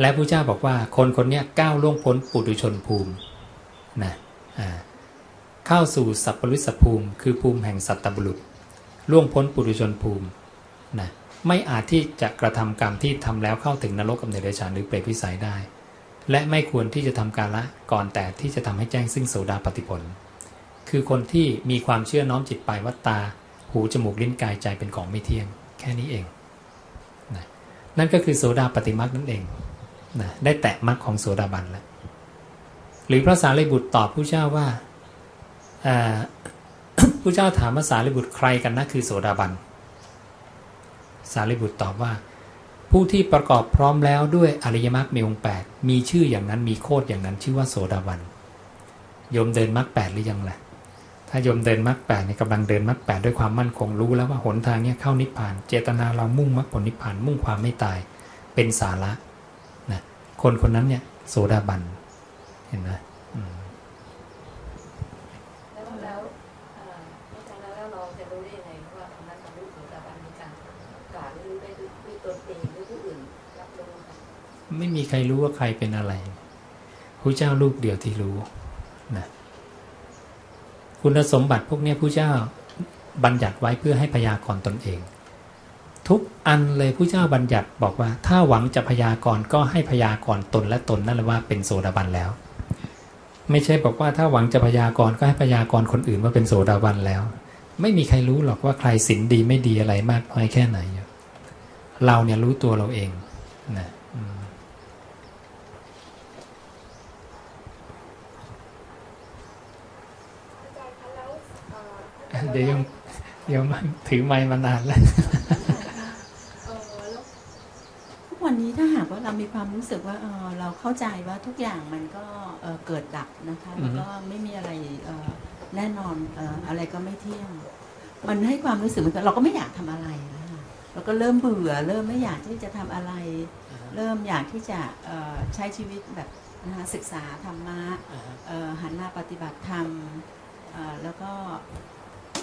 และพระเจ้าบอกว่าคนคนเนี้ยก้าวล่วงพ้นปุถุชนภูมินะอ่าเข้าสู่สัพพรุสภูมิ คือภูมิแห่งสัตตบุรุษ ล่วงพ้นปุถุชนภูมิ นะไม่อาจที่จะกระทำกรรมที่ทำแล้วเข้าถึงนรกกับเนรชานหรือเปรตวิสัยได้ และไม่ควรที่จะทำการละก่อนแต่ที่จะทำให้แจ้งซึ่งโสดาปฏิผล คือคนที่มีความเชื่อน้อมจิตไปว่าตา หูจมูกลิ้นกายใจเป็นของไม่เที่ยง แค่นี้เองนะนั่นก็คือโสดาปฏิมักนั่นเองนะได้แตะมักของโสดาบันแล้วหรือพระสารีบุตรตอบผู้เจ้าว่าผู้เจ้าถามภาษาลิบุตรใครกันนะคือโสดาบัน สารีบุตรตอบว่า ผู้ที่ประกอบพร้อมแล้วด้วยอริยมรรคมีองค์แปดมีชื่ออย่างนั้นมีโคดอย่างนั้นชื่อว่าโสดาบันโยมเดินมรรคแปดหรือยังล่ะถ้าโยมเดินมรรคแปดเนี่ยกำลังเดินมรรคแปดด้วยความมั่นคงรู้แล้วว่าหนทางเนี้ยเข้านิพพาน เจตนาเรามุ่งมรรคผลนิพพานมุ่งความไม่ตายเป็นสาระนะคนคนนั้นเนี่ยโสดาบันเห็นไหม แล้วแล้วเอ่อเพราะฉะนั้นแล้วเราจะรู้ได้ยังไงว่าคนนั้นบรรลุโสดาบันเหมือนกันกล่าวรู้ได้ด้วยตนเองหรือผู้อื่นรับรู้กัน ไม่มีใครรู้ว่าใครเป็นอะไรพระเจ้าลูกเดียวที่รู้นะคุณสมบัติพวกนี้ยพระเจ้าบัญญัติไว้เพื่อให้พยากรตนเอง ทุกอันเลยพระเจ้าบัญญัติบอกว่า ถ้าหวังจะพยากรก็ให้พยากรตนและตนนั่นแหละว่าเป็นโสดาบันแล้ว ไม่ใช่บอกว่าถ้าหวังจะพยากรก็ให้พยากรคนอื่นว่าเป็นโสดาบันแล้ว ไม่มีใครรู้หรอกว่าใครศีลดีไม่ดีอะไรมากน้อยแค่ไหนเราเนี่ยรู้ตัวเราเองนะ เดี๋ยวยังเดี๋ยวมันถือไม้มานานแล้วทุกวันนี้ถ้าหากว่าเรามีความรู้สึกว่าเออเราเข้าใจว่าทุกอย่างมันก็เอ่อเกิดดับนะคะอืแล้อวฮึก็ไม่มีอะไรเอ่อแน่นอนเอ่ออะไรก็ไม่เที่ยง มันให้ความรู้สึกเหมือนกันเราก็ไม่อยากทำอะไรแล้วค่ะเราก็เริ่มเบื่อ เริ่มไม่อยากที่จะทำอะไร เริ่มอยากที่จะเอ่อใช้ชีวิตแบบนะคะศึกษาธรรมะเอ่อหันมาปฏิบัติธรรมเอ่อแล้วก็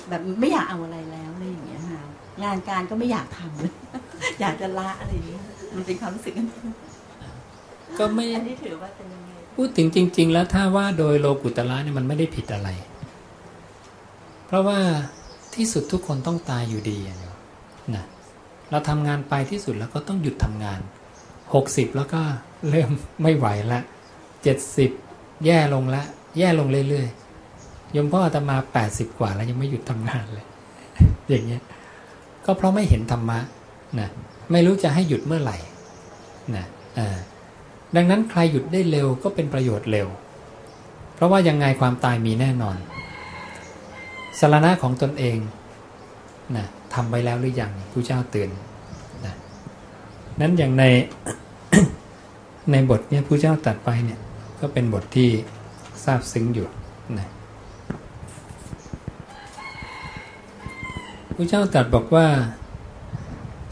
แบบไม่อยากเอาอะไรแล้วอะไรอย่างเงี้ยค่ะงานการก็ไม่อยากทำเลยอยากจะละอะไรอย่างเงี้ยมันเป็นความรู้สึกนั้นก็ไม่อันนี้ถือว่าเป็นยังไงพูดถึงจริง ๆ แล้วถ้าว่าโดยโลกุตละเนี่ยมันไม่ได้ผิดอะไร เพราะว่าที่สุดทุกคนต้องตายอยู่ดีอะโยมนะเราทำงานไปที่สุดแล้วก็ต้องหยุดทำงานหกสิบแล้วก็เริ่มไม่ไหวละเจ็ดสิบแย่ลงละ แย่ลงเรื่อยๆโยมพ่ออาตมาแปดสิบกว่าแล้วยังไม่หยุดทำงานเลย อย่างเงี้ย ก็เพราะไม่เห็นธรรมะนะไม่รู้จะให้หยุดเมื่อไหร่นะดังนั้นใครหยุดได้เร็วก็เป็นประโยชน์เร็ว เพราะว่ายังไงความตายมีแน่นอนสารณะของตนเองนะทำไว้แล้วหรือยังผู้เจ้าเตือนนะนั้นอย่างในในบทเนี่ยผู้เจ้าตัดไปเนี่ยก็เป็นบทที่ซาบซึ้งอยู่นะ ผู้เจ้าตรัสบอกว่า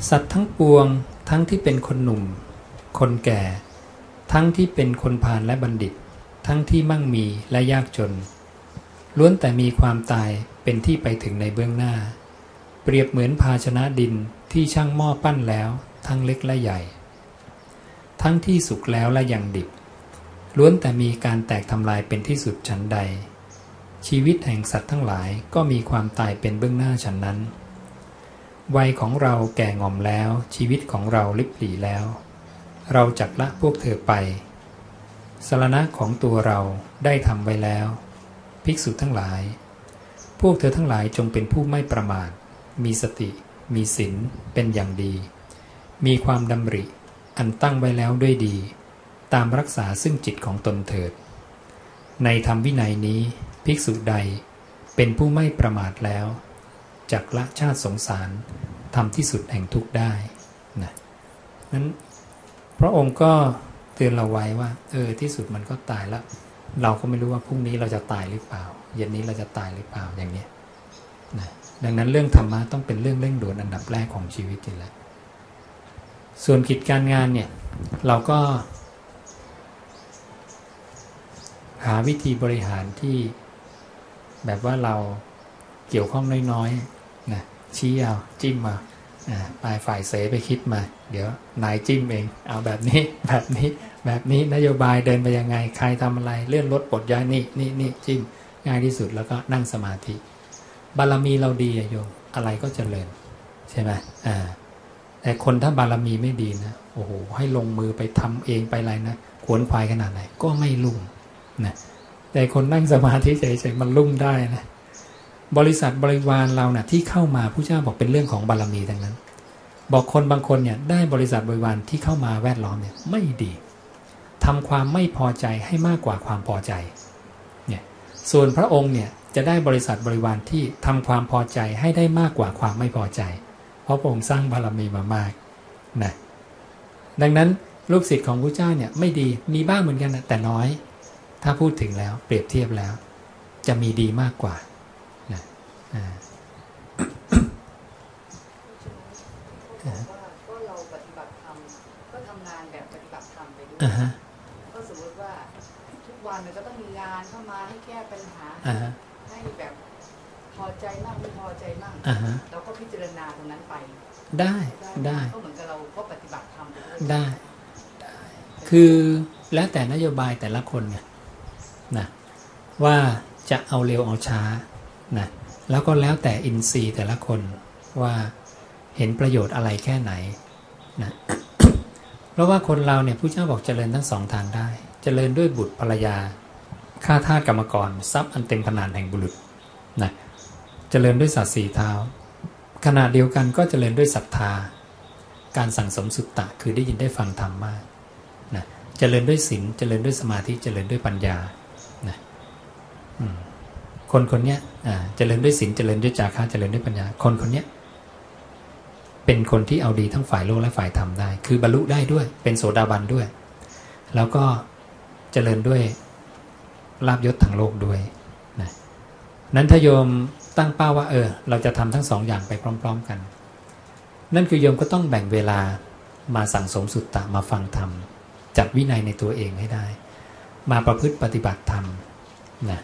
สัตว์ทั้งปวงทั้งที่เป็นคนหนุ่ม คนแก่ ทั้งที่เป็นคนพาลและบัณฑิต ทั้งที่มั่งมีและยากจน ล้วนแต่มีความตายเป็นที่ไปถึงในเบื้องหน้า เปรียบเหมือนภาชนะดินที่ช่างหม้อปั้นแล้ว ทั้งเล็กและใหญ่ ทั้งที่สุกแล้วและยังดิบ ล้วนแต่มีการแตกทำลายเป็นที่สุดฉันใดชีวิตแห่งสัตว์ทั้งหลายก็มีความตายเป็นเบื้องหน้าฉันนั้น วัยของเราแก่งอมแล้ว ชีวิตของเราลิบหลีแล้ว เราจักละพวกเธอไปสรณะของตัวเราได้ทำไว้แล้ว ภิกษุทั้งหลาย พวกเธอทั้งหลายจงเป็นผู้ไม่ประมาท มีสติ มีศีลเป็นอย่างดี มีความดำริ อันตั้งไว้แล้วด้วยดี ตามรักษาซึ่งจิตของตนเถิด ในธรรมวินัยนี้ ภิกษุใดเป็นผู้ไม่ประมาทแล้ว จักละชาติสงสารทำที่สุดแห่งทุกข์ได้นะนั้นพระองค์ก็เตือนเราไว้ว่า เออที่สุดมันก็ตายแล้ว เราก็ไม่รู้ว่าพรุ่งนี้เราจะตายหรือเปล่า เย็นนี้เราจะตายหรือเปล่าอย่างนี้นะดังนั้นเรื่องธรรมะต้องเป็นเรื่องเร่งด่วนอันดับแรกของชีวิตอยู่แล้วส่วนกิจการงานเนี่ยเราก็ หาวิธีบริหารที่แบบว่าเราเกี่ยวข้องน้อยๆ ชี้เอาจิ้มมาปลายฝ่ายเสไปคิดมา เดี๋ยวนายจิ้มเอง เอาแบบนี้แบบนี้แบบนี้นโยบายเดินไปยังไง ใครทำอะไรเลื่อนรถปลดย้ายนี่นี่นี่จิ้มง่ายที่สุดแล้วก็นั่งสมาธิ บารมีเราดีอะโยมอะไรก็เจริญใช่ไหมอ่าแต่คนถ้าบารมีไม่ดีนะโอ้โหให้ลงมือไปทำเองไปอะไรนะขวนควายขนาดไหนก็ไม่รุ่งนะแต่คนนั่งสมาธิเฉยๆมันรุ่งได้นะ บริษัทบริวารเราเนะ่ะที่เข้ามาผู้เจ้าบอกเป็นเรื่องของบารมีทั้งนั้น บอกคนบางคนเนี่ยได้บริษัทบริวารที่เข้ามาแวดล้อมเนี่ยไม่ดีทำความไม่พอใจให้มากกว่าความพอใจเนี่ยส่วนพระองค์เนี่ยจะได้บริษัทบริวารที่ทำความพอใจให้ได้มากกว่าความไม่พอใจ เพราะพระองค์สร้างบารมีมามากนะดังนั้นลูกศิษย์ของพระเจ้าเนี่ยไม่ดีมีบ้างเหมือนกันนะแต่น้อย ถ้าพูดถึงแล้วเปรียบเทียบแล้ว จะมีดีมากกว่า ก็เราปฏิบัติธรรมก็ทำงานแบบปฏิบัติธรรมไปด้วยอ่าฮะก็สมมติว่าทุกวันมันก็ต้องมีงานเข้ามาให้แก้ปัญหาอ่าฮะให้แบบพอใจมากไม่พอใจมากอ่าฮะเราก็พิจารณาตรงนั้นไป ได้ได้ก็เหมือนกับเราก็ปฏิบัติธรรมไปด้วยได้ได้ คือแล้วแต่นโยบายแต่ละคนเนี่ยนะว่าจะเอาเร็วเอาช้านะ แล้วก็แล้วแต่อินทรีย์แต่ละคนว่าเห็นประโยชน์อะไรแค่ไหนนะเพราะว่าคนเราเนี่ยผู้เจ้าบอกเจริญทั้งสองทางได้ เจริญด้วยบุตรภรรยาข้าทาสกรรมกรทรัพย์อันเต็มขนาดแห่งบุรุษนะเจริญด้วยสัตว์สีเท้าขณะเดียวกันก็เจริญด้วยศรัทธา การสั่งสมสุตตะคือได้ยินได้ฟังธรรมมากนะเจริญด้วยศีลเจริญด้วยสมาธิเจริญด้วยปัญญานะคนคนเนี้ย เจริญด้วยศีลเจริญด้วยจาคะเจริญด้วยปัญญา คนคนเนี้ยเป็นคนที่เอาดีทั้งฝ่ายโลกและฝ่ายธรรมได้ คือบรรลุได้ด้วย เป็นโสดาบันด้วย แล้วก็เจริญด้วยลาบยศทางโลกด้วยนะนั้นถ้าโยมตั้งเป้าว่าเออ เราจะทำทั้งสองอย่างไปพร้อม ๆกัน นั่นคือโยมก็ต้องแบ่งเวลามาสั่งสมสุตตะมาฟังธรรมจัดวินัยในตัวเองให้ได้ มาประพฤติปฏิบัติธรรมนะ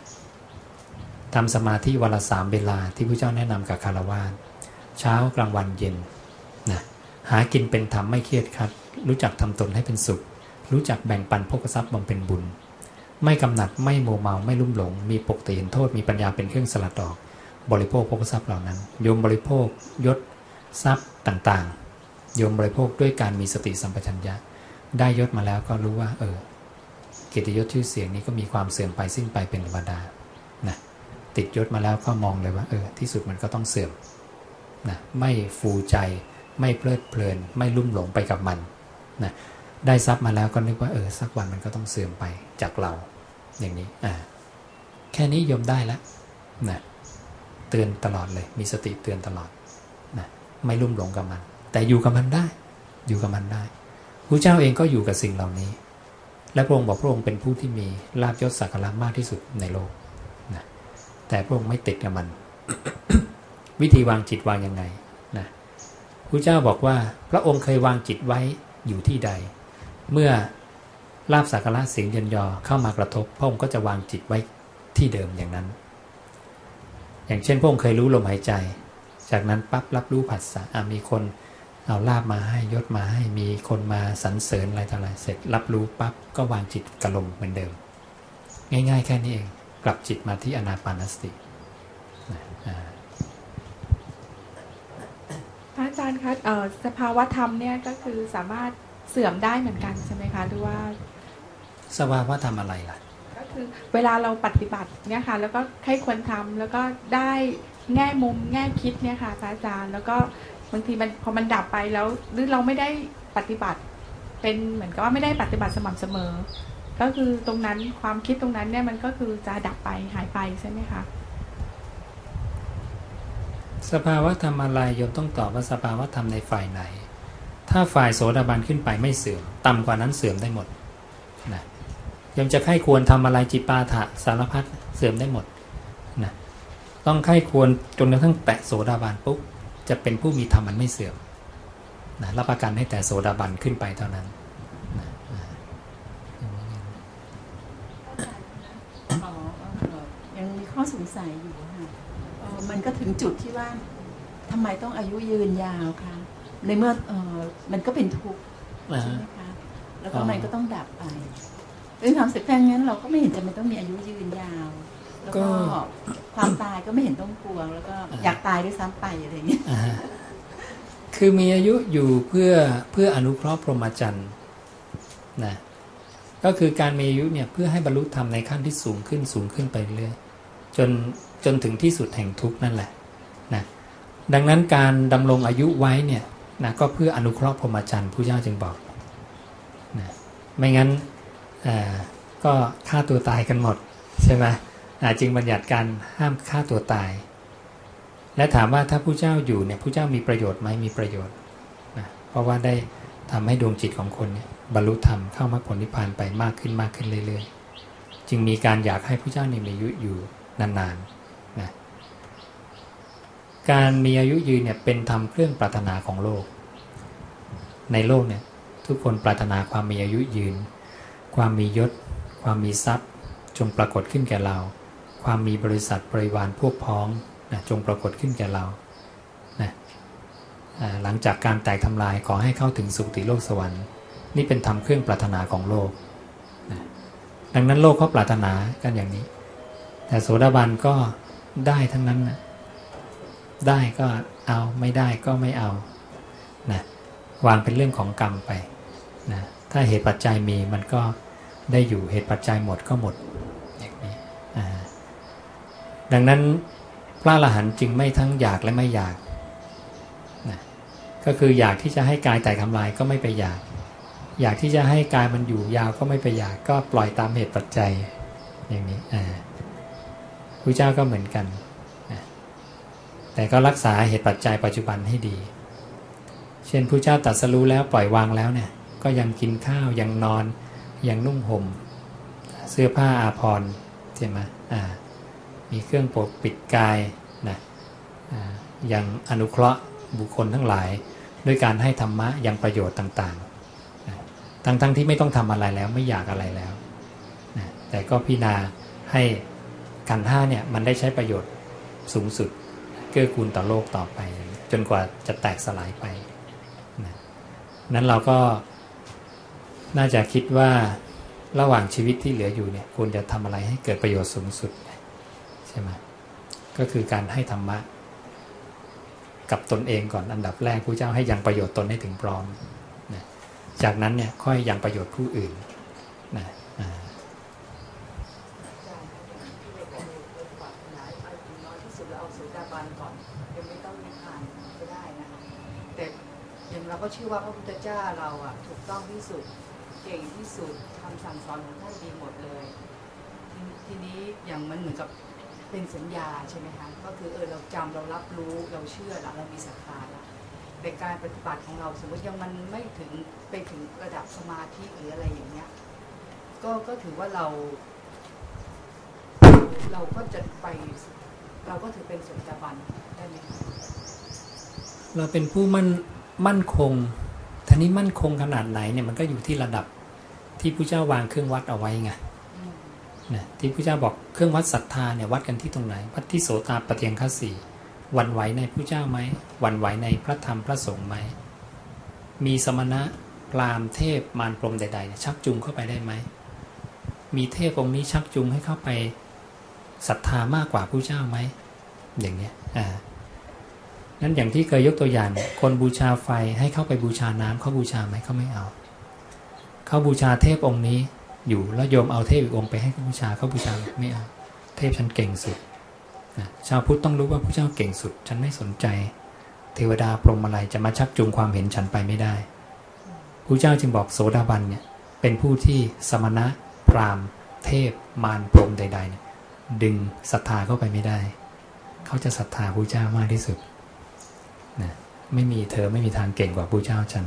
ทำสมาธิวันละสามเวลาที่พระเจ้าแนะนำกับคารวะเช้ากลางวันเย็นนะหากินเป็นธรรมไม่เครียดครัดรู้จักทำตนให้เป็นสุข รู้จักแบ่งปันพกทรัพย์บำเพ็ญบุญ ไม่กำหนัดไม่โมเมาไม่ลุ่มหลง มีปกติเห็นโทษมีปัญญาเป็นเครื่องสลัดออก บริโภคพกทรัพย์เหล่านั้นโยมบริโภคยศทรัพย์ต่างๆโยมบริโภคด้วยการมีสติสัมปชัญญะ ได้ยศมาแล้วก็รู้ว่า เออเกียรติยศชื่อเสียงนี้ก็มีความเสื่อมไปสิ้นไปเป็นธรรมดา ติดยศมาแล้วก็มองเลยว่าเออที่สุดมันก็ต้องเสื่อมนะไม่ฟูใจ ไม่เพลิดเพลิน ไม่ลุ่มหลงไปกับมันนะได้ทรัพย์มาแล้วก็นึกว่าเออสักวันมันก็ต้องเสื่อมไปจากเราอย่างนี้อ่าแค่นี้ยมได้แล้วนะเตือนตลอดเลย มีสติเตือนตลอดนะไม่ลุ่มหลงกับมัน แต่อยู่กับมันได้ อยู่กับมันได้พระเจ้าเองก็อยู่กับสิ่งเหล่านี้ และพระองค์บอกพระองค์เป็นผู้ที่มีลาภยศสักการะมากที่สุดในโลก แต่พระองค์ไม่ติดกับมัน วิธีวางจิตวางยังไงนะพระเจ้าบอกว่า พระองค์เคยวางจิตไว้อยู่ที่ใด เมื่อลาภสักการะเสียงเยินยอเข้ามากระทบ พระองค์ก็จะวางจิตไว้ที่เดิมอย่างนั้น อย่างเช่น พระองค์เคยรู้ลมหายใจ จากนั้นปั๊บรับรู้ผัสสะมีคนเอาลาบมาให้ยศมาให้มีคนมาสรรเสริญอะไรต่ออะไรเสร็จ รับรู้ปั๊บก็วางจิตกับลมเหมือนเดิม ง่าย ๆ แค่นี้เอง กลับจิตมาที่อนาปานสตินะอ่าพระอาจารย์คะเอ่อสภาวะธรรมเนี่ยก็คือสามารถเสื่อมได้เหมือนกันใช่ไหมคะหรือว่า สภาวะทำอะไรล่ะ ก็คือเวลาเราปฏิบัติเนี่ยค่ะ แล้วก็ให้ควรทำแล้วก็ได้แง่มุมแง่คิดเนี่ยค่ะพระอาจารย์ แล้วก็บางทีมันพอมันดับไปแล้ว หรือเราไม่ได้ปฏิบัติ เป็นเหมือนกับว่าไม่ได้ปฏิบัติสม่ำเสมอ ก็คือตรงนั้นความคิดตรงนั้นเนี่ยมันก็คือจะดับไปหายไปใช่ไหมคะสภาวะธรรมอะไรโยมต้องตอบว่าสภาวะธรรมในฝ่ายไหน ถ้าฝ่ายโสดาบันขึ้นไปไม่เสื่อมต่ำกว่านั้นเสื่อมได้หมดนะโยมจะไข้ควรทำอะไรจิปาถะสารพัดเสื่อมได้หมดนะต้องไข้ควรจนกระทั่งแตะโสดาบันปุ๊บจะเป็นผู้มีธรรมมันไม่เสื่อมนะรับประกันให้แต่โสดาบันขึ้นไปเท่านั้น มีข้อสงสัยอยู่ค่ะเอ่อมันก็ถึงจุดที่ว่าทำไมต้องอายุยืนยาวคะในเมื่อเออมันก็เป็นทุกข์อ่าใช่ไหมคะแล้วก็อ๋อมันก็ต้องดับไปเป็นความเสร็จแค่งั้นเราก็ไม่เห็นจะไม่ต้องมีอายุยืนยาว แล้วก็ความตายก็ไม่เห็นต้องกลัวแล้วก็อยากตายด้วยซ้ำไปอะไรอย่างเงี้ยอ่าฮะคือมีอายุอยู่เพื่อเพื่ออนุเคราะห์พรหมจรรย์นะก็คือการมีอายุเนี่ยเพื่อให้บรรลุธรรมในขั้นที่สูงขึ้นสูงขึ้นไปเรื่อยจน จนถึงที่สุดแห่งทุกข์นั่นแหละนะดังนั้นการดำรงอายุไว้เนี่ยนะก็เพื่ออนุเคราะห์พรหมจรรย์ผู้เจ้าจึงบอกนะไม่งั้นก็ฆ่าตัวตายกันหมดใช่ไหมจึงบัญญัติการห้ามฆ่าตัวตาย และถามว่าถ้าผู้เจ้าอยู่เนี่ยผู้เจ้ามีประโยชน์ไหมมีประโยชน์นะเพราะว่าได้ทำให้ดวงจิตของคนเนี่ยบรรลุธรรมเข้ามรรคผลนิพพานไปมากขึ้นมากขึ้นเรื่อยๆ จึงมีการอยากให้ผู้เจ้าเนี่ยมีอายุอยู่นานๆ การมีอายุยืนเนี่ยเป็นธรรมเครื่องปรารถนาของโลก ในโลกเนี่ยทุกคนปรารถนาความมีอายุยืน ความมียศ ความมีทรัพย์ จงปรากฏขึ้นแก่เรา ความมีบริษัทบริวารพวกพ้องนะจงปรากฏขึ้นแก่เรานะหลังจากการแตกทำลายขอให้เข้าถึงสุคติโลกสวรรค์ นี่เป็นธรรมเครื่องปรารถนาของโลกนะดังนั้นโลกเขาปรารถนากันอย่างนี้ แต่โสดาบันก็ได้ทั้งนั้นนะ ได้ก็เอาไม่ได้ก็ไม่เอานะวางเป็นเรื่องของกรรมไปนะถ้าเหตุปัจจัยมีมันก็ได้อยู่เหตุปัจจัยหมดก็หมดอย่างนี้ดังนั้นพระอรหันต์จึงไม่ทั้งอยากและไม่อยากนะก็คืออยากที่จะให้กายแตกทำลายก็ไม่ไปอยาก อยากที่จะให้กายมันอยู่ยาวก็ไม่ไปอยากก็ปล่อยตามเหตุปัจจัยอย่างนี้อ่าพระเจ้าก็เหมือนกัน แต่ก็รักษาเหตุปัจจัยปัจจุบันให้ดี เช่นพระเจ้าตรัสรู้แล้วปล่อยวางแล้วเนี่ยก็ยังกินข้าวยังนอนยังนุ่งห่ม เสื้อผ้าอาภรณ์ใช่ไหมมีเครื่องปกปิดกายนะยังอนุเคราะห์บุคคลทั้งหลาย ด้วยการให้ธรรมะยังประโยชน์ต่างๆนะทั้งๆทที่ไม่ต้องทำอะไรแล้วไม่อยากอะไรแล้วนะแต่ก็พิจารณาให้กันห้าเนี่ยมันได้ใช้ประโยชน์สูงสุด เกื้อกูลต่อโลกต่อไป จนกว่าจะแตกสลายไปนะนั้นเราก็น่าจะคิดว่าระหว่างชีวิตที่เหลืออยู่เนี่ยควรจะทำอะไรให้เกิดประโยชน์สูงสุดใช่ไหมก็คือการให้ธรรมะ กับตนเองก่อนอันดับแรกผู้เจ้าให้ยังประโยชน์ตนให้ถึงพร้อม จากนั้นเนี่ยค่อยยังประโยชน์ผู้อื่นนะอ่า น้อยที่สุดเราเอาโสดาบันก่อนยังไม่ต้องนิพพานก็ได้นะคะแต่อย่างเรา ก็เชื่อว่าพระพุทธเจ้าเราอะถูกต้องที่สุดเก่งที่สุดคำสั่งสอนของท่านดีหมดเลยททีนี้อย่างมันเหมือนกับเป็นสัญญาใช่ไหมคะก็คือเออเราจำเรารับรู้เราเชื่อละเรามีศรัทธาละแต่การปฏิบัติของเราสมมติยังมันไม่ถึงไปถึงระดับสมาธิหรืออะไรอย่างเงี้ยก็ก็ถือว่าเราเราก็จะไปเราก็ถือเป็นสดาบันได้ไหมเราเป็นผู้มั่น มั่นคงท่านี้มั่นคงขนาดไหนเนี่ยมันก็อยู่ที่ระดับที่ผู้เจ้าวางเครื่องวัดเอาไว้ไงนะที่ผู้เจ้าบอกเครื่องวัดศรัทธาเนี่ยวัดกันที่ตรงไหน วัดที่โสตาปฏิยังคสีวันไหวในผู้เจ้าไหมวันไหวในพระธรรมพระสงฆ์ไหมมีสมณะพราหมณ์เทพมารพรมใดๆชักจูงเข้าไปได้ไหมมีเทพองค์นี้ชักจูงให้เข้าไปศรัทธามากกว่าผู้เจ้าไหมอย่างเนี้ยอ่า นั้นอย่างที่เคยยกตัวอย่าง คนบูชาไฟให้เข้าไปบูชาน้ำเขาบูชาไหมเขาไม่เอาเขาบูชาเทพองค์นี้อยู่แล้วโยมเอาเทพอีกองค์ไปให้เขาบูชาเขาบูชาไม่เอาเทพฉันเก่งสุดชาวพุทธต้องรู้ว่าพระเจ้าเก่งสุด ฉันไม่สนใจ เทวดาพรหมอะไรจะมาชักจูงความเห็นฉันไปไม่ได้พระเจ้าจึงบอกโสดาบันเนี่ยเป็นผู้ที่สมณะพราหมณ์ เทพมารพรหมใดๆดึงศรัทธาเข้าไปไม่ได้ เขาจะศรัทธาพระเจ้ามากที่สุด ไม่มีเธอไม่มีทางเก่งกว่าพระเจ้าฉัน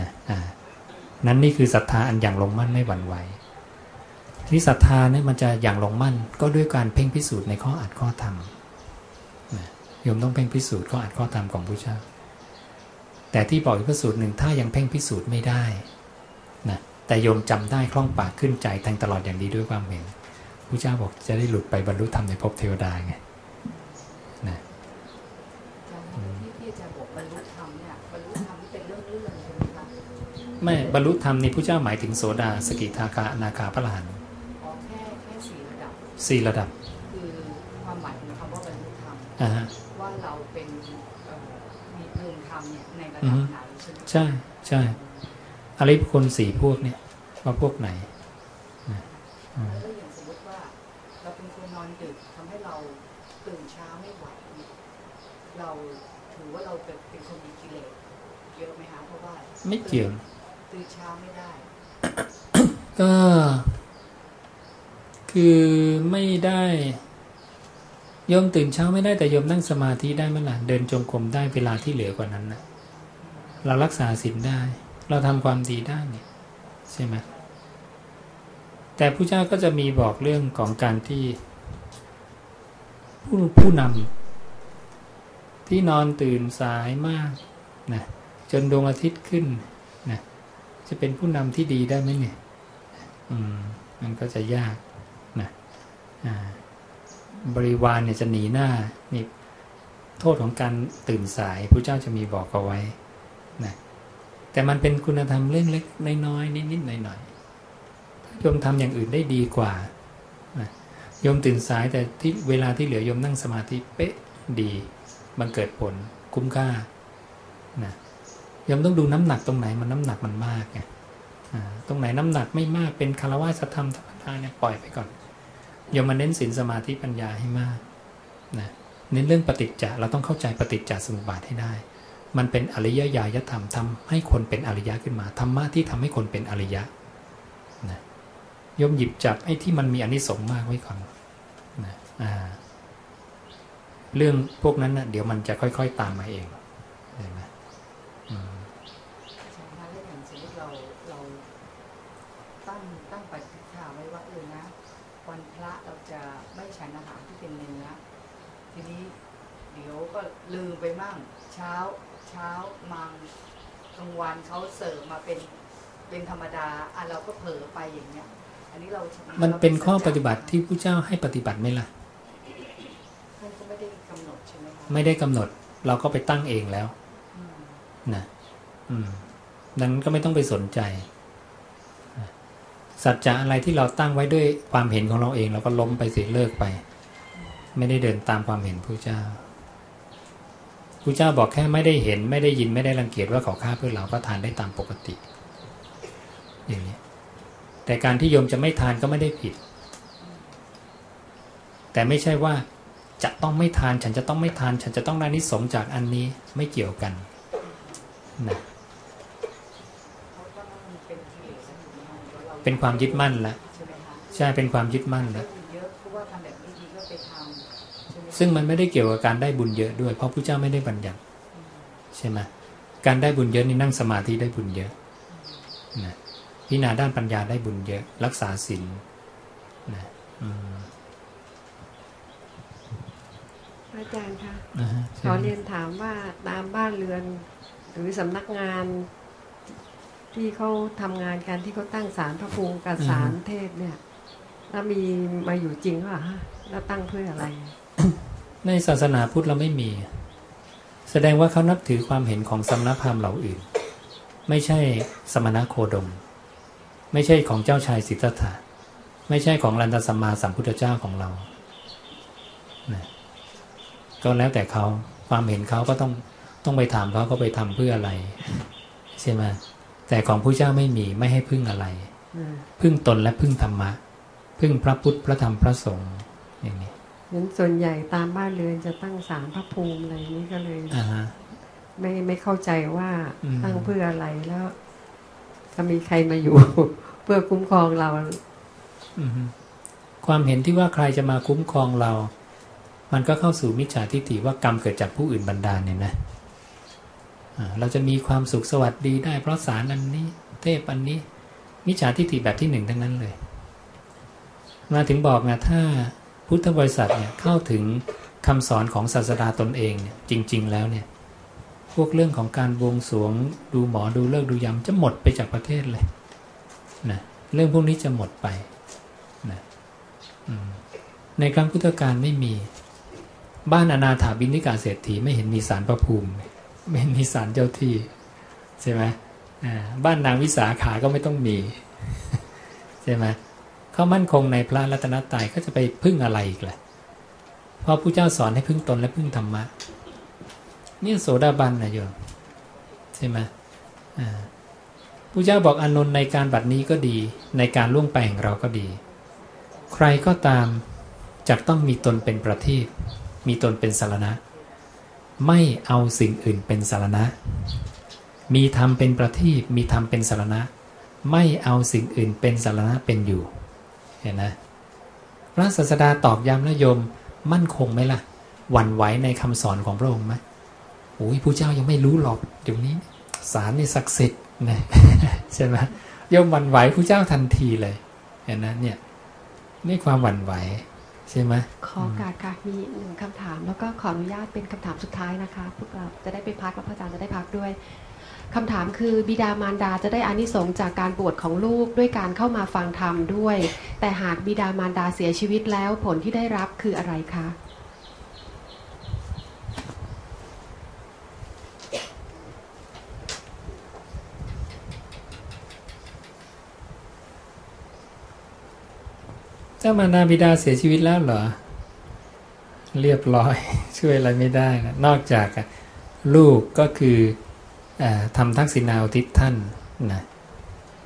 นะอ่านั้นนี่คือศรัทธาอันอย่างลงมั่นไม่หวั่นไหวที่ศรัทธาเนี่ยมันจะอย่างลงมั่นก็ด้วยการเพ่งพิสูจน์ในข้ออัดข้อธรรมนะโยมต้องเพ่งพิสูจน์ข้ออัดข้อธรรมของพระเจ้า แต่ที่บอกอีกพระสูตรหนึ่งถ้ายังเพ่งพิสูจน์ไม่ได้นะแต่โยมจำได้คล่องปากขึ้นใจแทงตลอดอย่างดีด้วยความเห็นพระเจ้าบอกจะได้หลุดไปบรรลุธรรมในภพเทวดาไง ไม่บรรลุธรรมนี่ผู้เจ้าหมายถึงโสดาสกิทาคาอนาคาพระอรหันต์อ๋อแค่แค่สี่ระดับสี่ระดับคือความหมายของคำว่าบรรลุธรรมอ่าฮะว่าเราเป็นเอ่อมีภูมิธรรมเนี่ยในระอืดัอบฮึไหนใช่ไหมใช่ใช่อริยบุคคลสี่พวกเนี่ยว่าพวกไหนนะอืมแล้วอย่างสมมติว่าเราเป็นคนนอนดึกทำให้เราตื่นเช้าไม่ไหวเนี่ยเราถือว่าเราเป็นเป็นคนมีกิเลสเยอะไหมคะเพราะว่าไม่เกี่ยว ตื่นเช้าไม่ได้ ก็ คือไม่ได้โยมตื่นเช้าไม่ได้แต่โยมนั่งสมาธิได้เมื่อไหร่เดินจงกรมได้เวลาที่เหลือกว่านั้นนะเรารักษาศีลได้ เราทำความดีได้เนี่ยใช่ไหมแต่ผู้เจ้าก็จะมีบอกเรื่องของการที่ ผู้ผู้นำที่นอนตื่นสายมากนะจนดวงอาทิตย์ขึ้นนะจะเป็นผู้นำที่ดีได้ไหมเนี่ย มันก็จะยากนะบริวารเนี่ยจะหนีหน้านี่โทษของการตื่นสายพระเจ้าจะมีบอกเอาไว้นะแต่มันเป็นคุณธรรมเรื่องเล็กน้อยๆนิดๆหน่อยๆถ้าโยมทำอย่างอื่นได้ดีกว่านะโยมตื่นสายแต่ที่เวลาที่เหลือโยมนั่งสมาธิเป๊ะดีบังเกิดผลคุ้มค่านะโยมต้องดูน้ำหนักตรงไหนมันน้ำหนักมันมากไง ตรงไหนน้ำหนักไม่มากเป็นคารวะธรรมธรรมดาเนี่ยปล่อยไปก่อนอย่ามาเน้นศีลสมาธิปัญญาให้มากนะเน้นเรื่องปฏิจจะเราต้องเข้าใจปฏิจจสมุปบาทให้ได้ มันเป็นอริยญาณธรรมทำให้คนเป็นอริยะขึ้นมาธรรมะที่ทำให้คนเป็นอริยะนะยมหยิบจับไอ้ที่มันมีอนิสงส์มากไว้ก่อนนะอ่าเรื่องพวกนั้นนะเดี๋ยวมันจะค่อย ๆ ตามมาเองเห็นไหมอืม สำคัญเลยอย่างสมมติเราเราตั้งตั้งปฏิฐานไว้ว่าเออนะวันพระเราจะไม่ฉันอาหารที่เป็นเนื้อทีนี้เดี๋ยวก็ ลืมไปมั่ง เช้าเช้ามังกลางวันเขาเสิร์ฟมาเป็นเป็นธรรมดาอะเราก็เผลอไปอย่างเงี้ย อันนี้เรามันราเป็นข้อปสัจจะฏิบัติที่ผู้เจ้าให้ปฏิบัติไหมล่ะท่านก็ไม่ได้กำหนดใช่ไหมคะไม่ได้กำหนด เราก็ไปตั้งเองแล้วอืมนะอืมดังนั้นก็ไม่ต้องไปสนใจนะสัจจะอะไรที่เราตั้งไว้ด้วยความเห็นของเราเอง เราก็ล้มไปเสียเลิกไป ไม่ได้เดินตามความเห็นผู้เจ้า ผู้เจ้าบอกแค่ไม่ได้เห็น ไม่ได้ยินไม่ได้รังเกียจว่าเขาฆ่าเพื่อเราก็ทานได้ตามปกติ อย่างนี้แต่การที่โยมจะไม่ทานก็ไม่ได้ผิด แต่ไม่ใช่ว่าจะต้องไม่ทานฉันจะต้องไม่ทาน ฉันจะต้องได้นิสงจากอันนี้ไม่เกี่ยวกันนะเป็นความยึดมั่นละใช่เป็นความยึดมั่นละว่าทำแบบนี้ดีก็ไปทำใช่ไหมคะ ซึ่งมันไม่ได้เกี่ยวกับการได้บุญเยอะด้วย เพราะพระเจ้าไม่ได้บัญญัติใช่ไหมการได้บุญเยอะนี่นั่งสมาธิได้บุญเยอะนะพิจารณาด้านปัญญาได้บุญเยอะ รักษาศีลนะอืมอาจารย์คะนะฮะขอเรียนถามว่าตามบ้านเรือน หรือสำนักงานที่เขาทำงานกันที่เขาตั้งศาลพระภูมิกับศาลเทพเนี่ยแล้วมีมาอยู่จริงหรือเปล่าฮะแล้วตั้งเพื่ออะไร ในศาสนาพุทธเราไม่มี แสดงว่าเขานับถือความเห็นของสำนักพราหมณ์เหล่าอื่น ไม่ใช่สมณโคดม ไม่ใช่ของเจ้าชายสิทธัตถะไม่ใช่ของรันตสัมมาสัมพุทธเจ้าของเรานะก็แล้วแต่เขาความเห็นเขาก็ต้องต้องไปถามเขาเขาไปทำเพื่ออะไร ใช่ไหมแต่ของผู้เจ้าไม่มีไม่ให้พึ่งอะไรอืมพึ่งตนและพึ่งธรรมะ พึ่งพระพุทธพระธรรมพระสงฆ์อย่า งนี้เห็นส่วนใหญ่ตามบ้านเรือนจะตั้งศาลพระภูมิอะไรนี้ก็เลยอ่าฮะไม่ไม่เข้าใจว่าอืมตั้งเพื่ออะไรแล้วจะมีใครมาอยู่ เพื่อคุ้มครองเราอือฮึความเห็นที่ว่าใครจะมาคุ้มครองเรา มันก็เข้าสู่มิจฉาทิฏฐิว่ากรรมเกิดจากผู้อื่นบันดาลเนี่ยนะอ่าเราจะมีความสุขสวัสดีได้เพราะสารอันนี้ เทพอันนี้ มิจฉาทิฏฐิแบบที่หนึ่งทั้งนั้นเลย มาถึงบอกนะถ้า พุทธบริษัทเนี่ยเข้าถึงคำสอนของศาสดาตนเองเนี่ยจริง ๆ แล้วเนี่ยพวกเรื่องของการบวงสรวงดูหมอดูเลิกดูยามจะหมดไปจากประเทศเลยนะเรื่องพวกนี้จะหมดไปนะในครั้งพุทธกาลไม่มีบ้านอนาถาบินิกาเศรษฐีไม่เห็นมีสารพระภูมิ ไม่มีศาลเจ้าที่ใช่ไหมบ้านนางวิสาขาก็ไม่ต้องมีใช่ไหม เขามั่นคงในพระรัตนตรัยเขาจะไปพึ่งอะไรอีกล่ะเพราะผู้เจ้าสอนให้พึ่งตนและพึ่งธรรมะนี่โสดาบันนะโยมใช่ไหมผู้เจ้าบอกอนนท์ในการบัดนี้ก็ดี ในการล่วงไปของเราก็ดี ใครก็ตามจะต้องมีตนเป็นประทีปมีตนเป็นสารณะ ไม่เอาสิ่งอื่นเป็นสารณะ มีธรรมเป็นประทีปมีธรรมเป็นสารณะ ไม่เอาสิ่งอื่นเป็นสารณะเป็นอยู่ เห็นนะพระศาสดาตอกย้ำนะโยมมั่นคงไหมล่ะหวั่นไหวในคำสอนของพระองค์ไหมโอ้ยผู้เจ้ายังไม่รู้หรอกเดี๋ยวนี้สารนี่ศักดิ์สิทธิ์นะใช่ไหมโยมหวั่นไหวผู้เจ้าทันทีเลยเห็นนะเนี่ยนี่ความหวั่นไหวใช่ไหมขอโอกาสค่ะมีหนึ่งคำถาม แล้วก็ขออนุญาตเป็นคำถามสุดท้ายนะคะพวกเราจะได้ไปพักแล้วพระอาจารย์จะได้พักด้วย คำถามคือบิดามารดาจะได้อานิสงส์จากการบวชของลูกด้วยการเข้ามาฟังธรรมด้วย แต่หากบิดามารดาเสียชีวิตแล้วผลที่ได้รับคืออะไรคะเจ้ามารดาบิดาเสียชีวิตแล้วเหรอ เรียบร้อย ช่วยอะไรไม่ได้นะนอกจากลูกก็คือ ทำทักษิณาอุทิศท่านนะ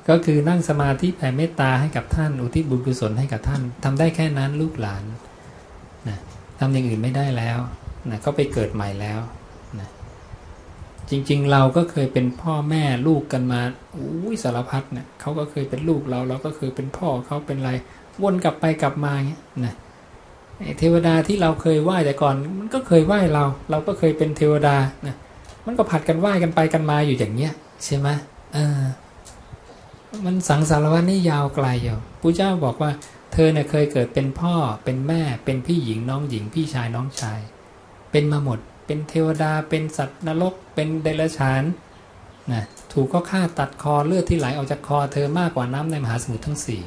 ก็คือนั่งสมาธิแผ่เมตตาให้กับท่าน อุทิศบุญกุศลให้กับท่านทำได้แค่นั้นลูกหลานนะทำอย่างอื่นไม่ได้แล้วนะก็ไปเกิดใหม่แล้วนะจริงๆเราก็เคยเป็นพ่อแม่ลูกกันมาอุ้ยสารพัดเนะเขาก็เคยเป็นลูกเราเราก็เคยเป็นพ่อเขาเป็นอะไรวนกลับไปกลับมาเงี้ยนะเทวดาที่เราเคยไหว้แต่ก่อน มันก็เคยไหว้เรา เราก็เคยเป็นเทวดานะ มันก็ผัดกันไหว้กันไปกันมาอยู่อย่างเงี้ยใช่ไหมเออมันสังสารวัฏนี่ยาวไกลอยู่ปู่เจ้าบอกว่า เธอเนี่ยเคยเกิดเป็นพ่อเป็นแม่เป็นพี่หญิงน้องหญิงพี่ชายน้องชาย เป็นมาหมด เป็นเทวดาเป็นสัตว์นรก เป็นเดรัจฉานนะถูกก็ฆ่าตัดคอเลือดที่ไหลออกจากคอเธอมากกว่าน้ำในมหาสมุทรทั้งสี่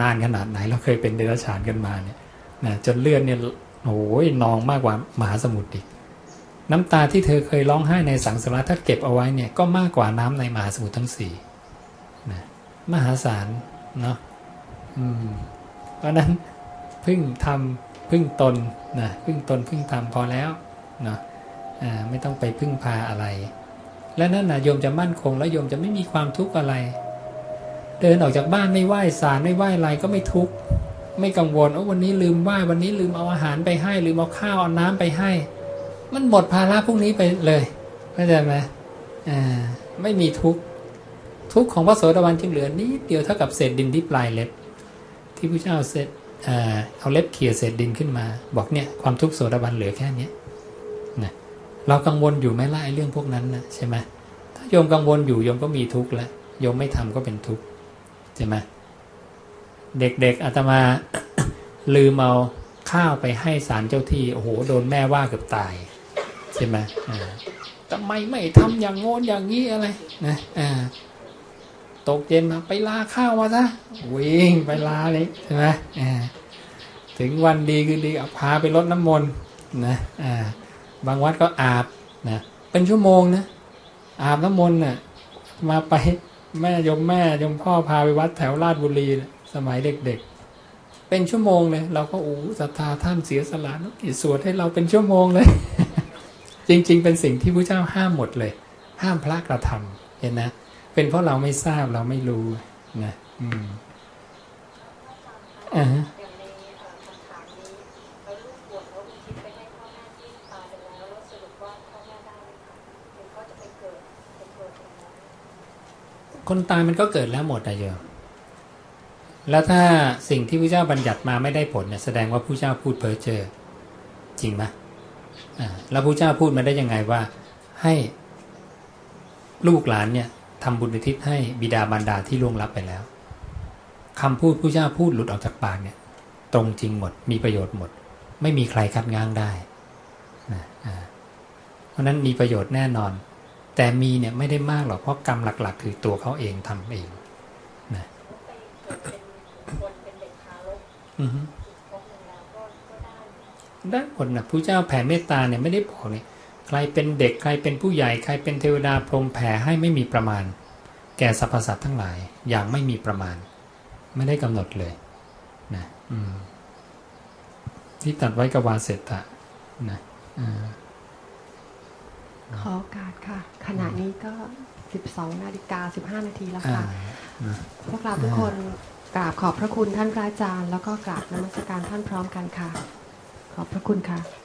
นานขนาดไหนเราเคยเป็นเดรัจฉานกันมาเนี่ยนะจนเลือดเนี่ยโอ้ยนองมากกว่ามหาสมุทรอีก น้ำตาที่เธอเคยร้องไห้ในสังสารวัฏถ้าเก็บเอาไว้เนี่ยก็มากกว่าน้ำในมหาสมุทรทั้งสี่นะมหาศาลเนาะเพราะนั้นพึ่งทำพึ่งตนนะพึ่งตนพึ่งทำพอแล้วเนาะไม่ต้องไปพึ่งพาอะไร และนั่นนะโยมจะมั่นคง แล้วโยมจะไม่มีความทุกข์อะไร เดินออกจากบ้านไม่ไหว้สารไม่ไหว้อะไรก็ไม่ทุกข์ไม่กังวลว่าวันนี้ลืมไหว้วันนี้ลืมเอาอาหารไปให้ลืมเอาข้าวเอาน้ำไปให้ มันหมดภาระพวกนี้ไปเลยเข้าใจไหมอ่าไม่มีทุกทุกของพระโสดาบันจึงเหลือนิดเดียวเท่ากับเศษดินที่ปลายเล็บ ที่พระเจ้าเศษเอาเล็บเขี่ยเศษดินขึ้นมา บอกเนี่ยความทุกข์โสดาบันเหลือแค่นี้นะเรากังวลอยู่ไหมล่ะไอ้เรื่องพวกนั้นนะใช่ไหมถ้าโยมกังวลอยู่โยมก็มีทุกข์แล้วโยมไม่ทำก็เป็นทุกข์ใช่ไหมเด็กๆอาตมาลืมเอาข้าวไปให้สารเจ้าที่โอ้โหโดนแม่ว่าเกือบตาย ใช่ไหมทำไมไม่ทำอย่างโง่นอย่างนี้อะไรนะอ่าตกเย็นมาไปลาข้าวมาซะวิ่งไปลาเลยใช่ไหมอ่าถึงวันดีคือดีเอาพาไปรดน้ำมนต์นะอ่าบางวัดก็อาบนะเป็นชั่วโมงนะอาบน้ำมนต์น่ะมาไปแม่ยมแม่ยมพ่อพาไปวัดแถวราชบุรีนะสมัยเด็กๆ เป็นชั่วโมงเลย เราก็โอ้ศรัทธาท่านเสียสละนักสวดให้เราเป็นชั่วโมงเลย จริง ๆ เป็นสิ่งที่พระเจ้าห้ามหมดเลย ห้ามพระกระทำเห็นนะเป็นเพราะเราไม่ทราบเราไม่รู้นะอืมอ่าคนตายมันก็เกิดแล้วหมดอะโยมแล้วถ้าสิ่งที่พระเจ้าบัญญัติมาไม่ได้ผลเนี่ยแสดงว่าผู้เจ้าพูดเพ้อเจ้อจริงไหม แล้วผู้เจ้าพูดมาได้ยังไงว่า ให้ลูกหลานเนี่ยทำบุญอุทิศให้บิดาบรรดาที่ล่วงลับไปแล้วคำพูดผู้เจ้าพูดหลุดออกจากปากเนี่ย ตรงจริงหมดมีประโยชน์หมด ไม่มีใครคัดง้างได้นะอ่าเพราะนั้นมีประโยชน์แน่นอน แต่มีเนี่ยไม่ได้มากหรอกเพราะกรรมหลัก ๆ คือตัวเขาเองทำเองนะอือฮึ ได้ผลนะผู้เจ้าแผ่เมตตาเนี่ยไม่ได้บอกเนี่ยใครเป็นเด็กใครเป็นผู้ใหญ่ใครเป็นเทวดาพรหมแผ่ให้ไม่มีประมาณ แก่สรรพสัตว์ทั้งหลายอย่างไม่มีประมาณ ไม่ได้กำหนดเลยนะอืมที่ตัดไว้กับวาเสตะนะอ่าขอโอกาสค่ะ ขณะนี้ก็ 12นาฬิกา15 นาทีแล้วอ่าค่ะนะพวกเราทุกคนกราบขอบพระคุณท่านพระอาจารย์ แล้วก็กราบนมัสการท่านพร้อมกันค่ะ ขอบพระคุณค่ะ